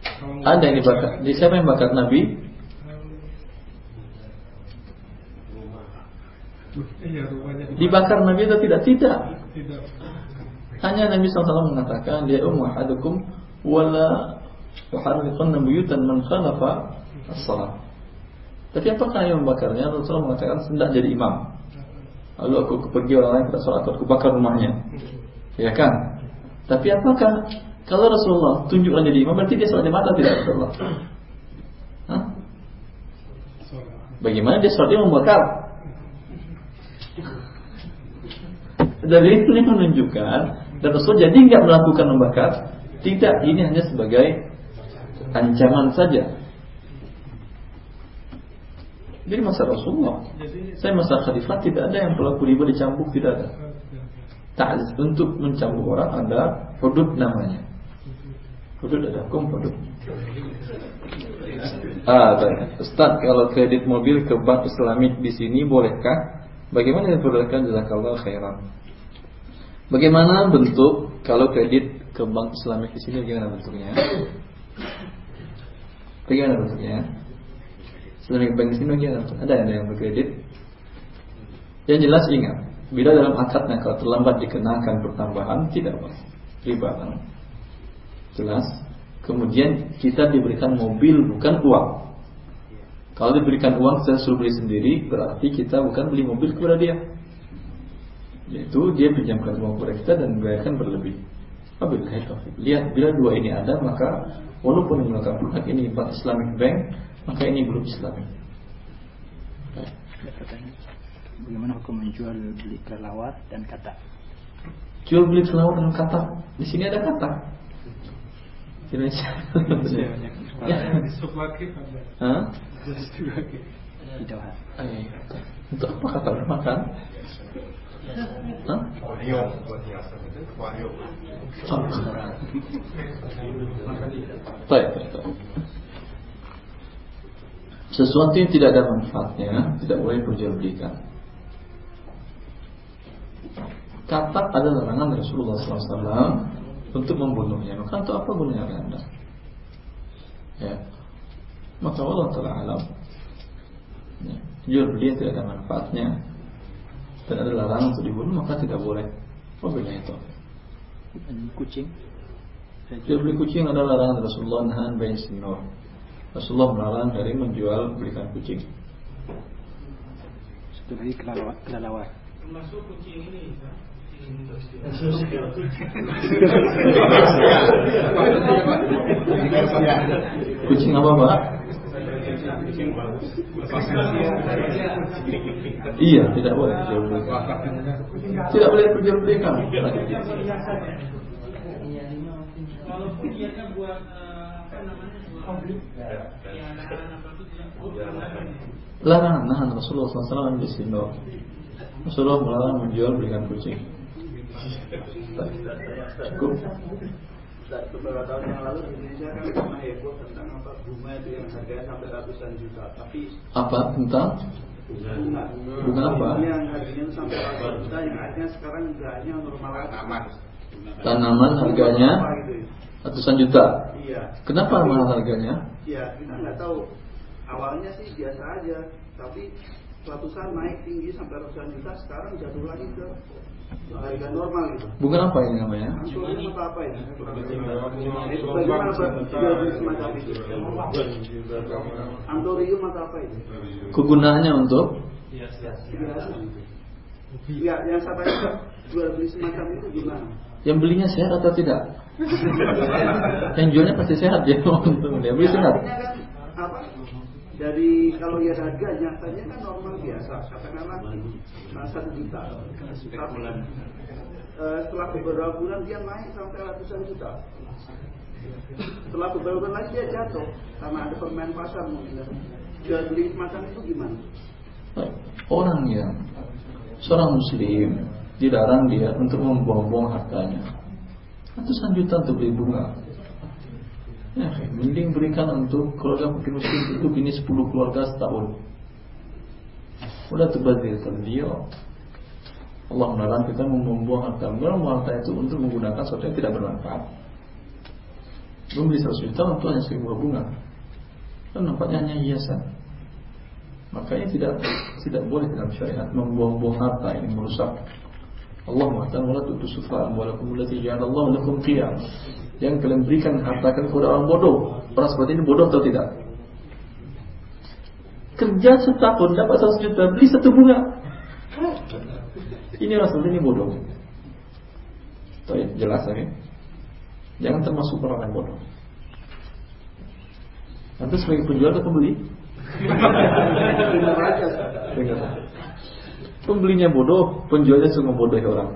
Kalau Ada yang dibakar. Di siapa yang bakar Nabi? Iya rupanya Dibakar Nabi atau tidak? Tidak. Tidak. Hanya Nabi SAW mengatakan dia ummu ahadukum wala yuharriqanna buyutan man khalafa as-salat. Tapi apakah yang membakarnya? Rasulullah mengatakan hendak jadi imam. Lalu aku pergi orang lain tidak sholat, aku bakar rumahnya. Ya kan? Tapi apakah kalau Rasulullah tunjukkan jadi imam berarti dia sholat di mana tidak Rasulullah? Hah? Bagaimana dia sholat dia membakar? Dari ini menunjukkan dan Rasul jadi nggak melakukan membakar. Tidak, ini hanya sebagai ancaman saja. Jadi masa Rasulullah, saya masa Khalifah tidak ada yang pelaku riba dicambuk tidak ada. Ta'ziz untuk mencambuk orang ada hudud namanya. Hudud ada hukum hudud. Ah, baik. Ustaz, kalau kredit mobil ke bank Islamik di sini bolehkah? Bagaimana diperbolehkan jazakallah khairan? Bagaimana bentuk kalau kredit ke bank Islamik di sini bagaimana bentuknya? Bagaimana bentuknya? Islamic Bank di sini bagaimana? Ada ada yang berkredit? Yang jelas ingat, bila dalam akadnya kalau terlambat dikenakan pertambahan tidak apa, riba kan? Jelas. Kemudian kita diberikan mobil bukan uang. Kalau diberikan uang saya suruh beli sendiri berarti kita bukan beli mobil kepada dia. Yaitu dia pinjamkan uang kepada kita dan membayarkan berlebih. Wabillahi taufiq. Lihat bila dua ini ada maka walaupun yang melakukan produk ini bank Islamic Bank maka ini belum Islamic. Bagaimana hukum menjual beli kelelawar dan kata? Jual beli kelelawar dan kata. Di sini ada kata. Indonesia. ya. Di Sublaki ada. Hah? Di Untuk apa kata makan? Hah? Baik. Sesuatu yang tidak ada manfaatnya tidak boleh diperjualbelikan. Katak ada larangan Rasulullah SAW untuk membunuhnya. Maka untuk apa gunanya anda? Ya. Maka Allah Taala alam. Ya. Jual beli tidak ada manfaatnya dan ada larangan untuk dibunuh maka tidak boleh. Wabillahi itu. Kucing. Jual beli kucing ada larangan Rasulullah nahan bayin sinur. Rasulullah melarang dari menjual belikan kucing. Satu lagi kelelawar. kelelawar. Termasuk kucing ini. Kucing apa pak? Iya, tidak boleh dijual belikan. Tidak boleh dijual belikan. Walaupun niatnya buat apa namanya ya apa itu tidak boleh. Larangan nahan Rasulullah SAW di sini. Rasulullah melarang menjual belikan kucing. Cukup. Beberapa tahun yang lalu di Indonesia kan pernah heboh tentang apa bunga itu yang harganya sampai ratusan juta. Tapi Apa tentang bunga, Bunga apa? yang harganya sampai ratusan juta, yang akhirnya sekarang harganya normal tanaman. tanaman harganya ratusan juta? Iya. Kenapa mahal harganya? Iya, kita nggak tahu. Awalnya sih biasa aja, tapi ratusan naik tinggi sampai ratusan juta, sekarang jatuh lagi ke harga normal gitu. Bukan apa ini namanya? Antorium atau apa ya? Itu bagaimana semacam itu? Antorium atau apa itu? Kegunaannya untuk Biasa. Ya, yang saya tanya jual beli semacam itu gimana? yang belinya sehat atau tidak? yang jualnya pasti sehat ya untung dia beli sehat. Apa? Dari kalau lihat harga nyatanya kan normal biasa. Katakanlah nah, satu juta. Tapi uh, setelah beberapa bulan dia naik sampai ratusan juta. Setelah beberapa bulan lagi dia jatuh karena ada pemain pasar mungkin. Jual beli semacam itu gimana? Orang yang seorang muslim dilarang dia untuk membuang-buang hartanya. Ratusan juta untuk beli bunga Ya, mending berikan untuk keluarga mungkin muslim itu ini 10 keluarga setahun. Udah terbazir dia. Allah melarang kita membuang harta. Membuang harta itu untuk menggunakan sesuatu yang tidak bermanfaat. Membeli 100 juta untuk hanya sebuah bunga. Dan nampaknya hanya hiasan. Makanya tidak tidak boleh dalam syariat membuang-buang harta ini merusak. Allah mengatakan wala tutu sufa amwalakum allati ja'alallahu lakum qiyam yang kalian berikan harta kalian kepada orang bodoh. Orang seperti ini bodoh atau tidak? Kerja setahun dapat satu juta, beli satu bunga. Ini orang seperti ini bodoh. Tuh, jelas ya. Jangan termasuk orang yang bodoh. Nanti sebagai penjual atau pembeli? Pembelinya bodoh, penjualnya semua bodoh ya orang.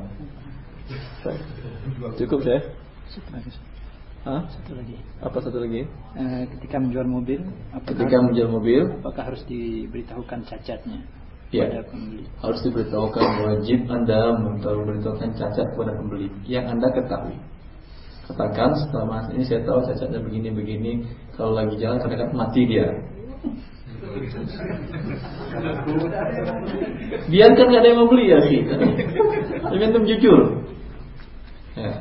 Cukup saya. Hah? Satu lagi. Apa satu lagi? Eh, ketika menjual mobil, apakah ketika menjual mobil, apakah harus diberitahukan cacatnya ya, pada pembeli? Harus diberitahukan wajib Anda memberitahukan cacat kepada pembeli yang Anda ketahui. Katakan setelah mas ini saya tahu cacatnya begini-begini, kalau lagi jalan kadang-kadang mati dia. Biarkan nggak ada yang mau beli ya sih. Tapi antum jujur. Ya.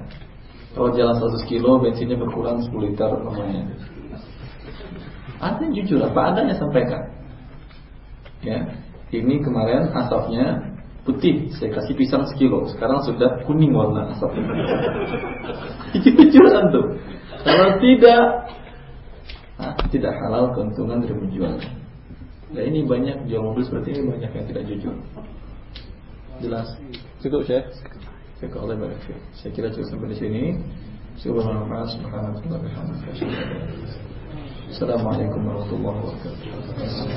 Kalau jalan 100 kilo bensinnya berkurang 10 liter namanya. Anda jujur apa adanya sampaikan. Ya, ini kemarin asapnya putih, saya kasih pisang sekilo, sekarang sudah kuning warna asapnya. jujur antum. Kalau tidak, nah, tidak halal keuntungan dari menjual. Nah ini banyak jual mobil seperti ini banyak yang tidak jujur. Jelas. Cukup ya. Baik. Saya kira cukup sampai di sini. Subhanallah, Assalamualaikum warahmatullahi wabarakatuh.